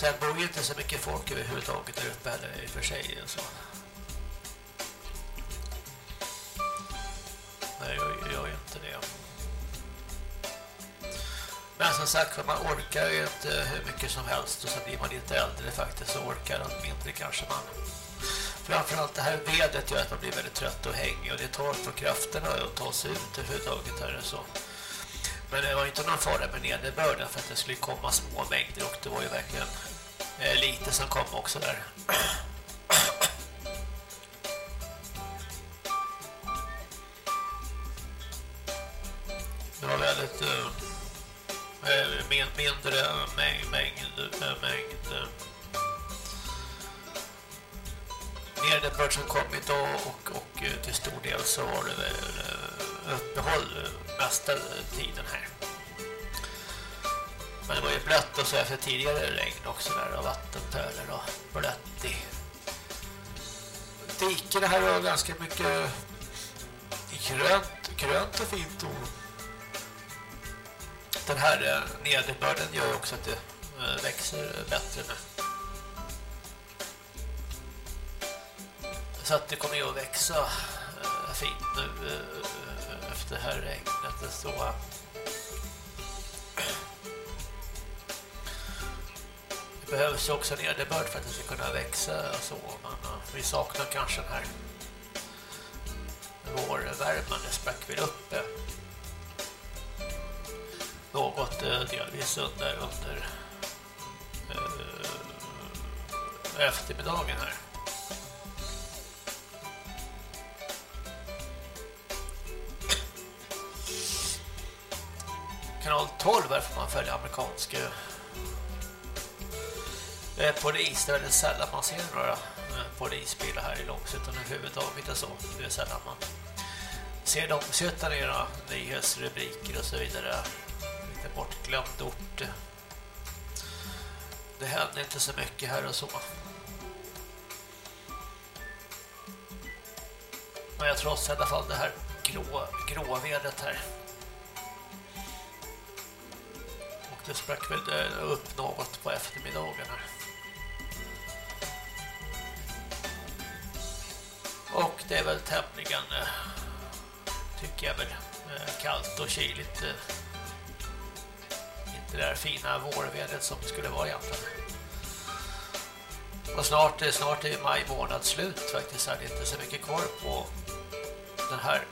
Sen bor ju inte så mycket folk överhuvudtaget där uppe heller i och för sig och så. Nej, jag gör ju inte det. Men som sagt, man orkar ju inte hur mycket som helst och så blir man lite äldre faktiskt så orkar man mindre kanske man. Framförallt det här vädret gör att man blir väldigt trött och hängig och det tar på krafterna att ta sig ut överhuvudtaget här och så. Men det var inte någon fara med nederbörden för att det skulle komma små mängder och det var ju verkligen Eh, lite som kom också där. Det var väldigt eh, mindre mängd, mängd, mängd eh, nederbörd eh, eh, som kom idag och, och till stor del så var det väl uppehåll mesta tiden här. Men det var ju blött och så efter tidigare regn också där och vattenpölar och blött i diken här var ganska mycket grönt, grönt och fint och den här eh, nederbörden gör ju också att det eh, växer bättre nu. Så att det kommer ju att växa eh, fint nu efter det här regnet. Det behövs ju också nederbörd för att det ska kunna växa och så. Men eh, vi saknar kanske den här vårvärmen. Det sprack väl upp något eh, delvis under, under eh, eftermiddagen här. Kanal 12 här får man följa amerikanska Eh, polis. Det är väldigt sällan man ser några eh, polisbilar här i Långshyttan överhuvudtaget. Inte så. Det är sällan man ser Långshyttan i några nyhetsrubriker och så vidare. Lite bortglömd ort. Det händer inte så mycket här och så. Men jag trots i alla fall det här grå, gråvedet här. Och det sprack väl eh, upp något på eftermiddagen här. Och det är väl tämligen, eh, tycker jag väl, eh, kallt och kyligt. Eh, inte det där fina vårvädret som skulle vara egentligen. Och snart, snart är maj månad slut faktiskt. Det är inte så mycket kvar på den här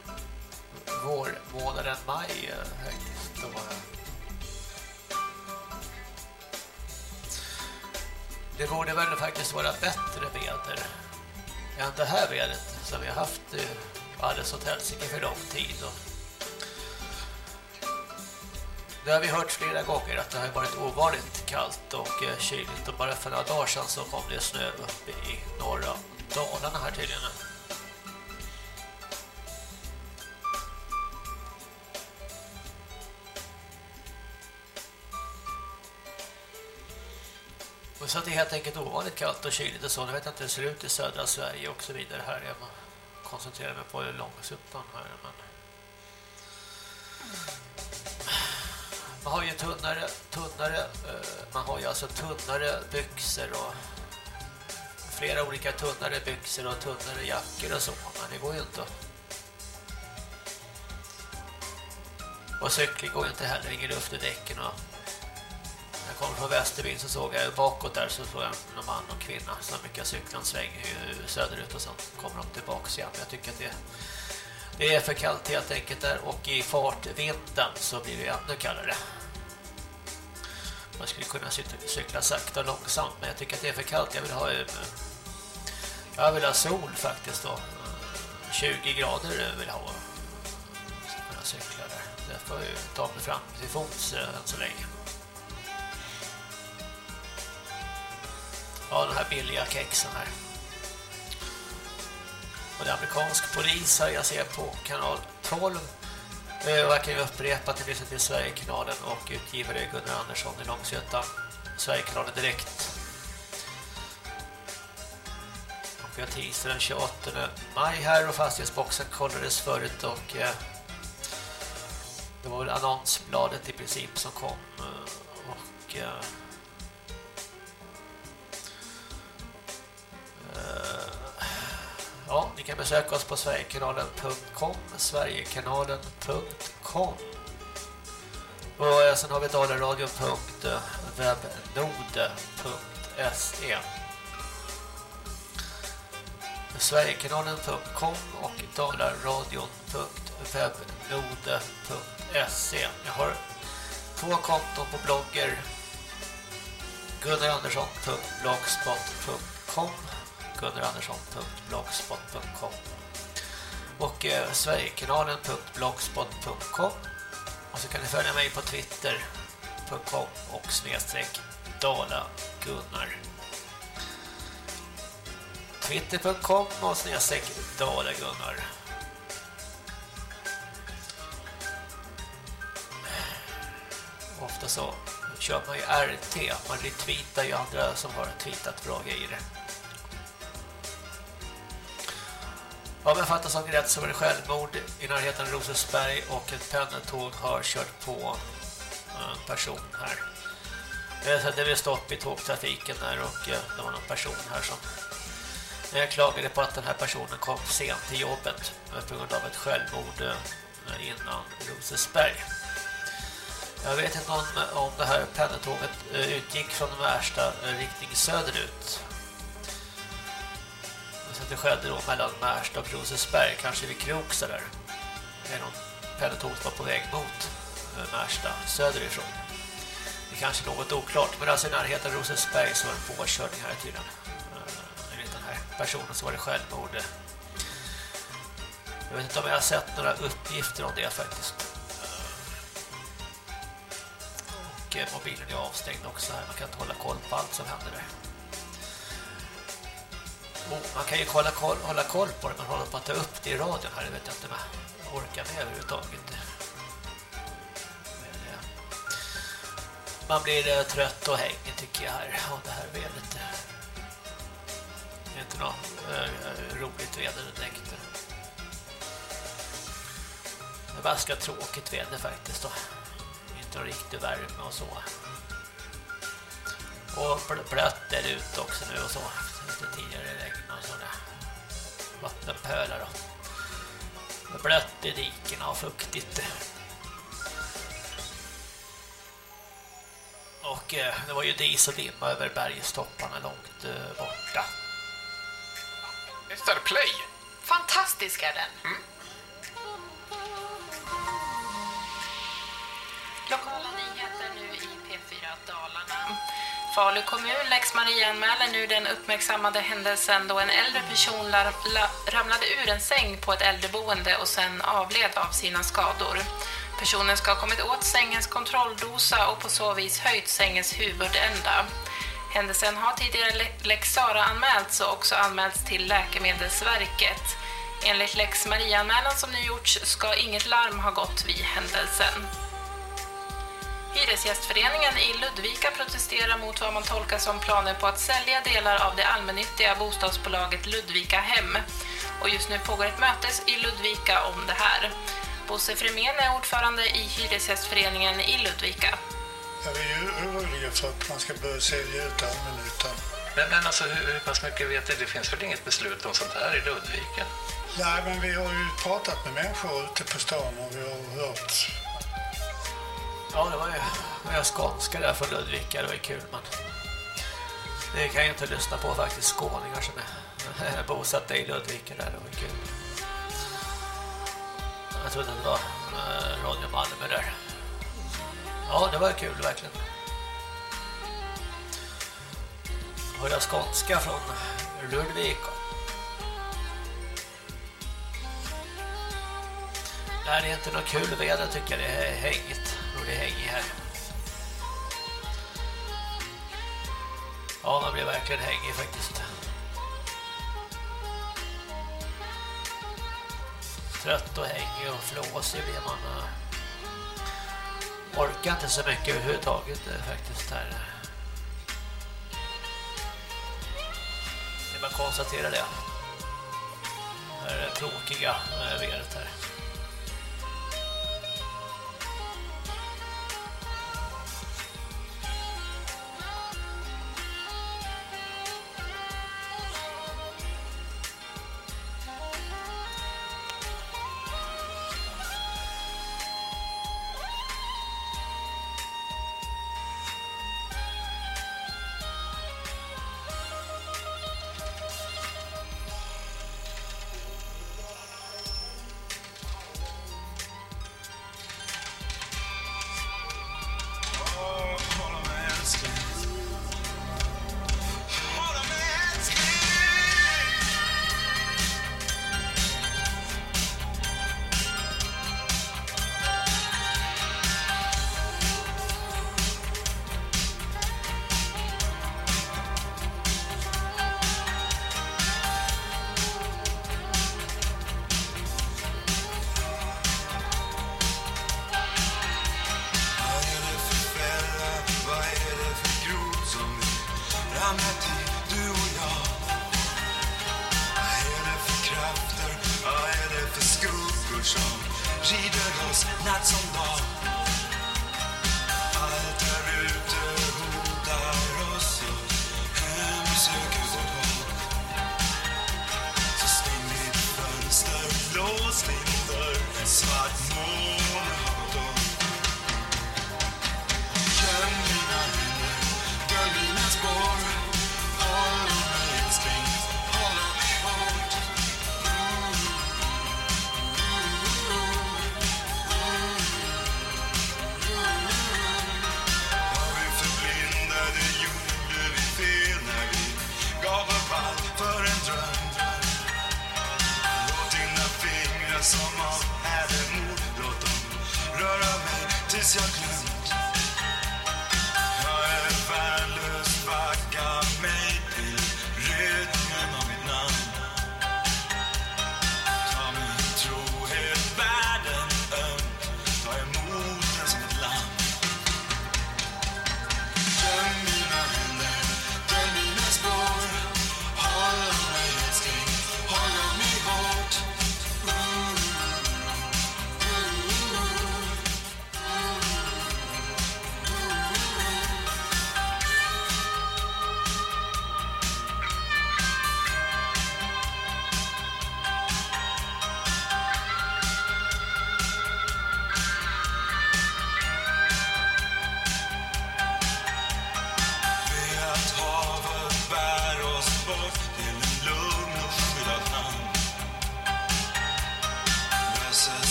vårmånaden maj faktiskt. Det borde väl faktiskt vara bättre väder än det här vädret som vi har haft eh, alldeles åt helsike för lång tid. Och det har vi hört flera gånger att det har varit ovanligt kallt och eh, kyligt och bara för några dagar sedan så kom det snö uppe i norra Dalarna här tydligen. Och så att det är helt enkelt ovanligt kallt och kyligt och så. Jag vet inte hur det ser ut i södra Sverige och så vidare här. Jag koncentrerar mig på Långsuttan här. Men... Man har ju tunnare, tunnare, eh, man har ju alltså tunnare byxor och flera olika tunnare byxor och tunnare jackor och så. Men det går ju inte. Och cykling går ju inte heller, ingen luft i däcken och jag kom från Västerbyn så såg jag bakåt där så såg jag en man och kvinna som mycket cyklan svänger söderut och sen kommer de tillbaka igen. Jag tycker att det, det är för kallt helt enkelt där och i fartvinden så blir det ännu kallare. Man skulle kunna cykla sakta och långsamt men jag tycker att det är för kallt. Jag vill ha jag vill ha sol faktiskt då. 20 grader vill jag ha. Så kunna cykla där. Det får jag ta mig fram till fots eh, än så länge. Ja, de här billiga kexen här. Och det är amerikansk polis här jag ser på kanal 12. Eh, och jag kan ju upprepa att det finns till Sverigekanalen och utgivare Gunnar Andersson i Långsötan. Sverigekanalen direkt. Och vi har tisdag den 28 maj här och fastighetsboxen kollades förut och eh, det var väl annonsbladet i princip som kom eh, och eh, Eh, ja, ni kan besöka oss på sverigekanalen.com sverigekanalen.com och eh, sen har vi dalaradion.webnode.se sverigekanalen.com och dalaradion.webnode.se Jag har två konton på blogger. Gunnarandersson.blogspot.com gunnarandersson.blogspot.com och eh, sverigekanalen.blogspot.com och så kan ni följa mig på twitter.com och snedstreck Dala Gunnar. Twitter.com och snedstreck Dala Gunnar. Ofta så kör man ju RT, man retweetar ju andra som har tweetat bra grejer. Om jag fattar saken rätt så var det självmord i närheten av Rosesberg och ett pendeltåg har kört på en person här. Eh, det blev stopp i tågtrafiken där och eh, det var någon person här som jag klagade på att den här personen kom sent till jobbet på grund av ett självmord innan Rosesberg. Jag vet inte om, om det här pendeltåget utgick från Märsta riktning söderut det skedde då mellan Märsta och Rosesberg, kanske vid Kroksa där. Det är någon pendeltåg som var på väg mot eh, Märsta söderifrån. Det är kanske något oklart, men alltså i närheten av Rosesberg så var det en påkörning här tydligen. Eh, enligt den här personen så var det självmord. Jag vet inte om jag har sett några uppgifter om det faktiskt. Eh, och mobilen är avstängd också här. Man kan inte hålla koll på allt som händer där. Man kan ju kolla koll, hålla koll på det men håller på att ta upp det i radion här. Det vet jag inte om jag orkar med överhuvudtaget. Men, eh, Man blir eh, trött och hänger tycker jag här av det här vädret. Det är inte något eh, roligt väder direkt. Det är ganska tråkigt väder faktiskt då. Inte någon riktig värme och så. Och blött är det ute också nu och så. Lite tidigare regn och sådär. Vattenpölar och det blött i dikerna och fuktigt. Och eh, det var ju dis och dimma över bergstopparna långt eh, borta. Det play? Fantastisk är den. Lokala nyheter nu i P4 Dalarna. Falu kommun läggs Maria-anmäler nu den uppmärksammade händelsen då en äldre person la, ramlade ur en säng på ett äldreboende och sen avled av sina skador. Personen ska ha kommit åt sängens kontrolldosa och på så vis höjt sängens huvudända. Händelsen har tidigare Lex Sara anmälts och också anmälts till Läkemedelsverket. Enligt Lex Maria-anmälan som nu gjorts ska inget larm ha gått vid händelsen. Hyresgästföreningen i Ludvika protesterar mot vad man tolkar som planer på att sälja delar av det allmännyttiga bostadsbolaget Ludvika Hem. Och just nu pågår ett möte i Ludvika om det här. Bosse Fremén är ordförande i Hyresgästföreningen i Ludvika. Ja, vi är ju oroliga för att man ska börja sälja ut allmännyttan. Men, men alltså, hur, hur pass mycket vet du? Det finns väl inget beslut om sånt här i Ludvika? Nej, men vi har ju pratat med människor ute på stan och vi har hört Ja, det var ju det var skånska där från Ludvika. Det var ju kul, men det kan jag inte lyssna på faktiskt. Skåningar som är bosatta i Ludvika där. Det var ju kul. Jag trodde det var eh, Radio Malmö där. Ja, det var kul verkligen. Höra skånska från Ludvika. Nej, det är inte något kul väder tycker jag. Det är hängigt. Och det hänger här. Ja, man blir verkligen hängig faktiskt. Trött och hängig och flåsig blir man. Orkar inte så mycket överhuvudtaget eh, faktiskt här. Det är bara att konstatera det. Det här är det tråkiga med vädret här.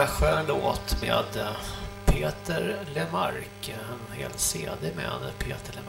här skön låt med eh, Peter Lemark, en hel CD med Peter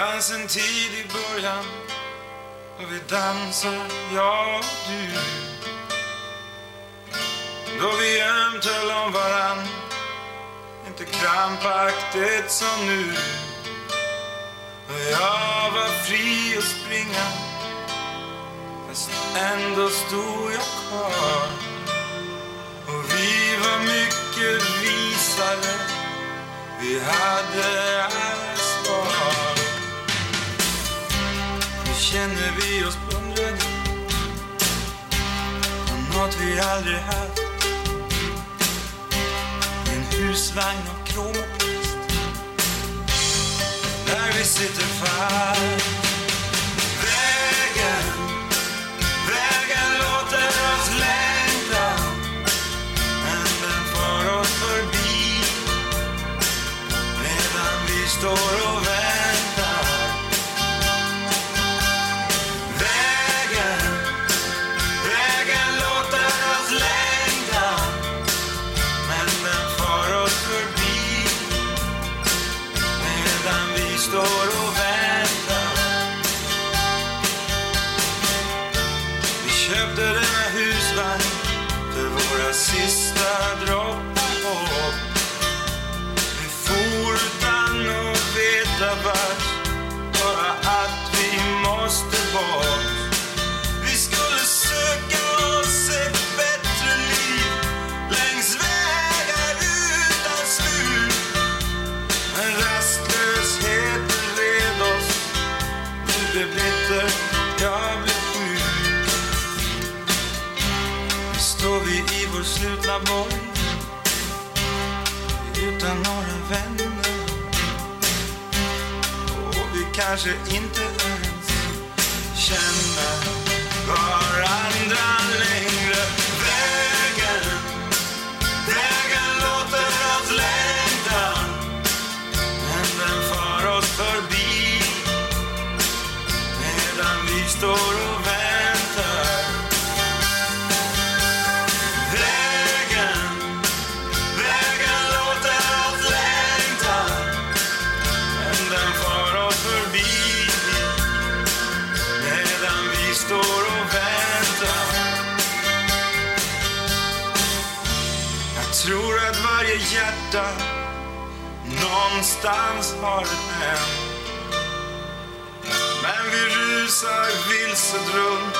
fanns en tid i början då vi dansade, jag och du. Då vi ömt höll om varann, inte krampaktigt som nu. Och jag var fri att springa, fast ändå stod jag kvar. Och vi var mycket visare, vi hade känner vi oss beundrade av nåt vi aldrig haft. En husvagn av krom och plast där vi sitter fast. sida Någonstans har det hänt. Men vi rusar vilset runt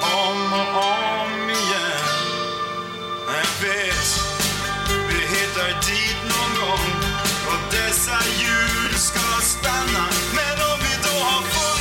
Om och om igen. Jag vet, vi hittar dit någon gång. Och dessa hjul ska stanna. Men om vi då har fått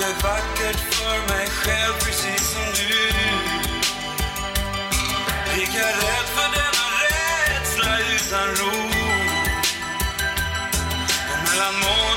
jag vackert för mig själv precis som du. Lika rädd för denna rädsla utan ro. Och mellan moln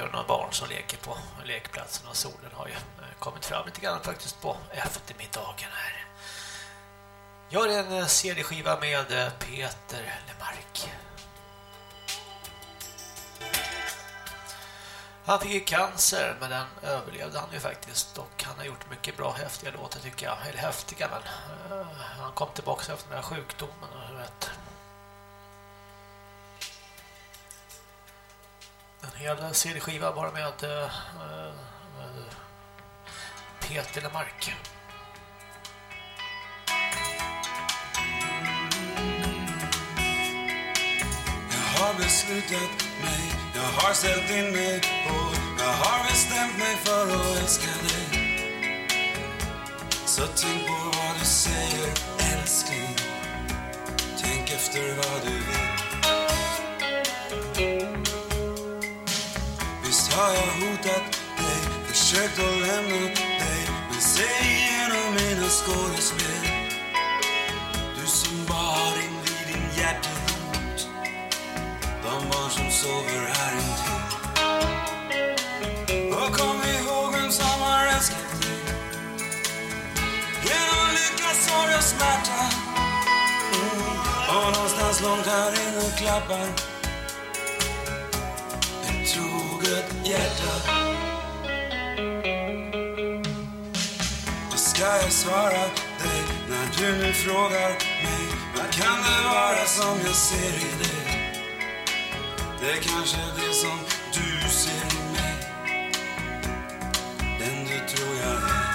verkar vara några barn som leker på lekplatsen och solen har ju eh, kommit fram lite grann faktiskt på eftermiddagen här. Jag har en eh, CD-skiva med eh, Peter Lemark. Han fick ju cancer men den överlevde han ju faktiskt och han har gjort mycket bra häftiga låtar tycker jag. Eller häftiga men uh, han kom tillbaka efter den här sjukdomen och vet. En hel CD-skiva bara med, eh, med Peter Lemark. Jag har beslutat mig, jag har ställt in mig på. Jag har bestämt mig för att älska dig. Så tänk på vad du säger, älskling. Tänk efter vad du vill har jag hotat dig, försökt att lämna dig. Men se igenom mina skådespel. Du som bar in vid din hjärterot. De barn som sover här intill. Och kom ihåg vem som har älskat dig Genom lycka, sorg och smärta. Mm. Och någonstans långt här inne klappar ett hjärta. Då ska jag svara dig när du nu frågar mig Vad kan det vara som jag ser i dig? Det är kanske det som du ser i mig. Den du tror jag är.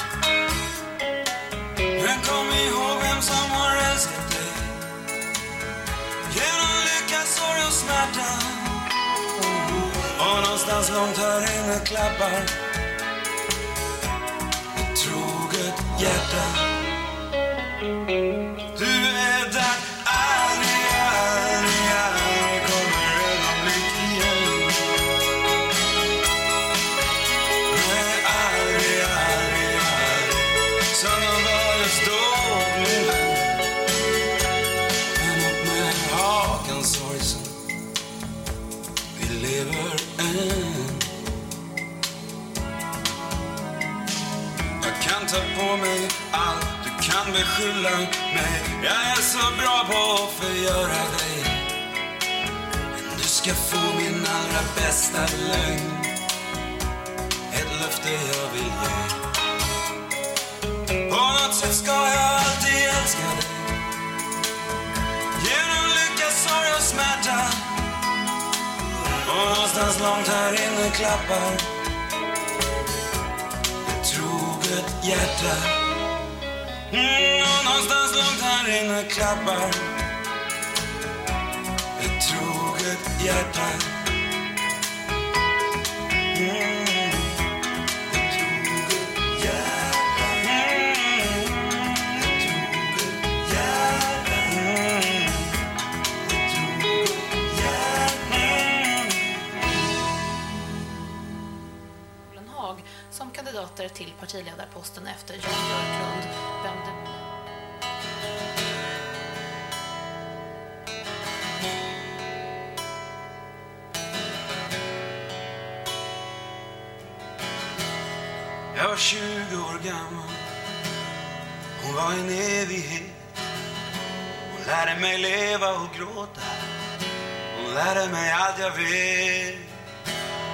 Men kom ihåg vem som har älskat dig. Genom lycka, sorg och smärta. Och någonstans långt här inne klappar Ett troget hjärta. På mig. Allt du kan beskylla mig Jag är så bra på att förgöra dig. Men du ska få min allra bästa lögn. Ett löfte jag vill ge. På något sätt ska jag alltid älska dig. Genom lycka, sorg och smärta. Och någonstans långt här inne klappar troget hjärta. Mm, och någonstans långt här inne klappar. Ett troget hjärta. mm, kandidater till partiledarposten efter Jan Björklund. Vem det... Jag var 20 år gammal. Hon var en evighet. Hon lärde mig leva och gråta. Hon lärde mig allt jag vet.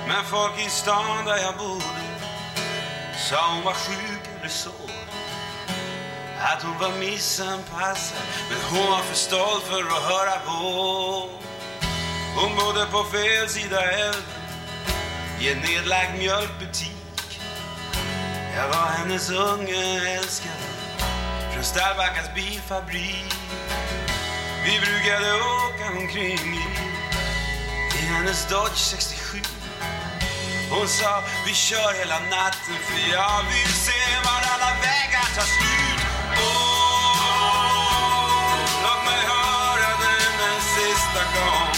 Men folk i stan där jag bodde Sa hon var sjuk eller så Att hon var missanpassad Men hon var för stolt för att höra på Hon bodde på fel sida älven i en nedlagd mjölkbutik. Jag var hennes unge älskare från Stallbackas bilfabrik. Vi brukade åka omkring i, i hennes Dodge 67. Hon sa vi kör hela natten för jag vill se var alla vägar tar slut. Åh, låt mig höra den en sista gång.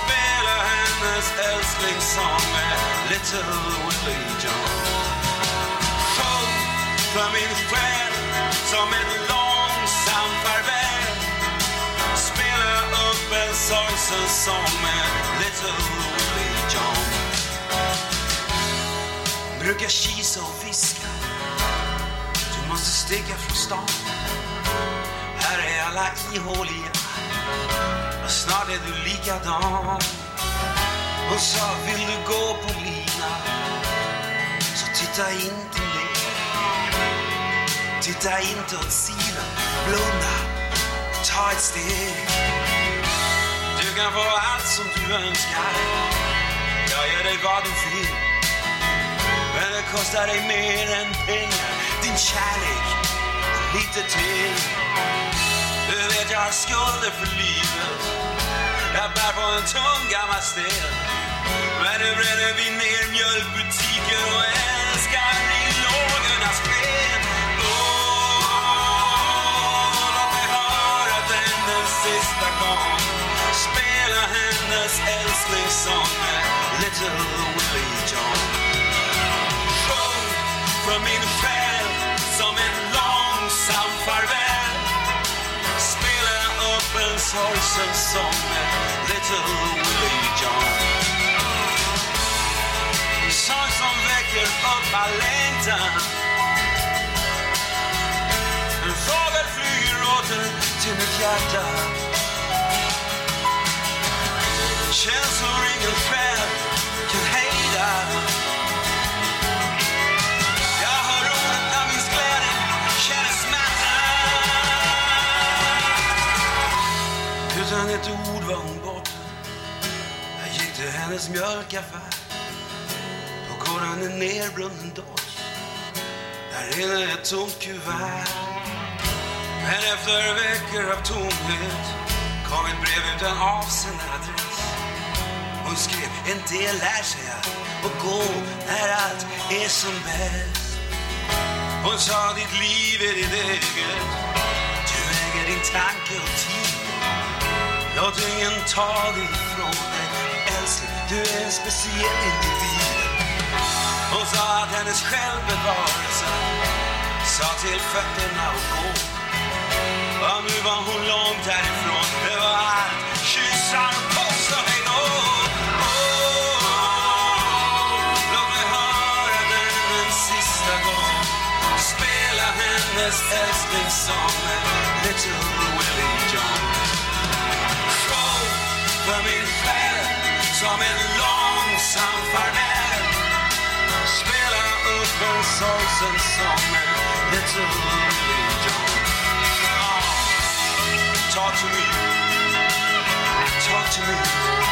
Spela hennes älsklingssång med Little Willie John. Sjung för min själ som en långsam farväl. Spela upp en sorgsen sång med Little Willie John. Brukar kisa och viska. Du måste sticka från stan. Här är alla ihåliga. Och snart är du likadan. Och sa, vill du gå på lina? Så titta inte ner. Titta inte åt sidan. Blunda. Ta ett steg. Du kan få allt som du önskar. Jag ger dig vad du vill. Men det kostar dig mer än pengar. Din kärlek och lite till. Du vet jag har skulder för livet. Jag bär på en tung gammal sten. Men nu bränner vi ner mjölkbutiker och älskar i lågornas sken. Åh, låt mig höra den en sista gång Spela hennes älsklingssång med Little Willie John för min själ som en långsam farväl. Spela upp en sorgsen sång med Little Willie John. En sång som väcker upp all längtan. En fågel flyger åter till mitt hjärta. Känslor ingen själ hennes mjölkaffär. Då går han en nerbrunnen Dodge. Där inne är ett tomt kuvert. Men efter veckor av tomhet kom ett brev utan avsändaradress. Hon skrev, en del lär sig att och gå när allt är som bäst. Hon sa, ditt liv är ditt eget. Du äger din tanke och tid. Låt ingen ta dig ifrån dig. Älskling, du är en speciell individ. Hon sa att hennes självbevarelse sa till fötterna att gå. Och nu var hon långt härifrån. Det var allt. Kyssar och puss och hej då. Låt mig höra den en sista gång. Spela hennes älsklingssång med Little Willie John. Show för min upp en sorgsen sång med Little Willie John. Talk to me. Talk to me.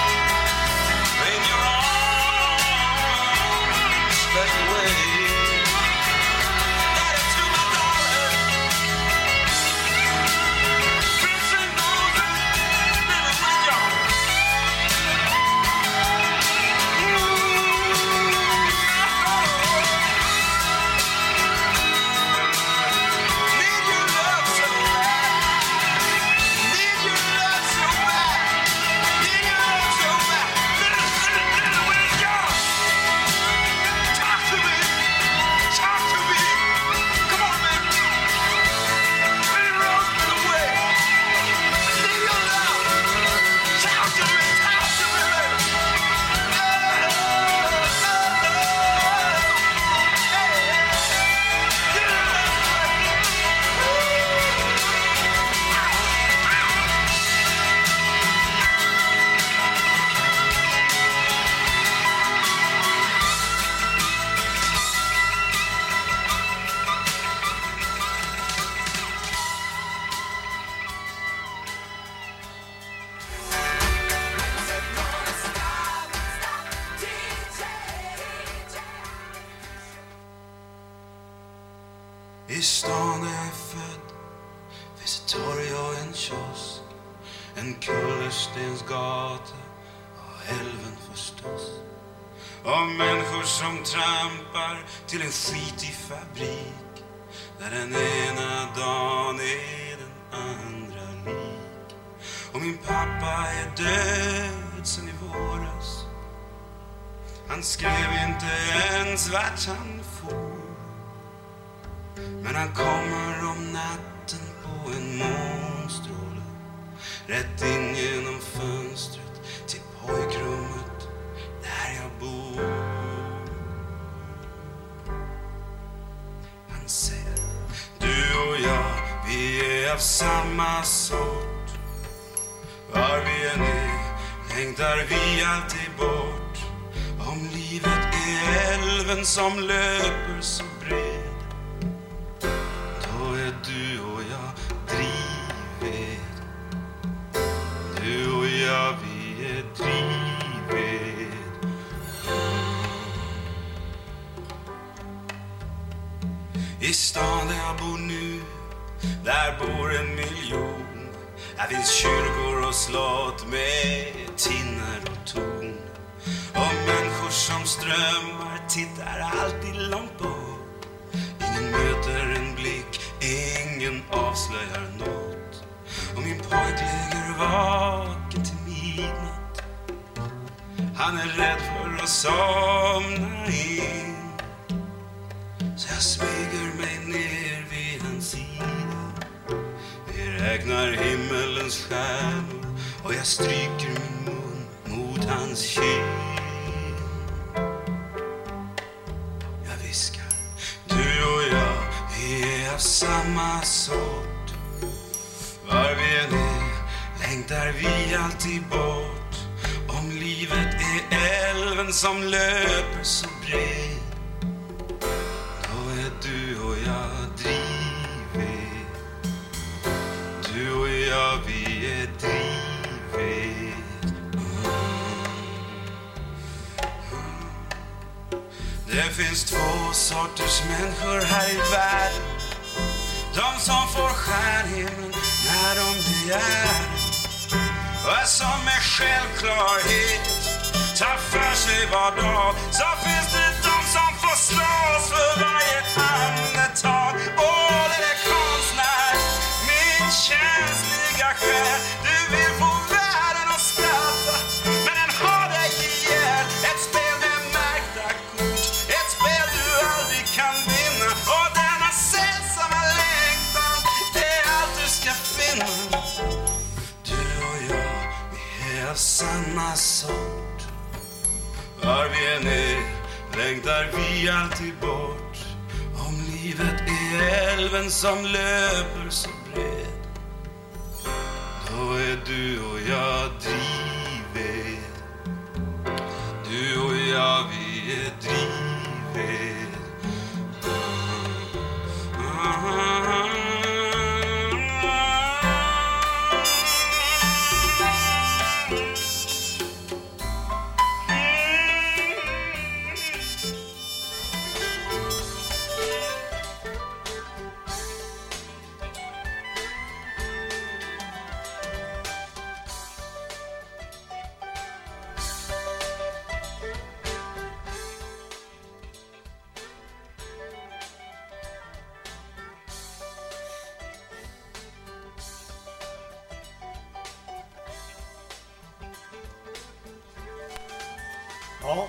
Ja.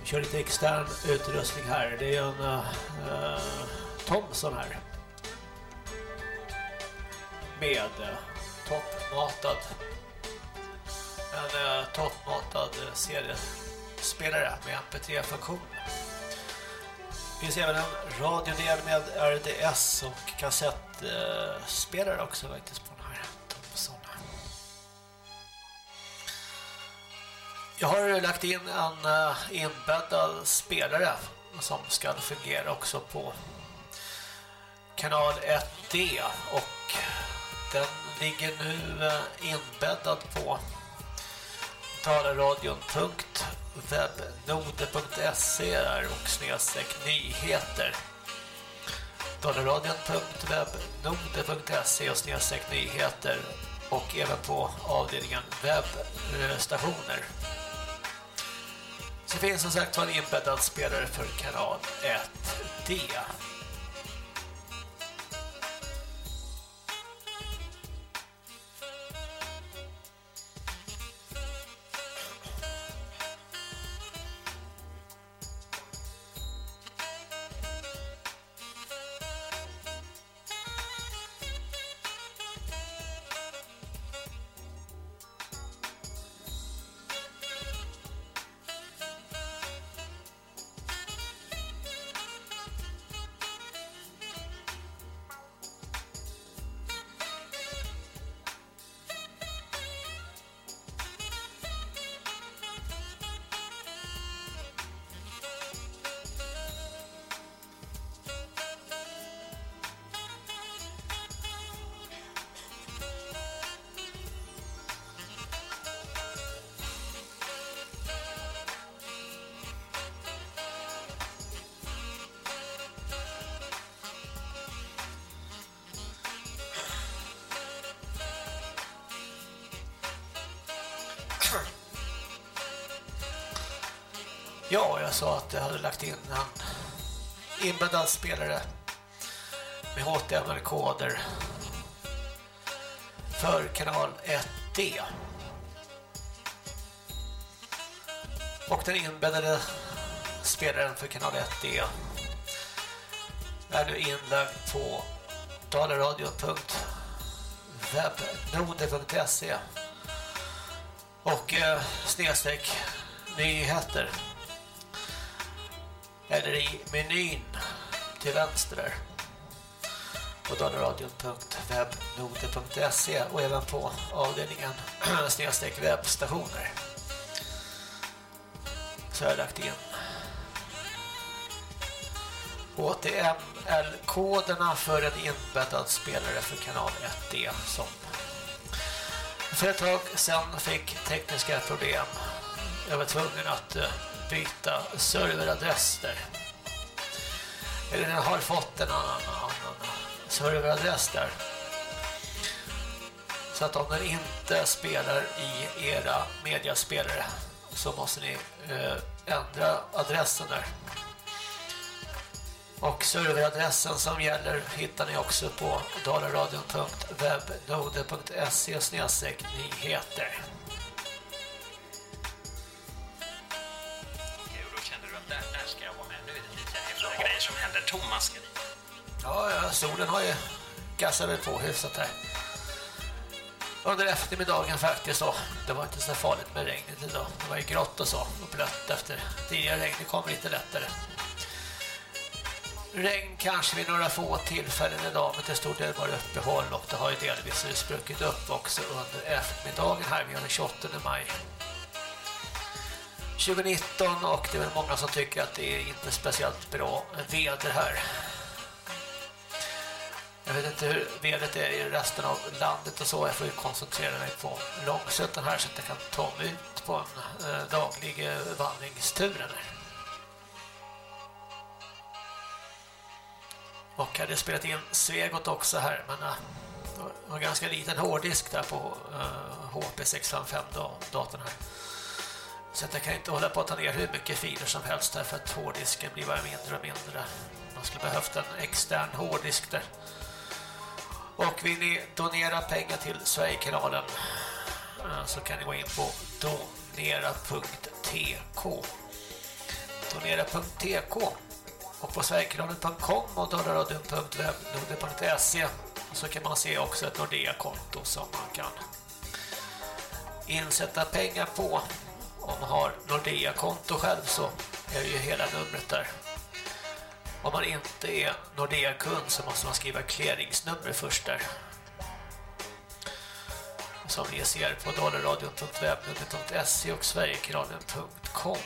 Vi kör lite extern utrustning här. Det är en uh, Thomson här. Med uh, toppmatad en uh, toppmatad CD-spelare med MP3-funktion. Det finns även en radiodel med RDS och kassettspelare också faktiskt på Jag har lagt in en eh, inbäddad spelare som ska fungera också på kanal 1D och den ligger nu eh, inbäddad på talaradion.webnode.se och snedstreck nyheter talaradion.webnode.se och snedstreck nyheter och även på avdelningen webbstationer. Så finns som sagt en inbäddad spelare för kanal 1D. Att jag hade lagt in en inbäddad spelare med HTML-koder för kanal 1D. Och den inbäddade spelaren för kanal 1D är nu inlagd på dalaradion.webnode.se och eh, snedstreck nyheter eller i menyn till vänster där på dalaradion.webnode.se och även på avdelningen snedstreck webbstationer så har jag lagt in HTML-koderna för en inbäddad spelare för kanal 1D som för ett tag sedan fick tekniska problem. Jag var tvungen att eh, byta serveradress där. Eller den har fått en annan, annan serveradress där. Så att om den inte spelar i era mediaspelare så måste ni eh, ändra adressen där. Och serveradressen som gäller hittar ni också på dalaradion.webnode.se nyheter. Thomas ska dit. Ja, ja, solen har ju gassat väl på hyfsat här. Under eftermiddagen faktiskt då. Det var inte så farligt med regnet idag. Det var ju grått och så och blött efter tidigare regn. Det kom lite lättare. Regn kanske vid några få tillfällen idag men till stor del var det uppehåll och det har ju delvis spruckit upp också under eftermiddagen här. Vi har den 28 maj 2019 och det är väl många som tycker att det är inte speciellt bra väder här. Jag vet inte hur vädret är i resten av landet och så. Jag får ju koncentrera mig på långsötan här så att jag kan ta mig ut på en eh, daglig eh, vandringstur. Eller? Och jag hade spelat in Svegot också här men eh, det var en ganska liten hårddisk där på eh, HP 655-datorn här. Så att jag kan inte hålla på att ta ner hur mycket filer som helst här för att hårddisken blir bara mindre och mindre. Man skulle behövt en extern hårddisk där. Och vill ni donera pengar till Sverigekanalen eh, så kan ni gå in på donera.tk donera.tk och på sverigekanalen.com och dollarradion.webnode.se så kan man se också ett Nordea-konto som man kan insätta pengar på. Om man har Nordea-konto själv så är det ju hela numret där. Om man inte är Nordea-kund så måste man skriva clearingsnummer först där. Som ni ser på dollarradion.webnode.se och sverigekanalen.com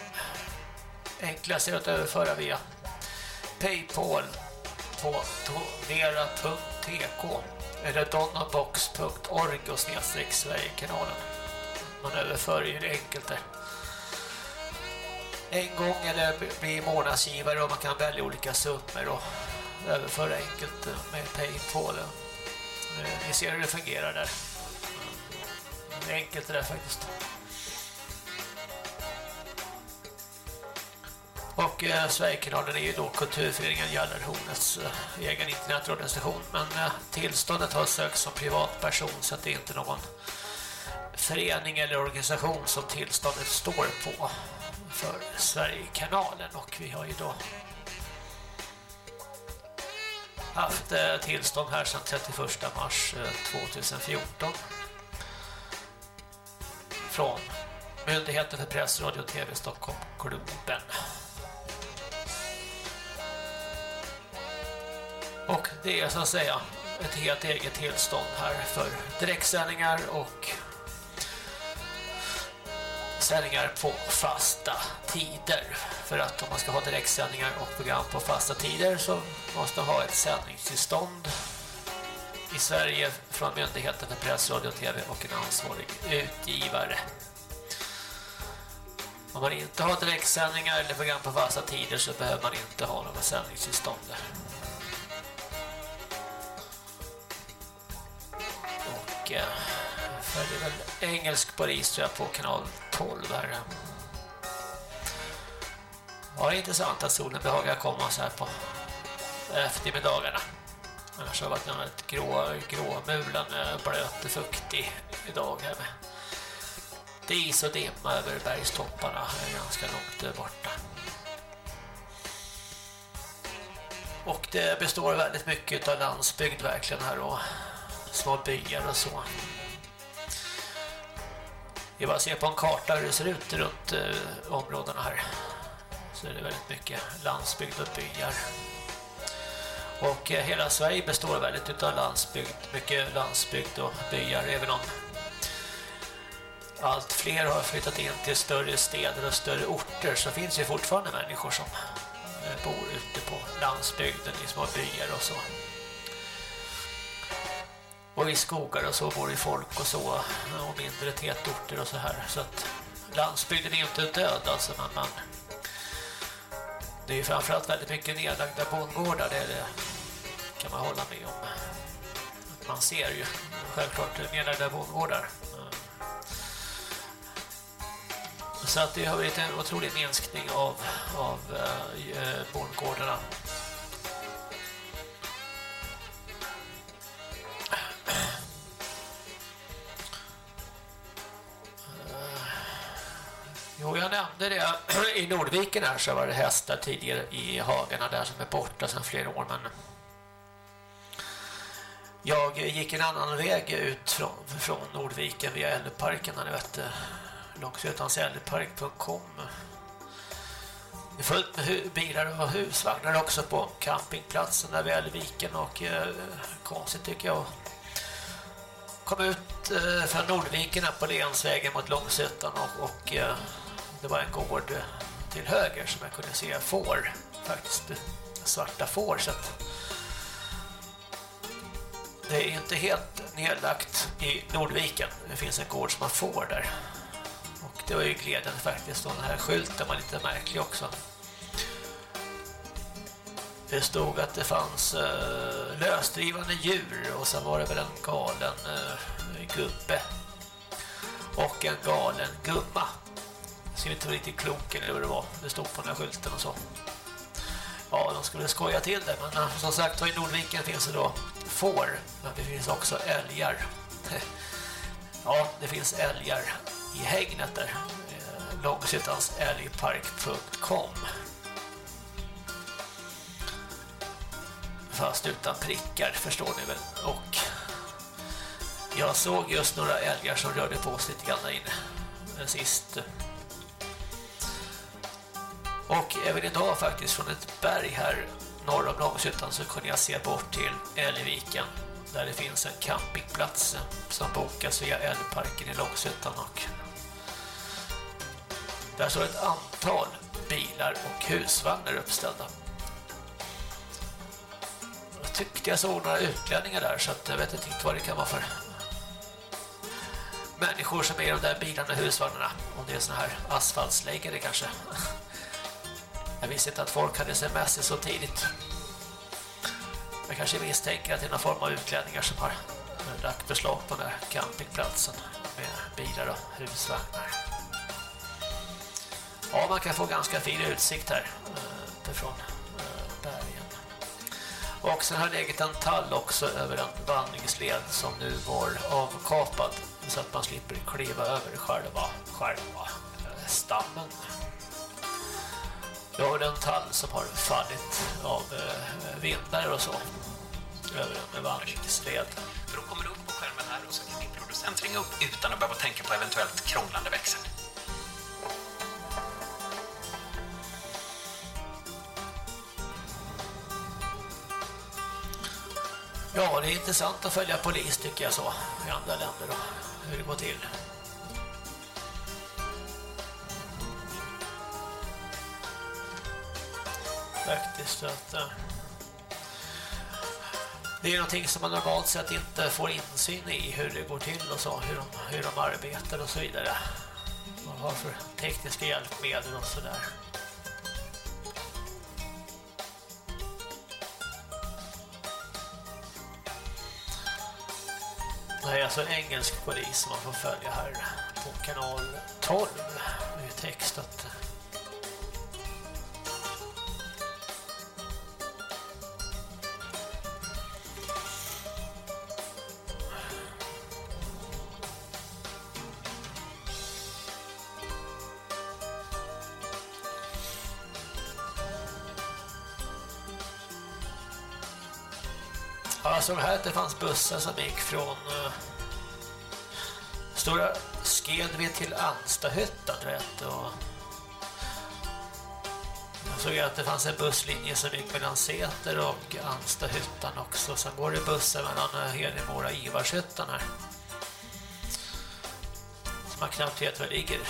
Enklast är att överföra via Paypal på donera.tk eller donabox.org och snedstreck Sverigekanalen. Man överför ju det enkelt där. En gång eller bli månadsgivare och man kan välja olika summor och överföra enkelt eh, med Paypal. Eh, ni ser hur det fungerar där. Det är enkelt det där faktiskt. Och eh, Sverigekanalen är ju då Kulturföreningen Jallarhornets eh, egen internetorganisation. Men eh, tillståndet har sökts som privatperson så att det är inte någon förening eller organisation som tillståndet står på för Sverigekanalen. Och vi har ju då haft eh, tillstånd här sedan 31 mars eh, 2014 från Myndigheten för press, radio och tv Stockholm, Globen. Och det är så att säga ett helt eget tillstånd här för direktsändningar och sändningar på fasta tider. För att om man ska ha direktsändningar och program på fasta tider så måste man ha ett sändningstillstånd i Sverige från Myndigheten för press, radio och tv och en ansvarig utgivare. Om man inte har direktsändningar eller program på fasta tider så behöver man inte ha några sändningstillstånd. Och eh, följer väl engelsk polis tror jag på kanal 12 här. Ja, det är intressant att solen behagar komma så här på eftermiddagarna. Annars har det varit en väldigt grå, gråmulen, blöt och fuktig idag här med dis och dimma över bergstopparna ganska långt borta. Och det består väldigt mycket av landsbygd verkligen här och små byar och så. Vi bara ser på en karta hur det ser ut runt eh, områdena här. Så är det väldigt mycket landsbygd och byar. Och eh, hela Sverige består väldigt av landsbygd, mycket landsbygd och byar, även om allt fler har flyttat in till större städer och större orter så finns det fortfarande människor som eh, bor ute på landsbygden i små byar och så. Och i skogar och så bor det folk och så och mindre tätorter och så här så att landsbygden är inte död alltså men man det är ju framförallt väldigt mycket nedlagda bondgårdar det, det kan man hålla med om. Man ser ju självklart nedlagda bondgårdar. Så att det har blivit en otrolig minskning av, av eh, bondgårdarna. Jo, jag nämnde det. I Nordviken här så var det hästar tidigare i hagarna där som är borta sedan flera år. Men jag gick en annan väg ut från, från Nordviken via Älvparken. Ni vet, eh, långsötansälvpark.com Det är fullt med bilar och husvagnar också på campingplatsen där vid Älvviken. Och eh, konstigt tycker jag kom ut eh, från Nordviken på Lensvägen mot Långsötan och, och eh, det var en gård eh, till höger som jag kunde se får faktiskt svarta får så att det är inte helt nedlagt i Nordviken. Det finns en gård som har får där. Och det var ju glädjande faktiskt. Och den här skylten var lite märklig också. Det stod att det fanns uh, lösdrivande djur och sen var det väl en galen uh, gubbe och en galen gumma. Ser inte riktigt klok eller vad det var. Det stod på den här skylten och så. Ja, de skulle skoja till det. Men eh, som sagt, i Nordviken finns det då får. Men det finns också älgar. ja, det finns älgar i hägnet där. Eh, Långsittans älgpark.com Fast utan prickar, förstår ni väl. Och jag såg just några älgar som rörde på sig lite grann där inne. Sist. Och även idag faktiskt från ett berg här norr om Långshyttan så kunde jag se bort till Älgviken där det finns en campingplats som bokas via Älgparken i Långshyttan och där står ett antal bilar och husvagnar uppställda. Jag tyckte jag såg några utlänningar där så att jag vet inte vad det kan vara för människor som är i de där bilarna och husvagnarna. Om det är såna här asfaltsläggare kanske. Jag visste inte att folk hade sms så tidigt. Jag kanske misstänker att det är någon form av utlänningar som har lagt beslag på den här campingplatsen med bilar och husvagnar. Ja, man kan få ganska fin utsikt här eh, från eh, bergen. Och sen har det legat en tall också över en vandringsled som nu var avkapad så att man slipper kliva över själva, själva eh, stammen. Jag har en tall som har fallit av eh, vindar och så över en vandringsled. För då kommer det upp på skärmen här och så kan din producent ringa upp utan att behöva tänka på eventuellt krånglande växel. Ja, det är intressant att följa polis tycker jag så i andra länder då, hur det går till. Faktiskt att eh, det är någonting som man normalt sett inte får insyn i hur det går till och så, hur de, hur de arbetar och så vidare. Vad har för tekniska hjälpmedel och så där. Det är alltså engelsk polis som man får följa här på kanal 12. Det är textat. Jag såg här att det fanns bussar som gick från uh, Stora Skedve till Anstahyttan rätt och jag såg att det fanns en busslinje som gick mellan Säter och Anstahyttan också. Sen går det bussar mellan eh, Hedemora och Ivarshyttan här. Som man knappt vet var det ligger.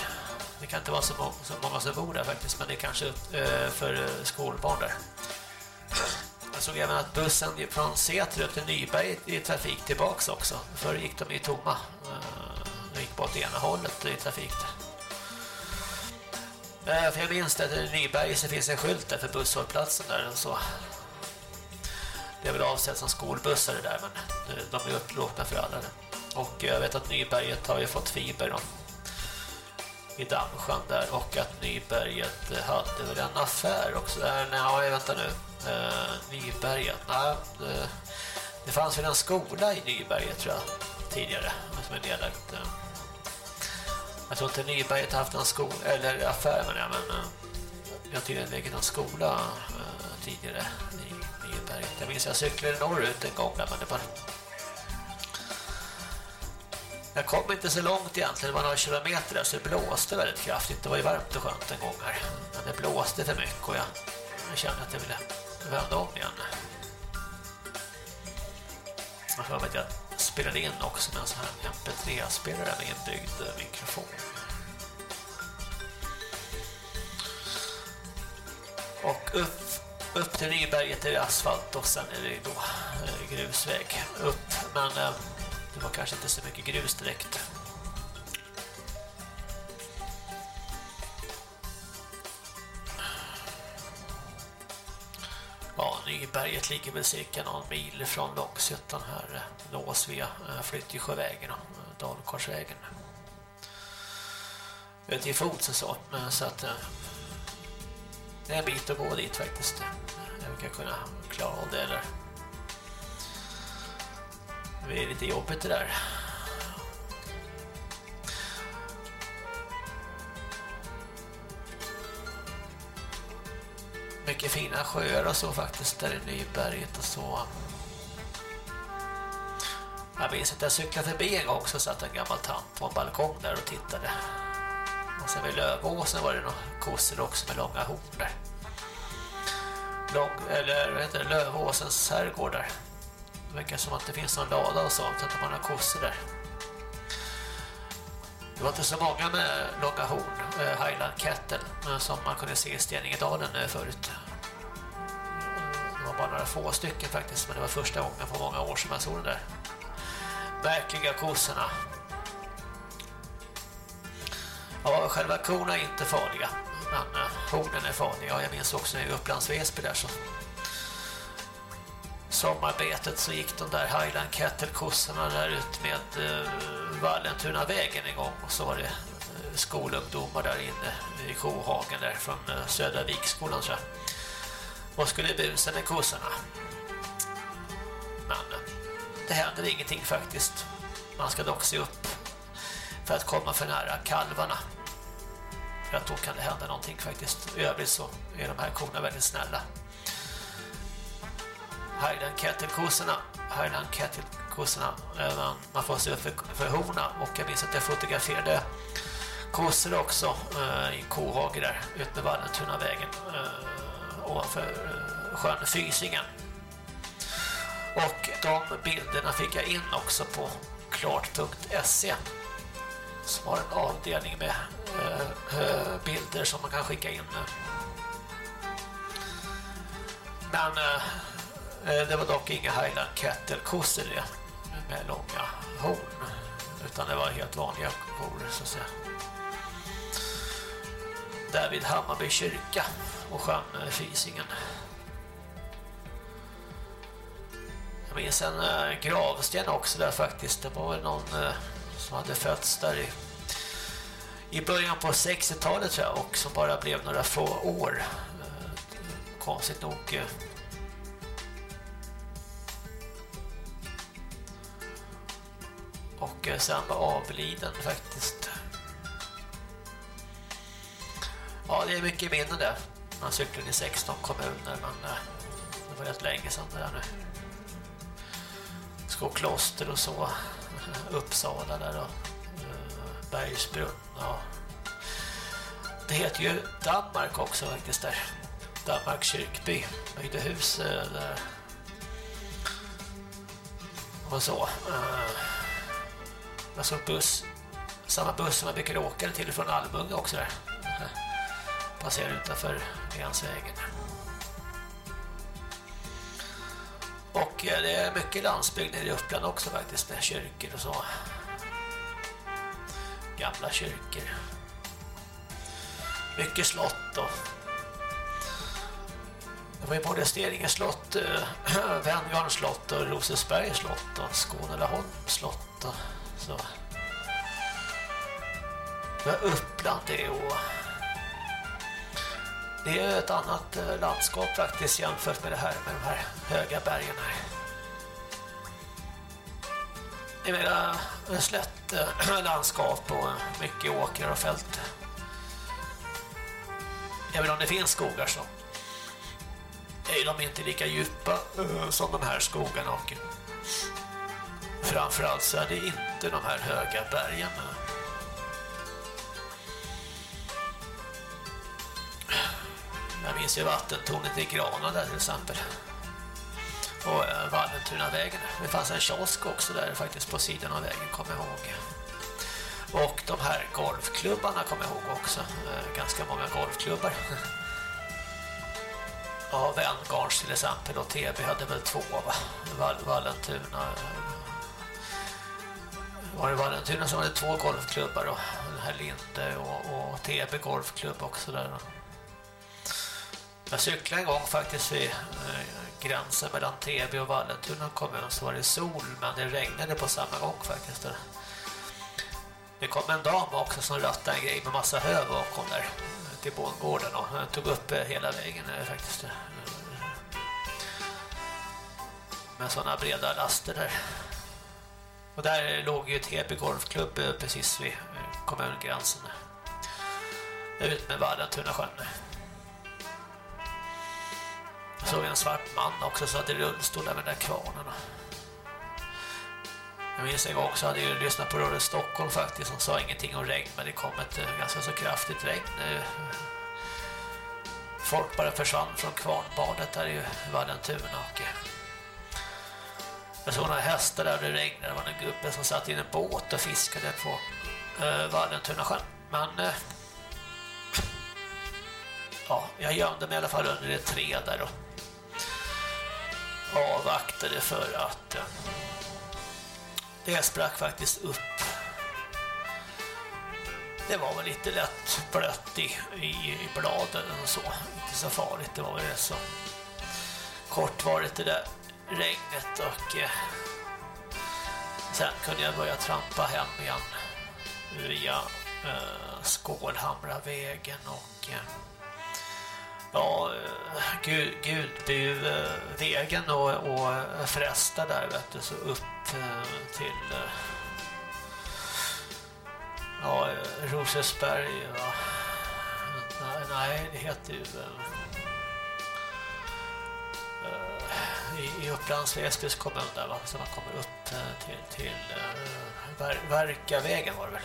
Det kan inte vara så, många som bor där faktiskt, men det är kanske uh, för skolbarn där. Jag såg även att bussen från Säter upp till Nyberg i trafik tillbaks också. Förr gick de ju tomma. Eh, de gick bara åt ena hållet i trafik. Eh, för jag minns att i Nyberg så finns en skylt där för busshållplatsen där och så. Det är väl avsett som skolbussar det där men de är upplåtna för alla. Och jag vet att Nyberget har ju fått fiber då i Dammsjön där och att Nyberget hade väl en affär också där. Nej, vänta nu eh, Nyberget. Nej, det, det fanns väl en skola i Nyberget tror jag tidigare som är nedlagt. Eh. Jag tror inte Nyberget har haft en skola eller affär men, det, men eh, jag har tydligen legat en skola tidigare i Nyberget. Jag minns jag cyklade norrut en gång där, men det var jag kom inte så långt egentligen, det var några kilometer där så det blåste väldigt kraftigt. Det var ju varmt och skönt en gång här. Men det blåste för mycket och jag, jag kände att jag ville vända om igen. Jag hör att jag spelade in också med en sån här MP3-spelare med inbyggd eh, mikrofon. Och upp, upp till Nyberget är det asfalt och sen är det då eh, grusväg upp. Men eh, det var kanske inte så mycket grus direkt. Ja, Nyberget ligger väl cirka någon mil från Loxhyttan här. Nås via eh, Flyttjesjövägen och eh, Dalkorsvägen. Ut fots och så. Eh, så att det är en bit att gå dit faktiskt. Jag kan kunna klara av det eller det är lite jobbigt det där. Mycket fina sjöar och så faktiskt där i Nyberget och så. Jag minns att jag cyklade förbi en gång så satt en gammal tant på en balkong där och tittade. Och sen vid Lövåsen var det några kossor också med långa horn där. Lång, eller vad heter det, Lövåsens herrgård där. Det verkar som att det finns någon lada och sånt, att man har kossor där. Det var inte så många med långa horn, eh, Highland Kettle, eh, som man kunde se i Steningedalen eh, förut. Det var bara några få stycken faktiskt, men det var första gången på många år som jag såg den där. Verkliga kossorna. Ja, själva korna är inte farliga, men hornen är farliga. Jag minns också i Upplands Väsby där så sommarbetet så gick de där Highland Cattle-kossorna där ut med eh, Vallentuna vägen en gång och så var det eh, skolungdomar där inne i Kohagen där från eh, Södra Vikskolan så och skulle busa med kossorna. Men det händer ingenting faktiskt. Man ska dock se upp för att komma för nära kalvarna. För att då kan det hända någonting faktiskt. I övrigt så är de här korna väldigt snälla. Highland Kettle-kossorna. Highland Kettle-kossorna. man, får se upp för, för horna och jag minns att jag fotograferade kossor också eh, i Kohage där ute med Vallentuna vägen eh, ovanför eh, sjön Fysingen och de bilderna fick jag in också på klart.se som har en avdelning med eh, eh, bilder som man kan skicka in. Men eh, Eh, det var dock inga Highland Kettle-kossor det med långa horn utan det var helt vanliga kor så att säga. Där vid Hammarby kyrka och sjön eh, Fisingen. Fysingen. Jag minns en eh, gravsten också där faktiskt. Det var väl någon som hade fötts där i, i början på 60-talet tror jag och som bara blev några få år. Konstigt nog. Och eh, sen var avliden faktiskt. Ja, det är mycket minnen där. Man cyklade i 16 kommuner men eh, det var rätt länge sedan det där nu. Skokloster och så Uppsala där och eh, Bergsbrunn och det heter ju Danmark också faktiskt där Danmark kyrkby byggde hus där och så Alltså jag såg buss samma buss som jag brukar åka till från Almunga också där passerar utanför Länsvägen Och eh, det är mycket landsbygd i Uppland också faktiskt med kyrkor och så. Gamla kyrkor. Mycket slott och det var ju både Steringe slott, äh, Venngarns slott och Rosesbergs slott och Skånelaholms slott och Alltså. så. Det Uppland det och det är ett annat eh, landskap faktiskt jämfört med det här med de här höga bergen här. Det är mera slätt eh, landskap och mycket åkrar och fält. Även om det finns skogar så är de inte lika djupa eh, som de här skogarna och framförallt så är det inte de här höga bergen. Jag minns ju vattentornet i Grana där till exempel. Och eh, äh, Vallentunavägen. Det fanns en kiosk också där faktiskt på sidan av vägen, kommer jag ihåg. Och de här golfklubbarna kommer jag ihåg också. Äh, ganska många golfklubbar. Ja, Venngarns till exempel och TB hade väl två va? Vallentuna. Eh, var det Vallentuna som hade två golfklubbar och den här Linde och, och TB golfklubb också där. Jag cyklade en gång faktiskt vid eh, gränsen mellan TB och Vallentuna kommun så var det sol men det regnade på samma gång faktiskt. Det kom en dam också som rattade en grej med massa hö bakom där till bondgården och tog upp eh, hela vägen eh, faktiskt. Med sådana breda laster där. Och där låg ju TB golfklubb eh, precis vid eh, kommungränsen. Ut med Vallentuna sjön. Jag såg en svart man också så hade rullstol där med den där kvarnen. Jag minns en gång så hade jag lyssnat på Radio Stockholm faktiskt som sa ingenting om regn men det kom ett eh, ganska så kraftigt regn. Folk bara försvann från kvarnbadet där i Vallentuna och jag såg några hästar där det regnade. Det var en gubbe som satt i en båt och fiskade på uh, Vallentuna sjön. Men uh, ja, jag gömde mig i alla fall under ett träd där och avvaktade för att uh, det sprack faktiskt upp. Det var väl lite lätt blött i, i, i bladen och så. Inte så farligt, det var väl så kortvarigt det där regnet och eh, sen kunde jag börja trampa hem igen via eh, Skålhamravägen och eh, ja, eh, Gud, Gudbyvägen och, och eh, Frästa där vet du, så upp eh, till eh, ja, eh, Rosesberg va? Nej, nej, det heter ju eh, i, i Upplands Väsbys kommun där va, så man kommer upp eh, till, till uh, Ver Verkavägen var det väl.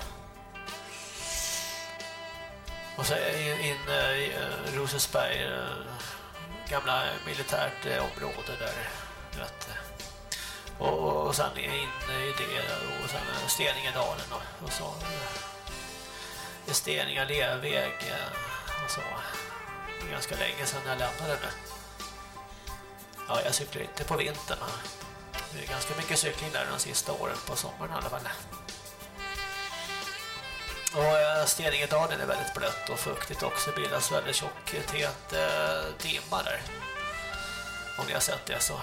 Och så in, in uh, i uh, Rosesberg, uh, gamla militärt uh, område där, du vet. Och, och, och sen in i det och sen Steningedalen och, och så Steninga Leväg och så. Det är ganska länge sedan jag lämnade det. Ja, jag cyklar inte på vintern. Det är ganska mycket cykling där de sista åren på sommaren i alla fall. Och eh, Steningedalen är väldigt blött och fuktigt också. Det bildas väldigt tjock, eh, tät eh, dimma där. Om ni har sett det så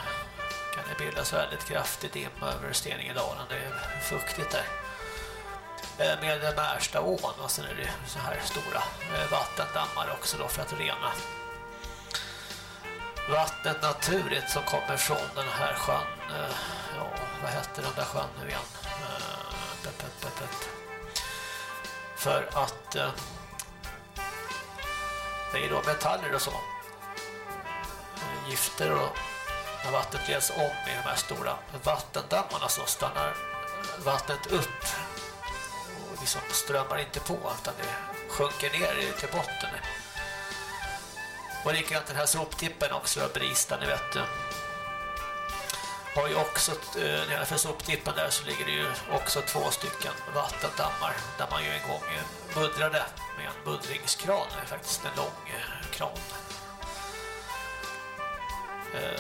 kan det bildas väldigt kraftig dimma över Steningedalen. Det är fuktigt där. Med Märstaån och sen är det så här stora vattendammar också då för att rena vattnet naturligt som kommer från den här sjön. Eh, ja, vad heter den där sjön nu igen? Eh, pep, pep, pep, pep. För att eh, det är då metaller och så. Gifter och när vattnet leds om i de här stora vattendammarna så stannar vattnet upp och liksom strömmar inte på utan det sjunker ner till botten. Och likadant den här soptippen också, Brista, ni vet. Har ju också, eh, nedanför soptippen där så ligger det ju också två stycken vattendammar där man ju en gång muddrade med en muddringskran, det är faktiskt en lång eh, kran. Eh,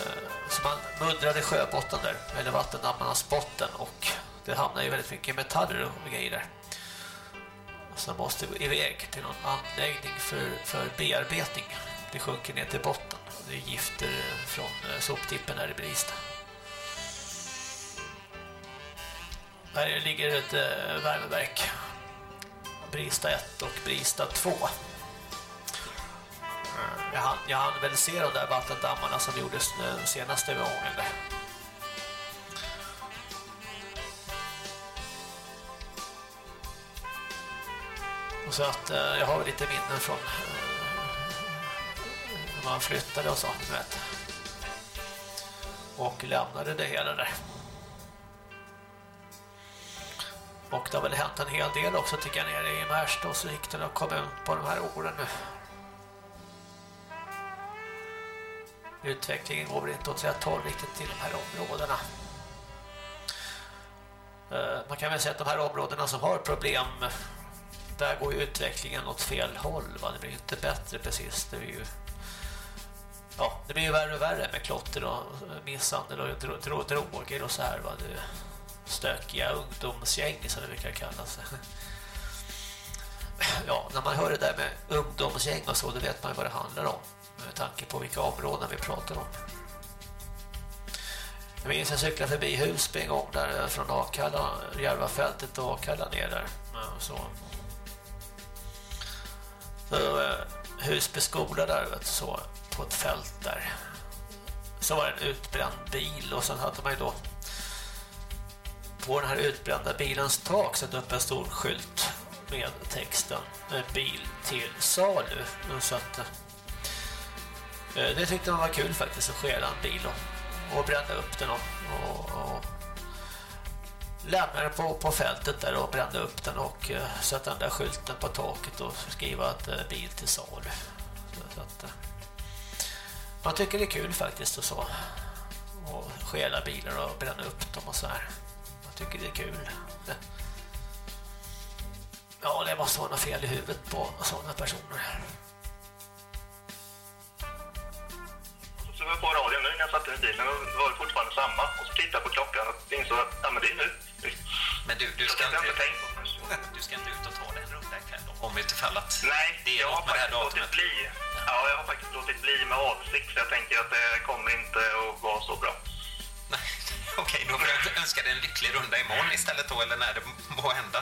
så man muddrade sjöbotten där, eller vattendammarnas botten och det hamnar ju väldigt mycket metaller och grejer där. Så måste vi iväg till någon anläggning för, för bearbetning det sjunker ner till botten. Det är gifter eh, från eh, soptippen här i Brista. Här ligger ett eh, värmeverk. Brista 1 och Brista 2. Jag hann, jag hann väl se de där vattendammarna som gjordes den senaste gången. Och så att jag har lite minnen från man flyttade och sånt, vet. Och lämnade det hela där. Och det har väl hänt en hel del också tycker jag nere i Märsta och så gick det och kommun på de här åren nu. Utvecklingen går väl inte åt rätt håll riktigt till de här områdena. Eh, man kan väl säga att de här områdena som har problem där går ju utvecklingen åt fel håll. Va? Det blir inte bättre precis. Det är ju ja, det blir ju värre och värre med klotter och misshandel och droger och så här. Va? Det stökiga ungdomsgäng som det brukar kallas. Ja, när man hör det där med ungdomsgäng och så, då vet man ju vad det handlar om. Med tanke på vilka områden vi pratar om. Jag minns jag cyklade förbi Husby en gång där eh, från Akalla, Järvafältet och Akalla ner där. Så, så eh, Husby skola där, vet du, så på ett fält där. Så var det en utbränd bil och sen hade man ju då på den här utbrända bilens tak satt upp en stor skylt med texten eh, bil till salu. Så att, eh, det tyckte man var kul faktiskt att stjäla en bil och, och bränna upp den och, och, och lämna den på, på fältet där och bränna upp den och eh, sätta den där skylten på taket och skriva att bil till salu. Så, att, man tycker det är kul faktiskt och så. Och stjäla bilar och bränna upp dem och så här. Man tycker det är kul. Ja, det måste vara något fel i huvudet på sådana personer. Så var på radion nu när jag satt i bilen och var det fortfarande samma. Och så tittade på klockan och insåg att ja, men det är nu. Men du, du, ska, inte, du ska inte ut och ta dig Om utifall att Nej, det är jag har faktiskt låtit bli. Ja, jag har faktiskt låtit bli med avsikt så jag tänker att det kommer inte att vara så bra. Okej, då får jag önska dig en lycklig runda imorgon istället då, eller när det må hända.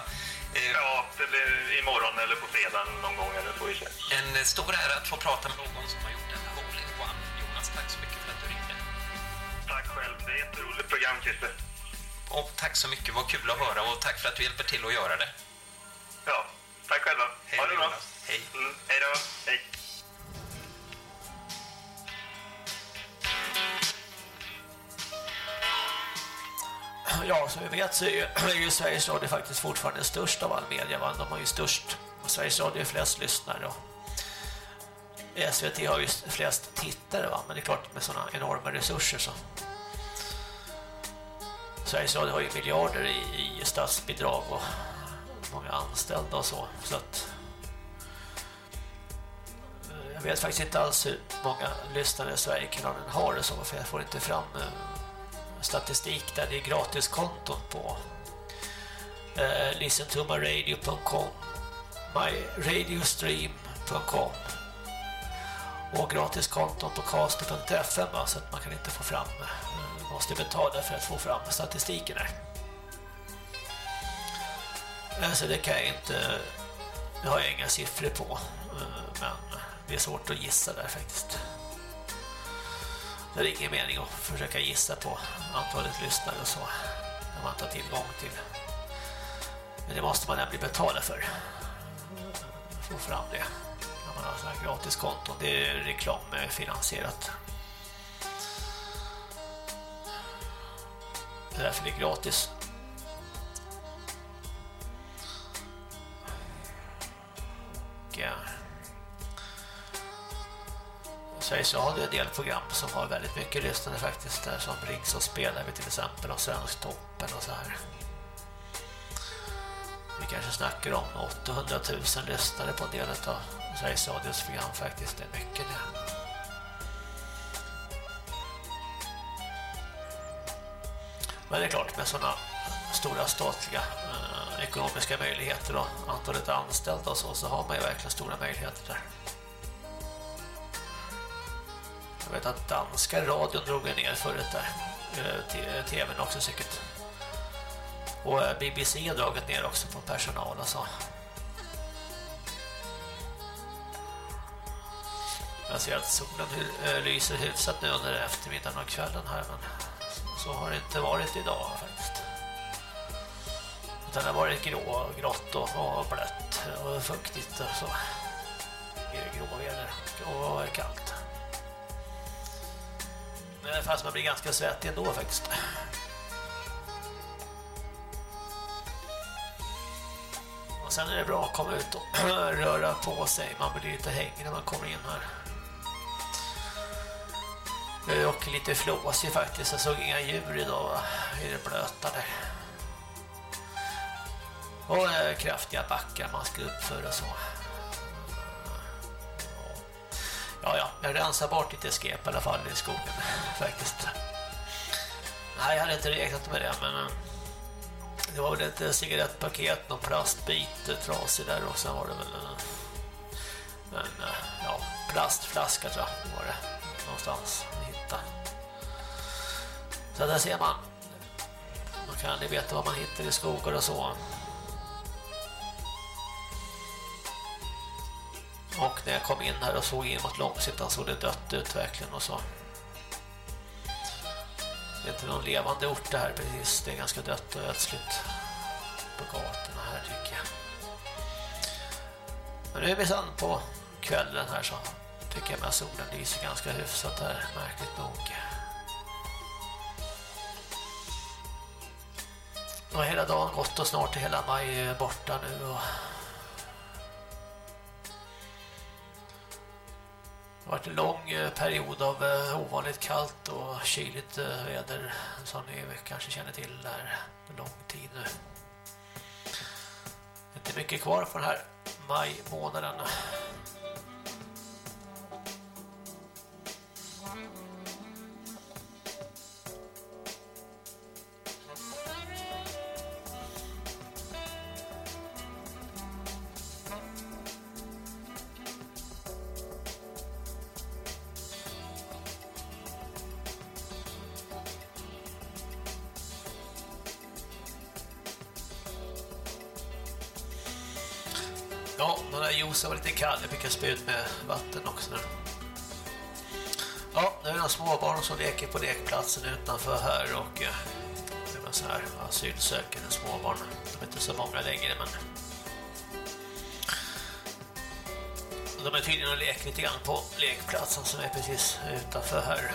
Eh, Ja, det blir imorgon eller på fredag någon gång eller får vi se. En stor ära att få prata med någon som har gjort en hole-in-one. Jonas, tack så mycket för att du ringde. Tack själv, det är ett jätteroligt program Christer. Och tack så mycket, vad kul att höra och tack för att du hjälper till att göra det. Ja, tack själva. Hej ha det bra. Hej. Mm, hej då. Hej. Ja, som vi vet så är ju, Sveriges Radio faktiskt fortfarande störst av all media. Va? De har ju störst, Sveriges Radio är flest lyssnare och SVT har ju flest tittare va? men det är klart med sådana enorma resurser så Sveriges Radio har ju miljarder i, i statsbidrag och många anställda och så så att eh, jag vet faktiskt inte alls hur många lyssnare Sverigekanalen har det så för jag får inte fram eh, statistik där det är gratiskonton på eh, listentomaradio.com myradiostream.com och gratiskonton på caster.fm så att man kan inte få fram man måste betala för att få fram statistiken här. Alltså det kan jag inte det har jag inga siffror på eh, men det är svårt att gissa där faktiskt. Det är ingen mening att försöka gissa på antalet lyssnare och så när man tar tillgång till. Men det måste man nämligen betala för. Få fram det. När man har sådana här gratiskonton. Det är reklamfinansierat. Det är därför det är gratis. Och, ja. Sveriges Radio är en del program som har väldigt mycket lyssnare faktiskt där som rings och spelar vi till exempel och Svensktoppen och så här. Vi kanske snackar om 800 000 lyssnare på en del av Sveriges Radios program faktiskt. Det är mycket det. Men det är klart med sådana stora statliga eh, ekonomiska möjligheter och antalet anställda och så så har man ju verkligen stora möjligheter där. Jag vet att danska radion drog ner förut där. Eh, eh, TVn också säkert. Och eh, BBC har dragit ner också på personal och så. Jag ser att solen lyser hyfsat nu under eftermiddagen och kvällen här men så har det inte varit idag faktiskt. Utan det har varit grå, grått och, och blött och fuktigt och så. Gråväder och kallt. Fast man blir ganska svettig ändå faktiskt. Och sen är det bra att komma ut och röra på sig. Man blir lite hängig när man kommer in här. Jag är lite flåsig faktiskt. Jag såg inga djur idag va? i det blöta där. Och eh, kraftiga backar man ska uppföra och så. Ja, ja, jag rensar bort lite skräp i alla fall i skogen faktiskt. Nej, jag hade inte räknat med det, men eh, det var väl ett cigarettpaket, någon plastbit trasig där och sen var det väl eh, en, en ja, plastflaska tror jag var det någonstans att hitta. Så där ser man. Man kan aldrig veta vad man hittar i skogar och så. Och när jag kom in här och såg in mot Långsittan såg det dött ut verkligen och så. Det är inte någon levande ort det här precis. Det är ganska dött och ödsligt på gatorna här tycker jag. Men nu är vi sen på kvällen här så tycker jag med solen lyser ganska hyfsat här, märkligt nog. Och hela dagen gått och snart är hela maj borta nu och Det har varit en lång eh, period av eh, ovanligt kallt och kyligt eh, väder som ni kanske känner till där en lång tid nu. Det är inte mycket kvar på den här majmånaden. månaden. Kalle brukar kall. Jag fick spy ut med vatten också. Ja, nu är några småbarn som leker på lekplatsen utanför här och eh, det är så här asylsökande småbarn. De är inte så många längre men de är tydligen och leker lite grann på lekplatsen som är precis utanför här.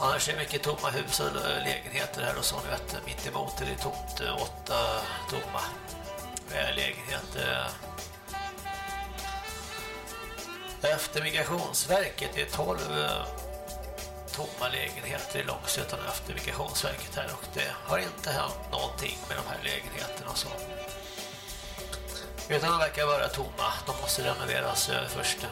Annars är det mycket tomma hus och lägenheter här och så ni vet mitt emot är det tomt eh, åtta tomma eh, lägenheter. Efter Migrationsverket är 12 eh, tomma lägenheter i Långsötan efter Migrationsverket här och det har inte hänt någonting med de här lägenheterna och så. Utan de verkar vara tomma. De måste renoveras eh, först.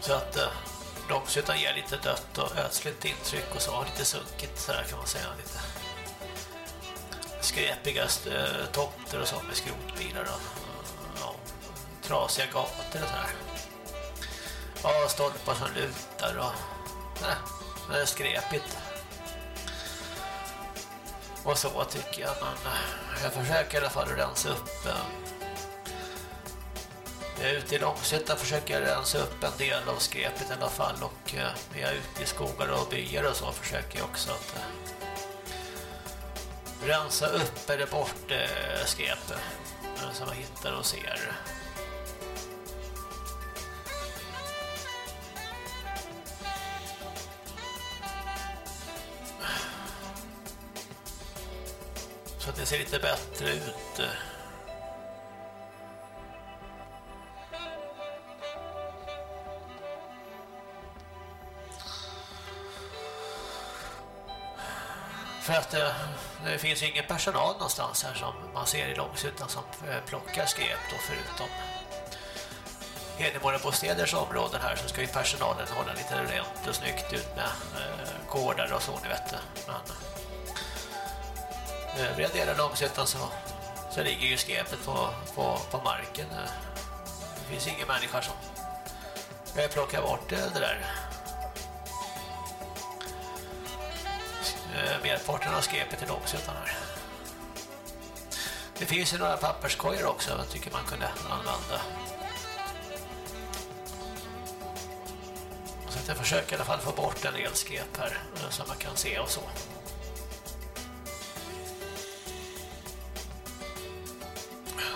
Så att eh, eh, Långshyttan ger lite dött och ödsligt intryck och så. Lite sunkigt så här kan man säga. Lite skräpiga eh, tomter och så med skrotbilar och ja, trasiga gator och så här. Ja, stolpar som lutar och nej, det är skräpigt. Och så tycker jag, men eh, jag försöker i alla fall rensa upp eh, ut jag är ute i Långshyttan försöker jag rensa upp en del av skräpet i alla fall och eh, jag är ute i skogar och byar och så försöker jag också att eh, rensa upp eller bort eh, skräpet som jag hittar och ser. Så att det ser lite bättre ut. Eh, För att det, det finns ingen personal någonstans här som man ser i Långshyttan som eh, plockar skräp då förutom Hedemora bostäders områden här så ska ju personalen hålla lite rent och snyggt ut med eh, gårdar och så ni vet det. Men eh, övriga delar av Långshyttan så, så ligger ju skräpet på, på, på marken. Det finns ingen människa som plockar bort det där. Eh, merparten av skräpet i Långsötan här. Det finns ju några papperskojer också jag tycker man kunde använda. Så att jag försöker i alla fall få bort en del skräp här eh, som man kan se och så.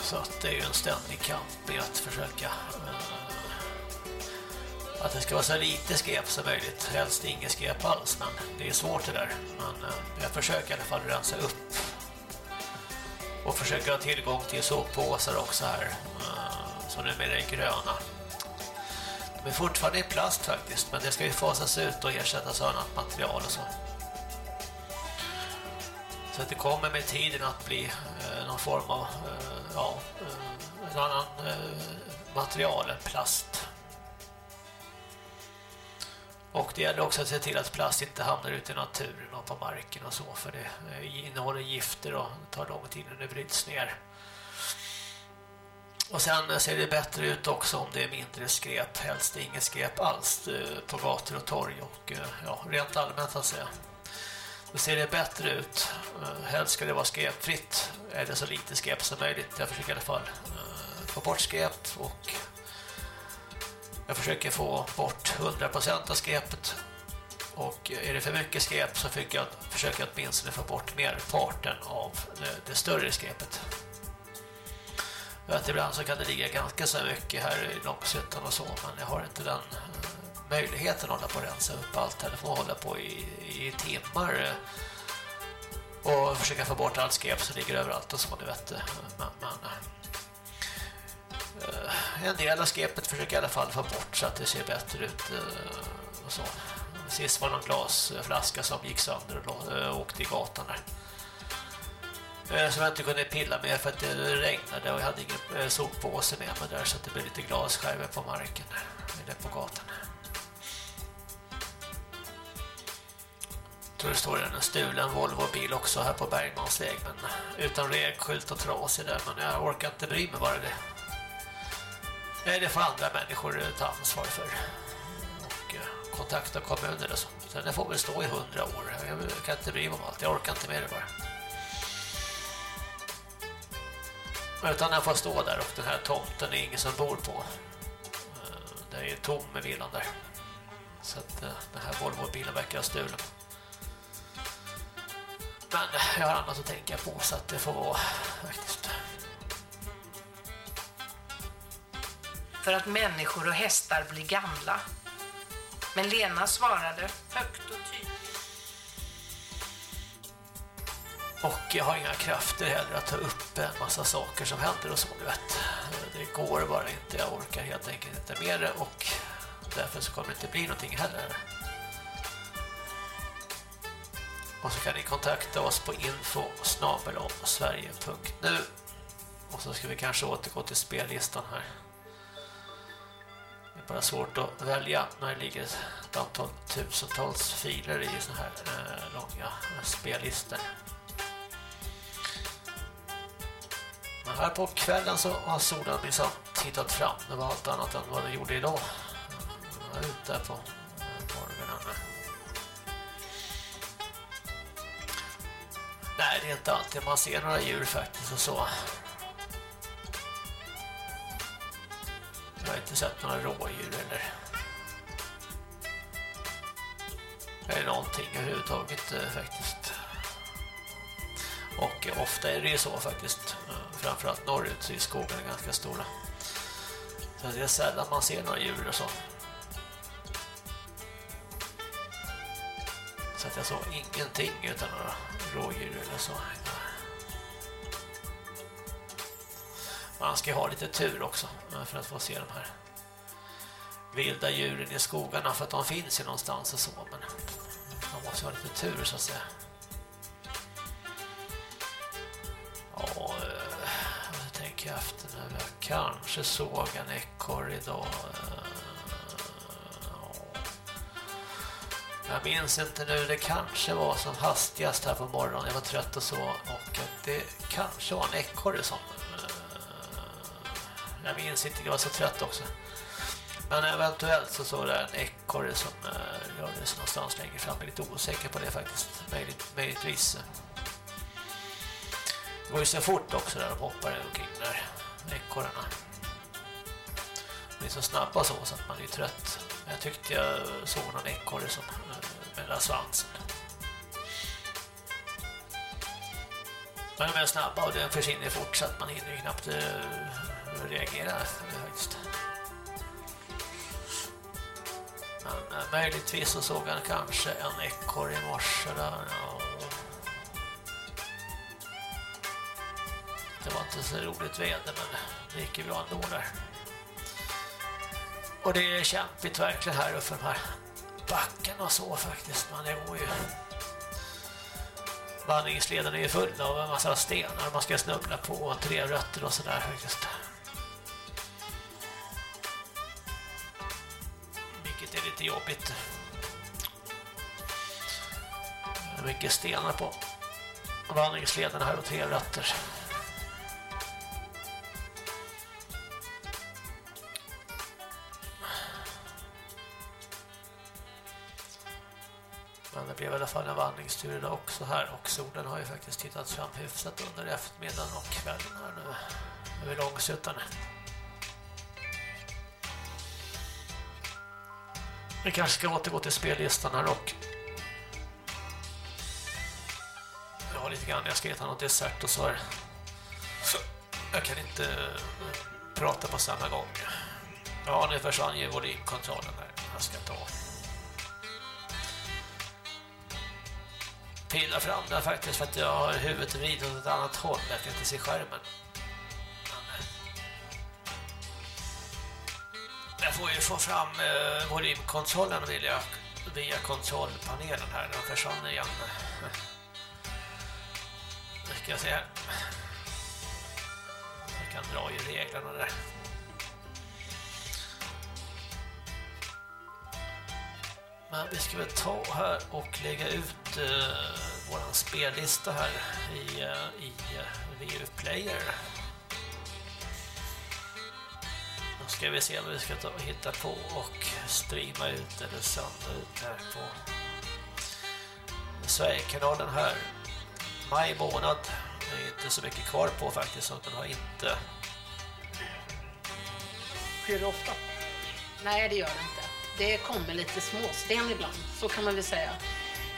Så att det är ju en ständig kamp i att försöka eh, att det ska vara så lite skräp som möjligt. Helst inget skräp alls, men det är svårt det där. Men eh, jag försöker i alla fall rensa upp. Och försöker ha tillgång till soppåsar också här. Eh, som som numera är gröna. De är fortfarande i plast faktiskt, men det ska ju fasas ut och ersättas av annat material och så. Så att det kommer med tiden att bli eh, någon form av ja, en annan material än plast. Och det gäller också att se till att plast inte hamnar ute i naturen och på marken och så för det eh, innehåller gifter och tar lång tid när det bryts ner. Och sen ser det bättre ut också om det är mindre skräp, helst inget skräp alls eh, på gator och torg och eh, ja, rent allmänt att säga. Då ser det bättre ut. Helst ska det vara skräpfritt eller så lite skräp som möjligt. Jag försöker i alla fall få bort skräp och jag försöker få bort 100% av skräpet. Och eh, är det för mycket skräp så försöker jag, försöka åtminstone få bort merparten av det, det större skräpet. Att ibland så kan det ligga ganska så mycket här i Långshyttan och så, men jag har inte den eh, möjligheten att hålla på att rensa upp allt eller får hålla på i, i timmar och försöka få bort allt skräp som ligger överallt och så, du vet. Men, men eh, Eh, en del av skepet försöker jag i alla fall få bort så att det ser bättre ut eh, och så. Sist var någon glasflaska som gick sönder och eh, åkte i gatan där. Som jag inte kunde pilla med för att det regnade och jag hade ingen soppåse med mig där så att det blev lite glasskärvor på marken eller på gatan. Jag tror det står en stulen Volvo-bil också här på Bergmansväg men utan regskylt och trasig där men jag orkar inte bry mig bara det. Nej, det får andra människor eh, ta ansvar för. Och eh, kontakta kommuner och så. Sen det får väl stå i hundra år. Jag kan inte bry mig om allt. Jag orkar inte med det bara. Utan den får stå där och den här tomten är ingen som bor på. Eh, det är ju tom med villan där. Så att den här Volvo-bilen verkar ha stulen. Men jag har annat att tänka på så att det får vara faktiskt. För att människor och hästar blir gamla. Men Lena svarade högt och tydligt. Och jag har inga krafter heller att ta upp en massa saker som händer och så, du vet. Det går bara inte, jag orkar helt enkelt inte med det och därför så kommer det inte bli någonting heller. Och så kan ni kontakta oss på info sverige.nu och så ska vi kanske återgå till spellistan här. Det är bara svårt att välja när det ligger ett antal tusentals filer i såna här eh, långa spellistor. Men här på kvällen så har solen liksom tittat fram. Det var allt annat än vad den gjorde idag. Jag var ute på eh, morgonen. Nej, det är inte alltid man ser några djur faktiskt och så. Jag har inte sett några rådjur eller eller någonting överhuvudtaget eh, faktiskt. Och ofta är det ju så faktiskt. Eh, framförallt norrut så är skogarna ganska stora. Så det är sällan man ser några djur och så. Så att jag såg ingenting utan några rådjur eller så. Man ska ju ha lite tur också eh, för att få se de här vilda djuren i skogarna för att de finns ju någonstans och så men man måste ha lite tur så att säga. Ja, eh, jag tänker efter nu. Jag kanske såg en ekorre idag. Eh, jag minns inte nu, det kanske var som hastigast här på morgonen. Jag var trött och så. Och det kanske var en ekorre som... Jag minns inte, jag var så trött också. Men eventuellt så såg det en ekorre som eh, uh, rörde sig någonstans längre fram. Jag är lite osäker på det faktiskt. Möjligt, möjligtvis. Det går ju så fort också där de hoppar omkring där ekorrarna. De är så snabba så, så att man är trött. Men jag tyckte jag såg någon ekorre som eh, med den där svansen. Men de är snabba och den försvinner fort så att man hinner ju knappt uh, reagera faktiskt. Men uh, möjligtvis så såg han kanske en ekorre i morse där. Ja. Det var inte så roligt väder men det gick ju bra ändå där. Och det är kämpigt verkligen här uppe de här backen och så faktiskt. Man det går ju... Vandringsleden är ju full av en massa stenar man ska snubbla på och tre rötter och sådär faktiskt. Vilket är lite jobbigt. Det är mycket stenar på vandringsleden här och tre rötter. Det blev i alla fall en vandringstur idag också här och solen har ju faktiskt tittat fram hyfsat under eftermiddagen och kvällen här nu över långsuttarna. Vi kanske ska återgå till spellistan här och jag har lite grann, jag ska äta något dessert och så här. Så jag kan inte eh, prata på samma gång. Ja, nu försvann ju volymkontrollen här. Jag ska ta pilla fram den faktiskt för att jag har huvudet vridet åt ett annat håll. Jag kan inte se skärmen. Jag får ju få fram eh, volymkontrollen via, via kontrollpanelen här. Den försvann igen. Nu ska jag se här. Jag kan dra i reglerna där. Men vi ska väl ta här och lägga ut eh, våran spellista här i, eh, i eh, VU Player. Och ska vi se vad vi ska ta och hitta på och streama ut eller sända ut här på Sverigekanalen här maj månad det är inte så mycket kvar på faktiskt så den har inte Sker det ofta? Nej, det gör det inte. Det kommer lite småsten ibland, så kan man väl säga.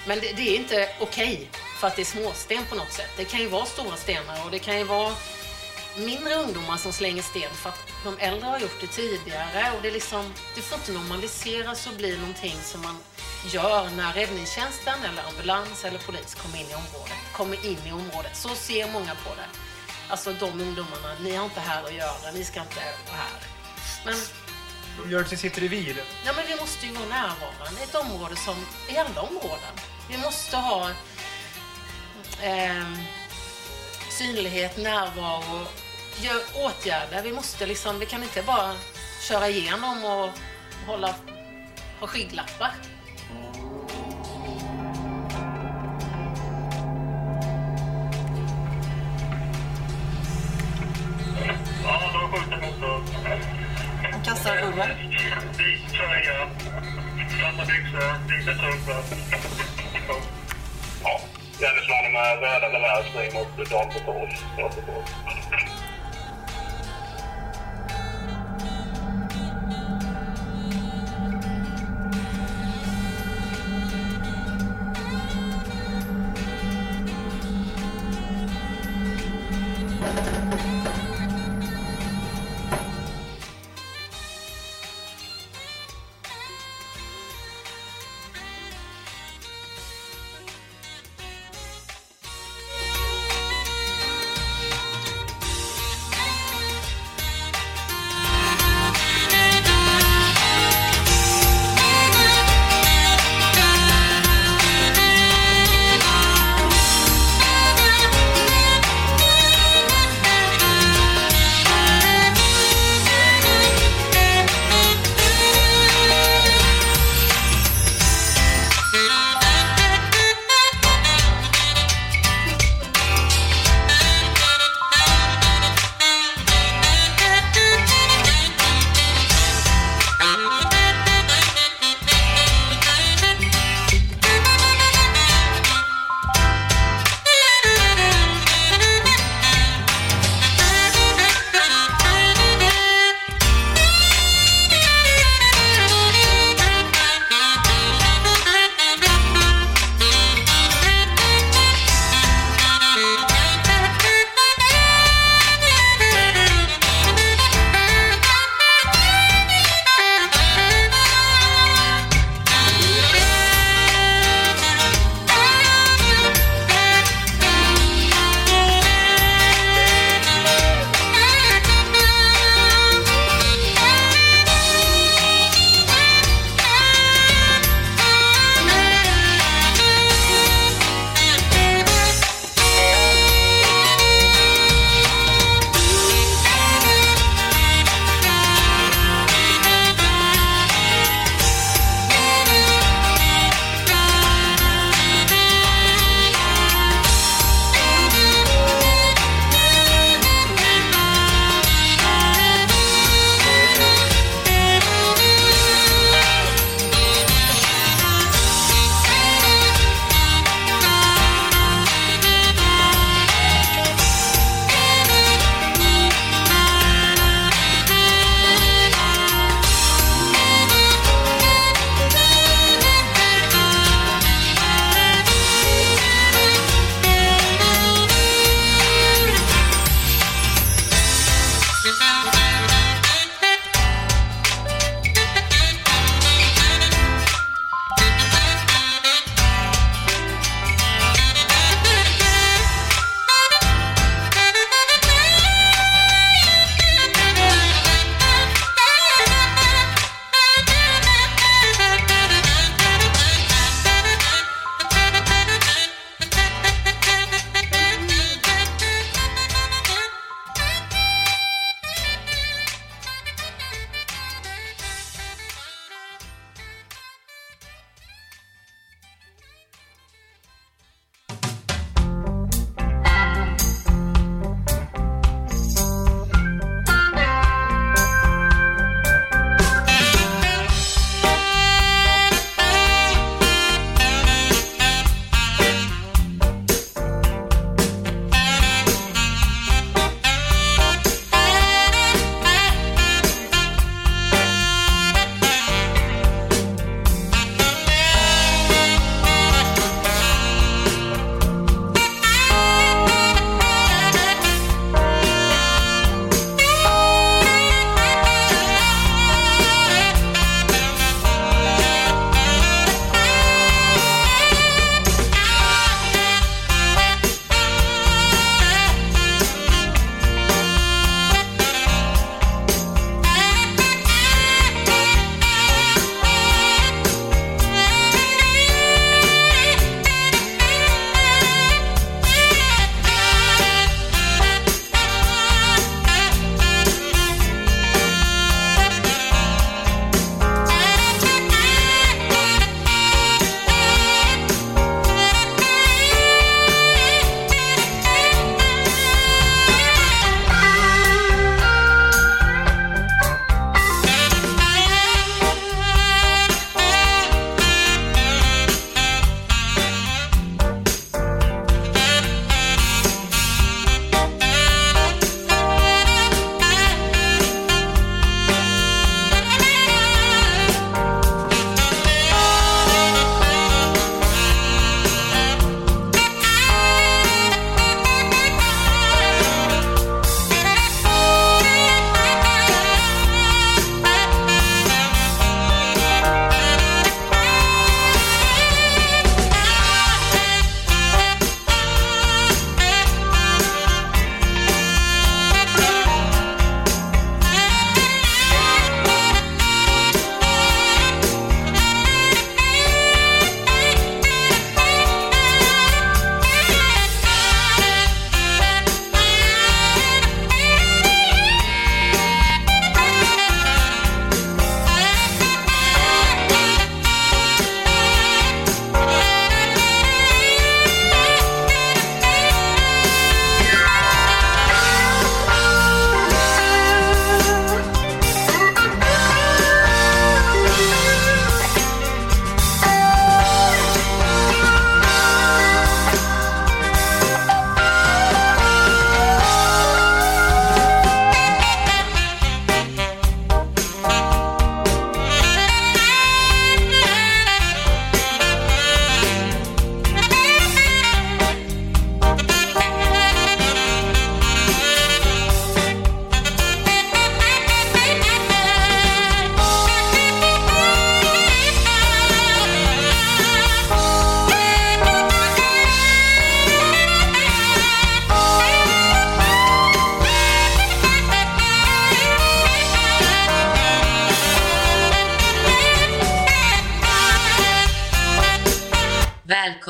Men det, det är inte okej för att det är småsten på något sätt. Det kan ju vara stora stenar och det kan ju vara mindre ungdomar som slänger sten för att de äldre har gjort det tidigare och det, är liksom, det får inte normaliseras och bli någonting som man gör när räddningstjänsten eller ambulans eller polis kommer in i området. Kommer in i området. Så ser många på det. Alltså de ungdomarna, ni har inte här att göra, ni ska inte vara här. Men de gör det till sitt revir. Ja, men vi måste ju vara närvarande i ett område som i alla områden. Vi måste ha ehm, synlighet, närvaro, gör åtgärder. Vi måste liksom, vi kan inte bara köra igenom och hålla, ha skygglappar. Ja, de skjuter mot oss. kastar Owe. Vittröja, samma byxor, vita strumpor. Ja, vi slangar med röda door.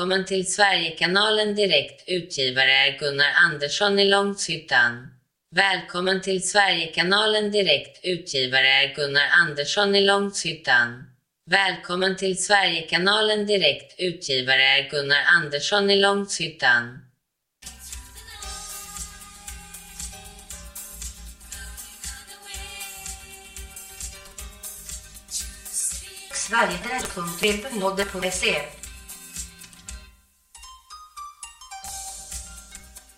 Välkommen till Sverigekanalen Direkt. Utgivare är Gunnar Andersson i Långshyttan. Välkommen till Sverigekanalen Direkt. Utgivare är Gunnar Andersson i Långshyttan. Välkommen till Sverigekanalen Direkt. Utgivare är Gunnar Andersson i Långshyttan. Sverigeadress.webnodde.se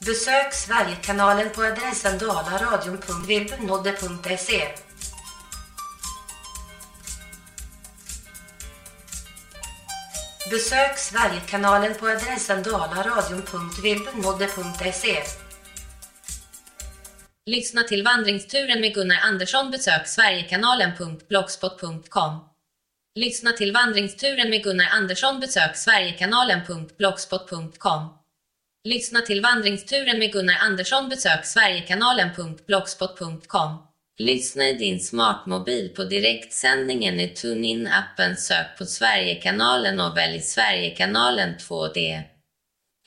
Besök Sverigekanalen på adressen dalaradion.webnodde.se Besök Sverigekanalen på adressen dalaradion.webnodde.se Lyssna till vandringsturen med Gunnar Andersson. Besök sverigekanalen.blogspot.com. Lyssna till vandringsturen med Gunnar Andersson. Besök sverigekanalen.blogspot.com. Lyssna till vandringsturen med Gunnar Andersson. Besök sverigekanalen.blogspot.com. Lyssna i din smartmobil på direktsändningen i TuneIn-appen. Sök på Sverigekanalen och välj Sverigekanalen 2D.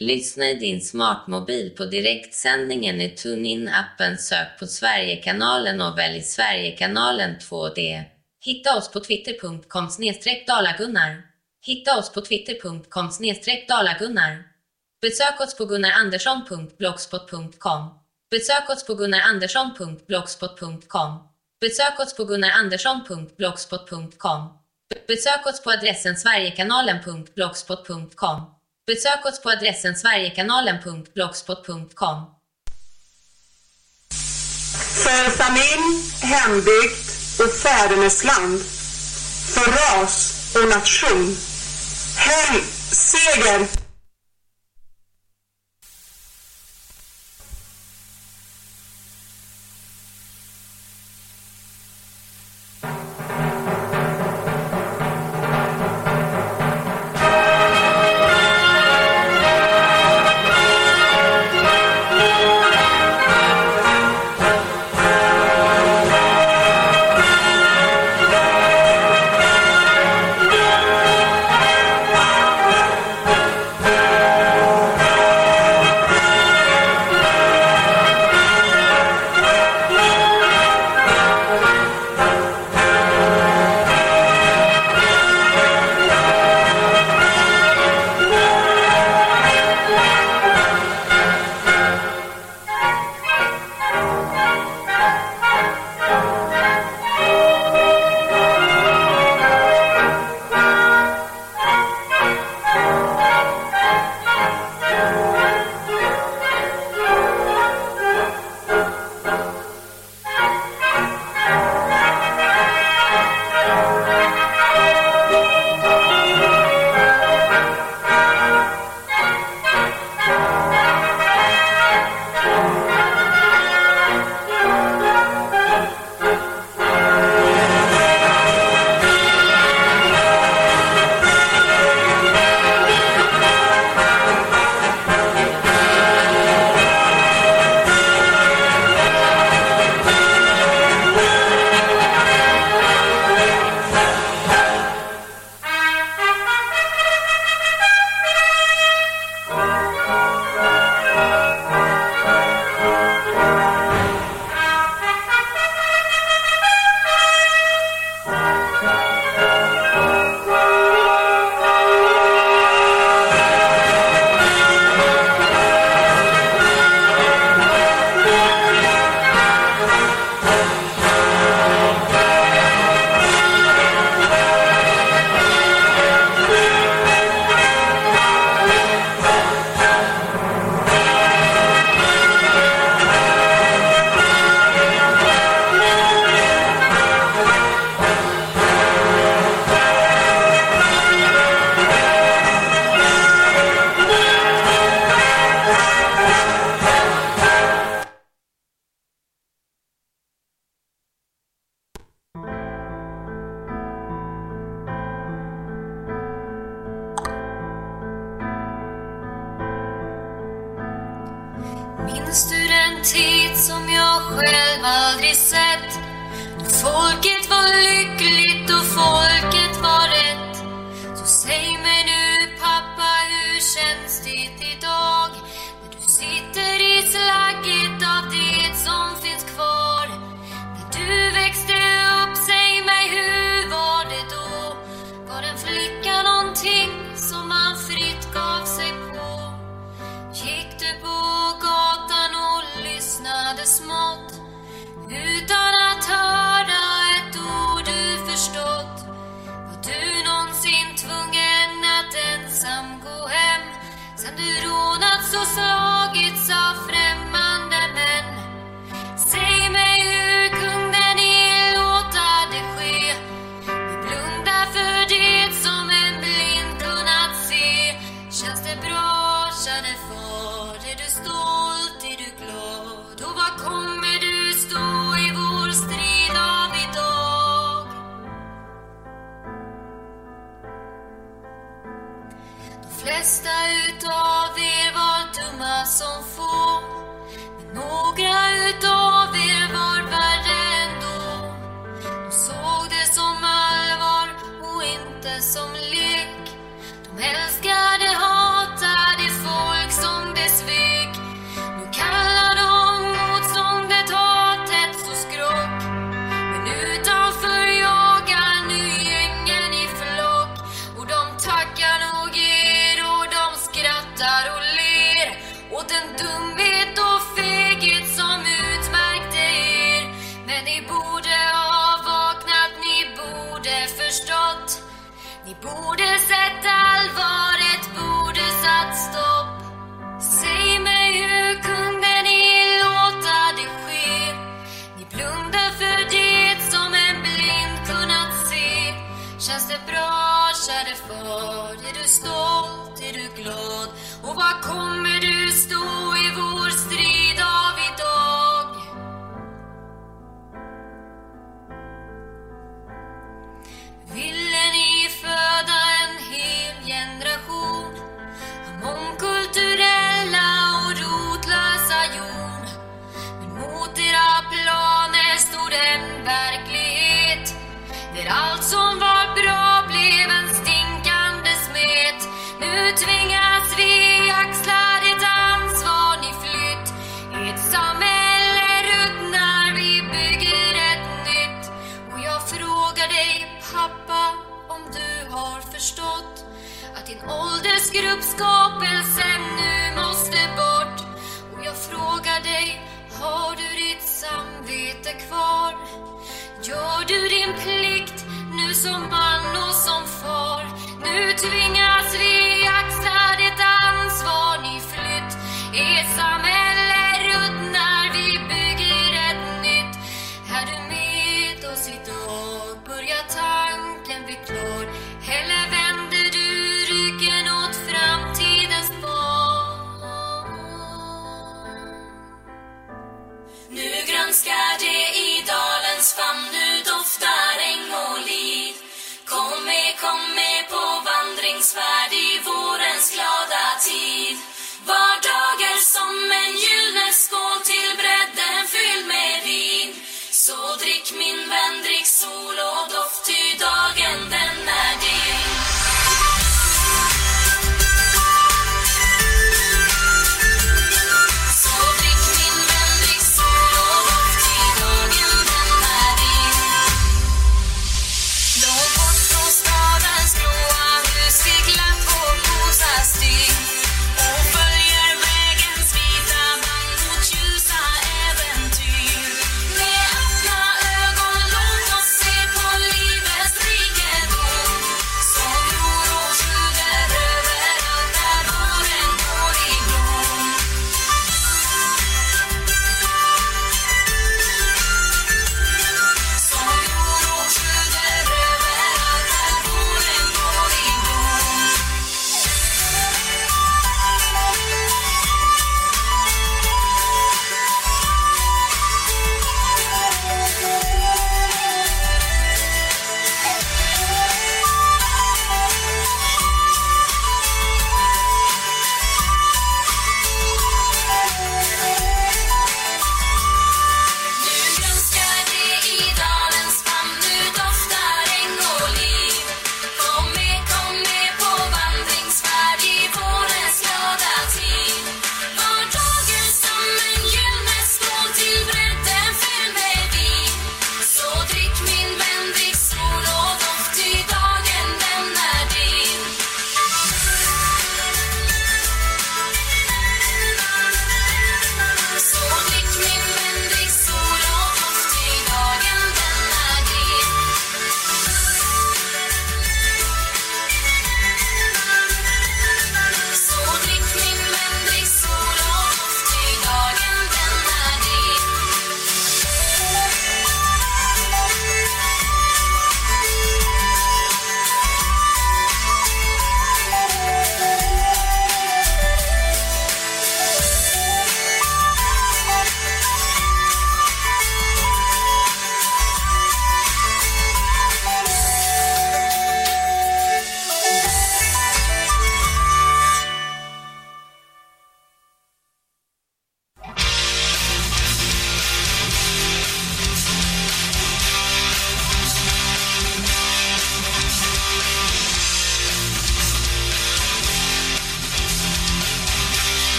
Lyssna i din smartmobil på direktsändningen i TuneIn-appen. Sök på Sverigekanalen och välj Sverigekanalen 2D. Hitta oss på twitter.com dalagunnar. Hitta oss på twitter.com dalagunnar. Besök oss på gunnarandersson.blogspot.com. Besök oss på gunnarandersson.blogspot.com. Besök oss på gunnarandersson.blogspot.com. Besök oss på adressen sverigekanalen.blogspot.com. Besök oss på adressen sverigekanalen.blogspot.com. För familj, hembygd och fädernesland. För ras och nation. Helg, seger!